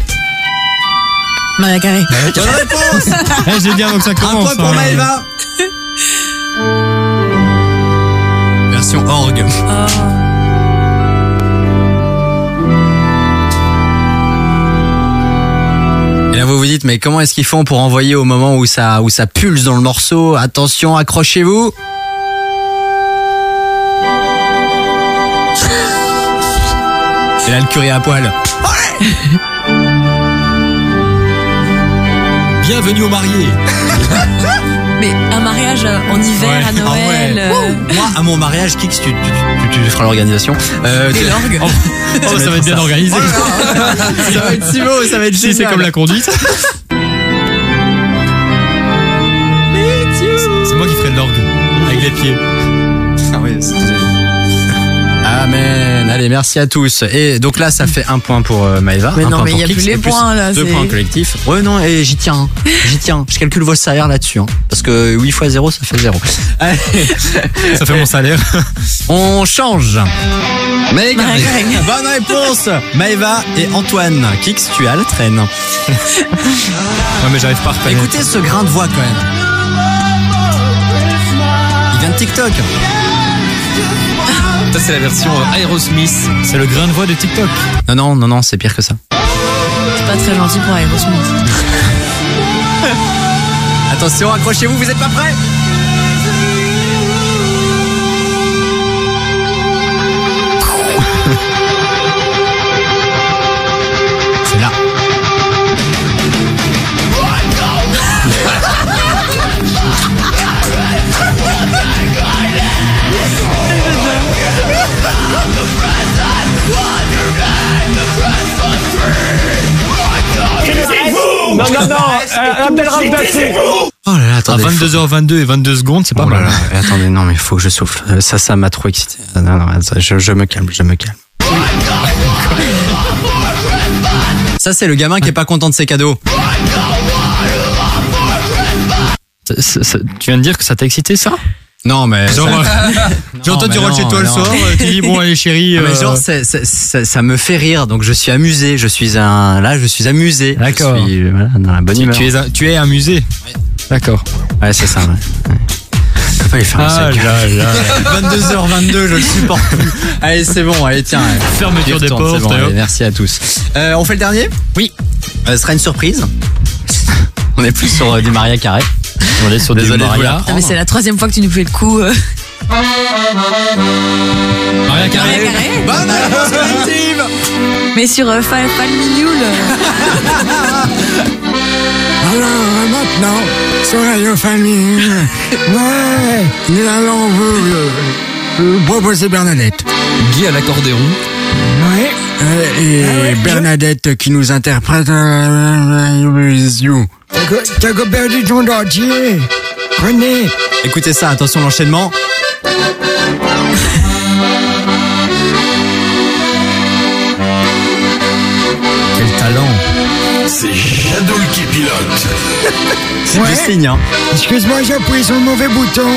Maria Carré. Bonne réponse Eh, j'ai dit avant que ça Un commence. point pour hein. Maëva Version orgue. Et mais comment est-ce qu'ils font pour envoyer au moment où ça où ça pulse dans le morceau? Attention, accrochez-vous. Et là le curé à poil. Bienvenue au marié. Mais un mariage euh, en hiver, à Ah Noël. ouais. euh, Moi à mon mariage Kix tu, tu, tu, tu feras l'organisation. Euh, Et l'orgue. Oh, ça va être bien organisé. ça va être si beau, ça va être Si c'est comme la conduite. C'est moi qui ferai de l'orgue. Avec les pieds. Amen. Allez, merci à tous. Et donc là, ça fait un point pour euh, Maëva. Mais un non, point mais il y a Kix, plus les points, là, Deux points collectifs. Ouais, non, et j'y tiens. hein. J'y tiens. Je calcule vos salaires là-dessus. hein. Parce que 8 fois 0, ça fait 0. Allez. Ça fait mon salaire. On change. Bonne réponse. Maëva et Antoine. Kix, tu as la traîne. Ouais, mais j'arrive pas à. Écoutez ce grain de voix quand même. Il vient de TikTok. Ça, c'est la version euh, Aerosmith. C'est le grain de voix de TikTok. Non, non, non, non, c'est pire que ça. C'est pas très gentil pour Aerosmith. Attention, accrochez-vous, vous êtes pas prêts? Non, non, non, euh, Abdelrahman. Oh là là, À attendez. 22h22 et 22 secondes, c'est pas Oh là mal. là, attendez, non, mais il faut que je souffle. Euh, Ça, ça m'a trop excité. Ah, Non, non, ça, je, je me calme, je me calme. Ça, c'est le gamin qui est pas content de ses cadeaux. Ça- ça- ça- tu viens de dire que ça t'a excité ça? Non, mais. Mais tu rentres chez toi le soir, tu dis bon allez chérie. Mais euh, genre, ça, ça me fait rire, donc je suis amusé. Je suis un. Là, je suis amusé. Je D'accord. suis, euh, voilà, dans la bonne tu, humeur. tu es un- tu es amusé. D'accord. Ouais, c'est ça. Ouais. Je pas faire Ah là là. 22h22, je le supporte plus. Allez, c'est bon, allez, tiens. Fermeture des retourne, c'est portes, bon, allez, merci à tous. Euh, on fait le dernier? Oui. Euh, ce sera une surprise. On est plus sur du Maria Carré. On est sur Désolé des vous Maria. Ah, mais c'est la troisième fois que tu nous fais le coup. euh. Maria Carré. Maria Carré. Bonne réponse collective Mais sur euh, Fa- Falminule. Alors maintenant, sur Radio Famille, ouais, nous allons vous euh, euh, proposer Bernadette. Guy à l'accordéon. Ouais, euh, et Bernadette qui nous interprète euh, With You. T'as co- T'as perdu ton dentier Prenez Écoutez ça, attention l'enchaînement. C'est Jadoul qui pilote. C'est Ouais. du signe, hein. Excuse-moi, j'ai appuyé sur le mauvais bouton.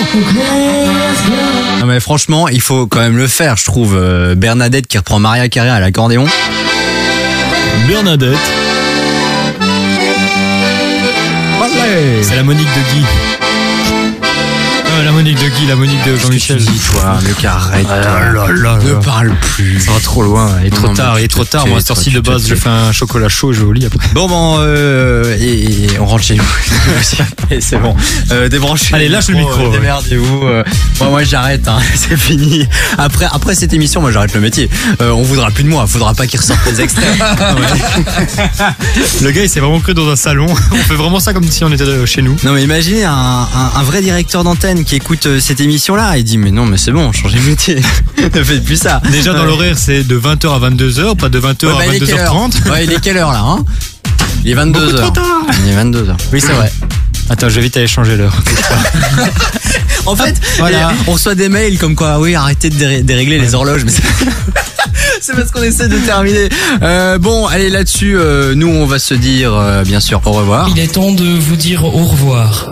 Non mais franchement, il faut quand même le faire, je trouve. Euh, Bernadette qui reprend Maria Carré à l'accordéon. Bernadette. C'est la Monique de Guy. Ah, la Monique de Guy, la Monique de Jean-Michel. Toi, Luc, arrête. Ah là là là Ne parle plus. Ça va trop loin, il est trop Non, tard, il est trop tard. Moi, à toi, tu de base, je fais un chocolat chaud et je vais au lit après. Bon, bon, euh, et, et on rentre chez nous. C'est bon. Euh, débranchez. Allez, lâche le micro. Démerdez-vous. euh. Moi, moi, j'arrête. Hein, c'est fini. Après, après cette émission, moi, j'arrête le métier. On voudra plus de moi. Faudra pas qu'il ressorte les extraits. Le gars, il s'est vraiment cru dans un salon. On fait vraiment ça comme si on était chez nous. Non, mais imaginez un, un, un vrai directeur d'antenne qui écoute euh, cette émission-là. Il dit, mais non, mais c'est bon, changez de métier. ne faites plus ça. Déjà, dans l'horaire, c'est de 20h à 22h, pas de 20h Ouais, bah, à il est quelle heure 22h30. Ouais, il est quelle heure là hein? Il est 22h. trop tard. Il est 22h. Oui, c'est vrai. Attends, je vais vite aller changer l'heure. En fait, Voilà. on reçoit des mails comme quoi, oui, arrêtez de déré- dérégler les horloges. Mais c'est- c'est parce qu'on essaie de terminer. Euh, bon, allez là-dessus, euh, nous on va se dire euh, bien sûr au revoir. Il est temps de vous dire au revoir.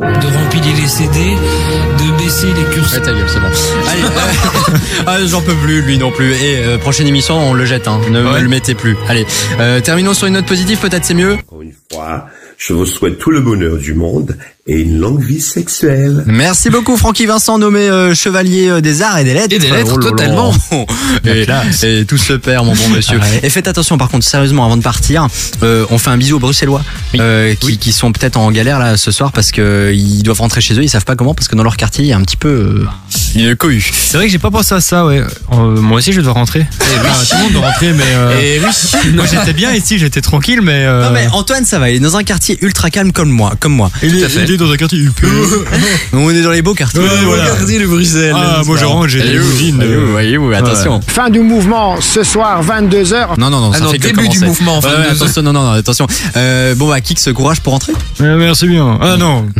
De rempiler les CD, de baisser les curseurs. Ouais, ta gueule, c'est bon. Allez, euh, ah, j'en peux plus, lui non plus. Et euh, prochaine émission, on le jette, hein. ne me le mettez plus. Allez, euh, terminons sur une note positive, peut-être c'est mieux. Encore une fois, je vous souhaite tout le bonheur du monde et une longue vie sexuelle. Merci beaucoup Francky Vincent, nommé euh, chevalier euh, des arts et des lettres. Et des lettres, Oh totalement. et, et tout se perd, mon bon monsieur. Et faites attention, par contre, sérieusement, avant de partir, euh, on fait un bisou aux Bruxellois euh, qui, qui sont peut-être en galère là ce soir parce que ils doivent rentrer chez eux, ils savent pas comment parce que dans leur quartier il y a un petit peu euh, une cohue. C'est vrai que j'ai pas pensé à ça, ouais. Euh, moi aussi, je dois rentrer. Enfin, tout le monde doit rentrer, mais. euh, Eh oui. Moi, j'étais bien ici, j'étais tranquille, mais. euh, Non mais Antoine ça va, il est dans un quartier ultra calme comme moi, comme moi. il, est, il dans un quartier UP. On est dans les beaux quartiers. Ouais, voilà. de Bruxelles. Ah, moi, je rentre, j'ai des. Voyez-vous, voyez-vous, attention. Fin du mouvement ce soir 22h. Non, non, non, Ah ça non, fait que début du mouvement, Ouais, ouais, 22. attention, non, non, non, attention. Euh, bon, bah, Kix, courage pour rentrer? Euh, merci bien. Ah non.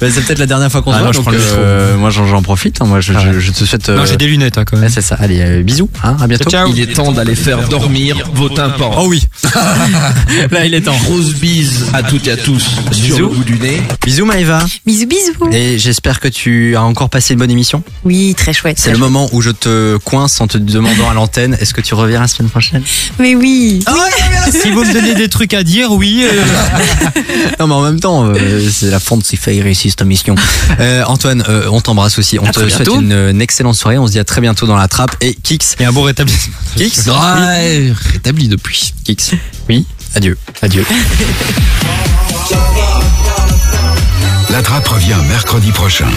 Bah, c'est peut-être la dernière fois qu'on Ah se non, voit, le euh, moi j'en profite. hein. moi, je, je, je te souhaite. euh, Non, j'ai des lunettes, hein, quand ouais, même. c'est ça. Allez, euh, bisous. Hein, à bientôt. Ciao. Il est temps d'aller faire dormir vos tympans. Oh oui. Là, il est temps. Grosse bise à toutes et à tous sur le bout du nez. Bisous, Maëva. Bisous, bisous. Et j'espère que tu as encore passé une bonne émission. Oui, très chouette. C'est le moment où je te coince en te demandant à l'antenne est-ce que tu reviens la semaine prochaine? Mais oui. si vous me donnez des trucs à dire, oui. euh, Non, mais en même temps, euh, c'est la fonte, c'est fait réussir cette mission. Euh, Antoine, euh, on t'embrasse aussi. On À te souhaite bientôt. une, une excellente soirée. On se dit à très bientôt dans la trappe. Et Kix. Et un bon rétablissement. Kix. Ouais, rétabli depuis. Kix. Oui. Adieu. Adieu. La trappe revient mercredi prochain.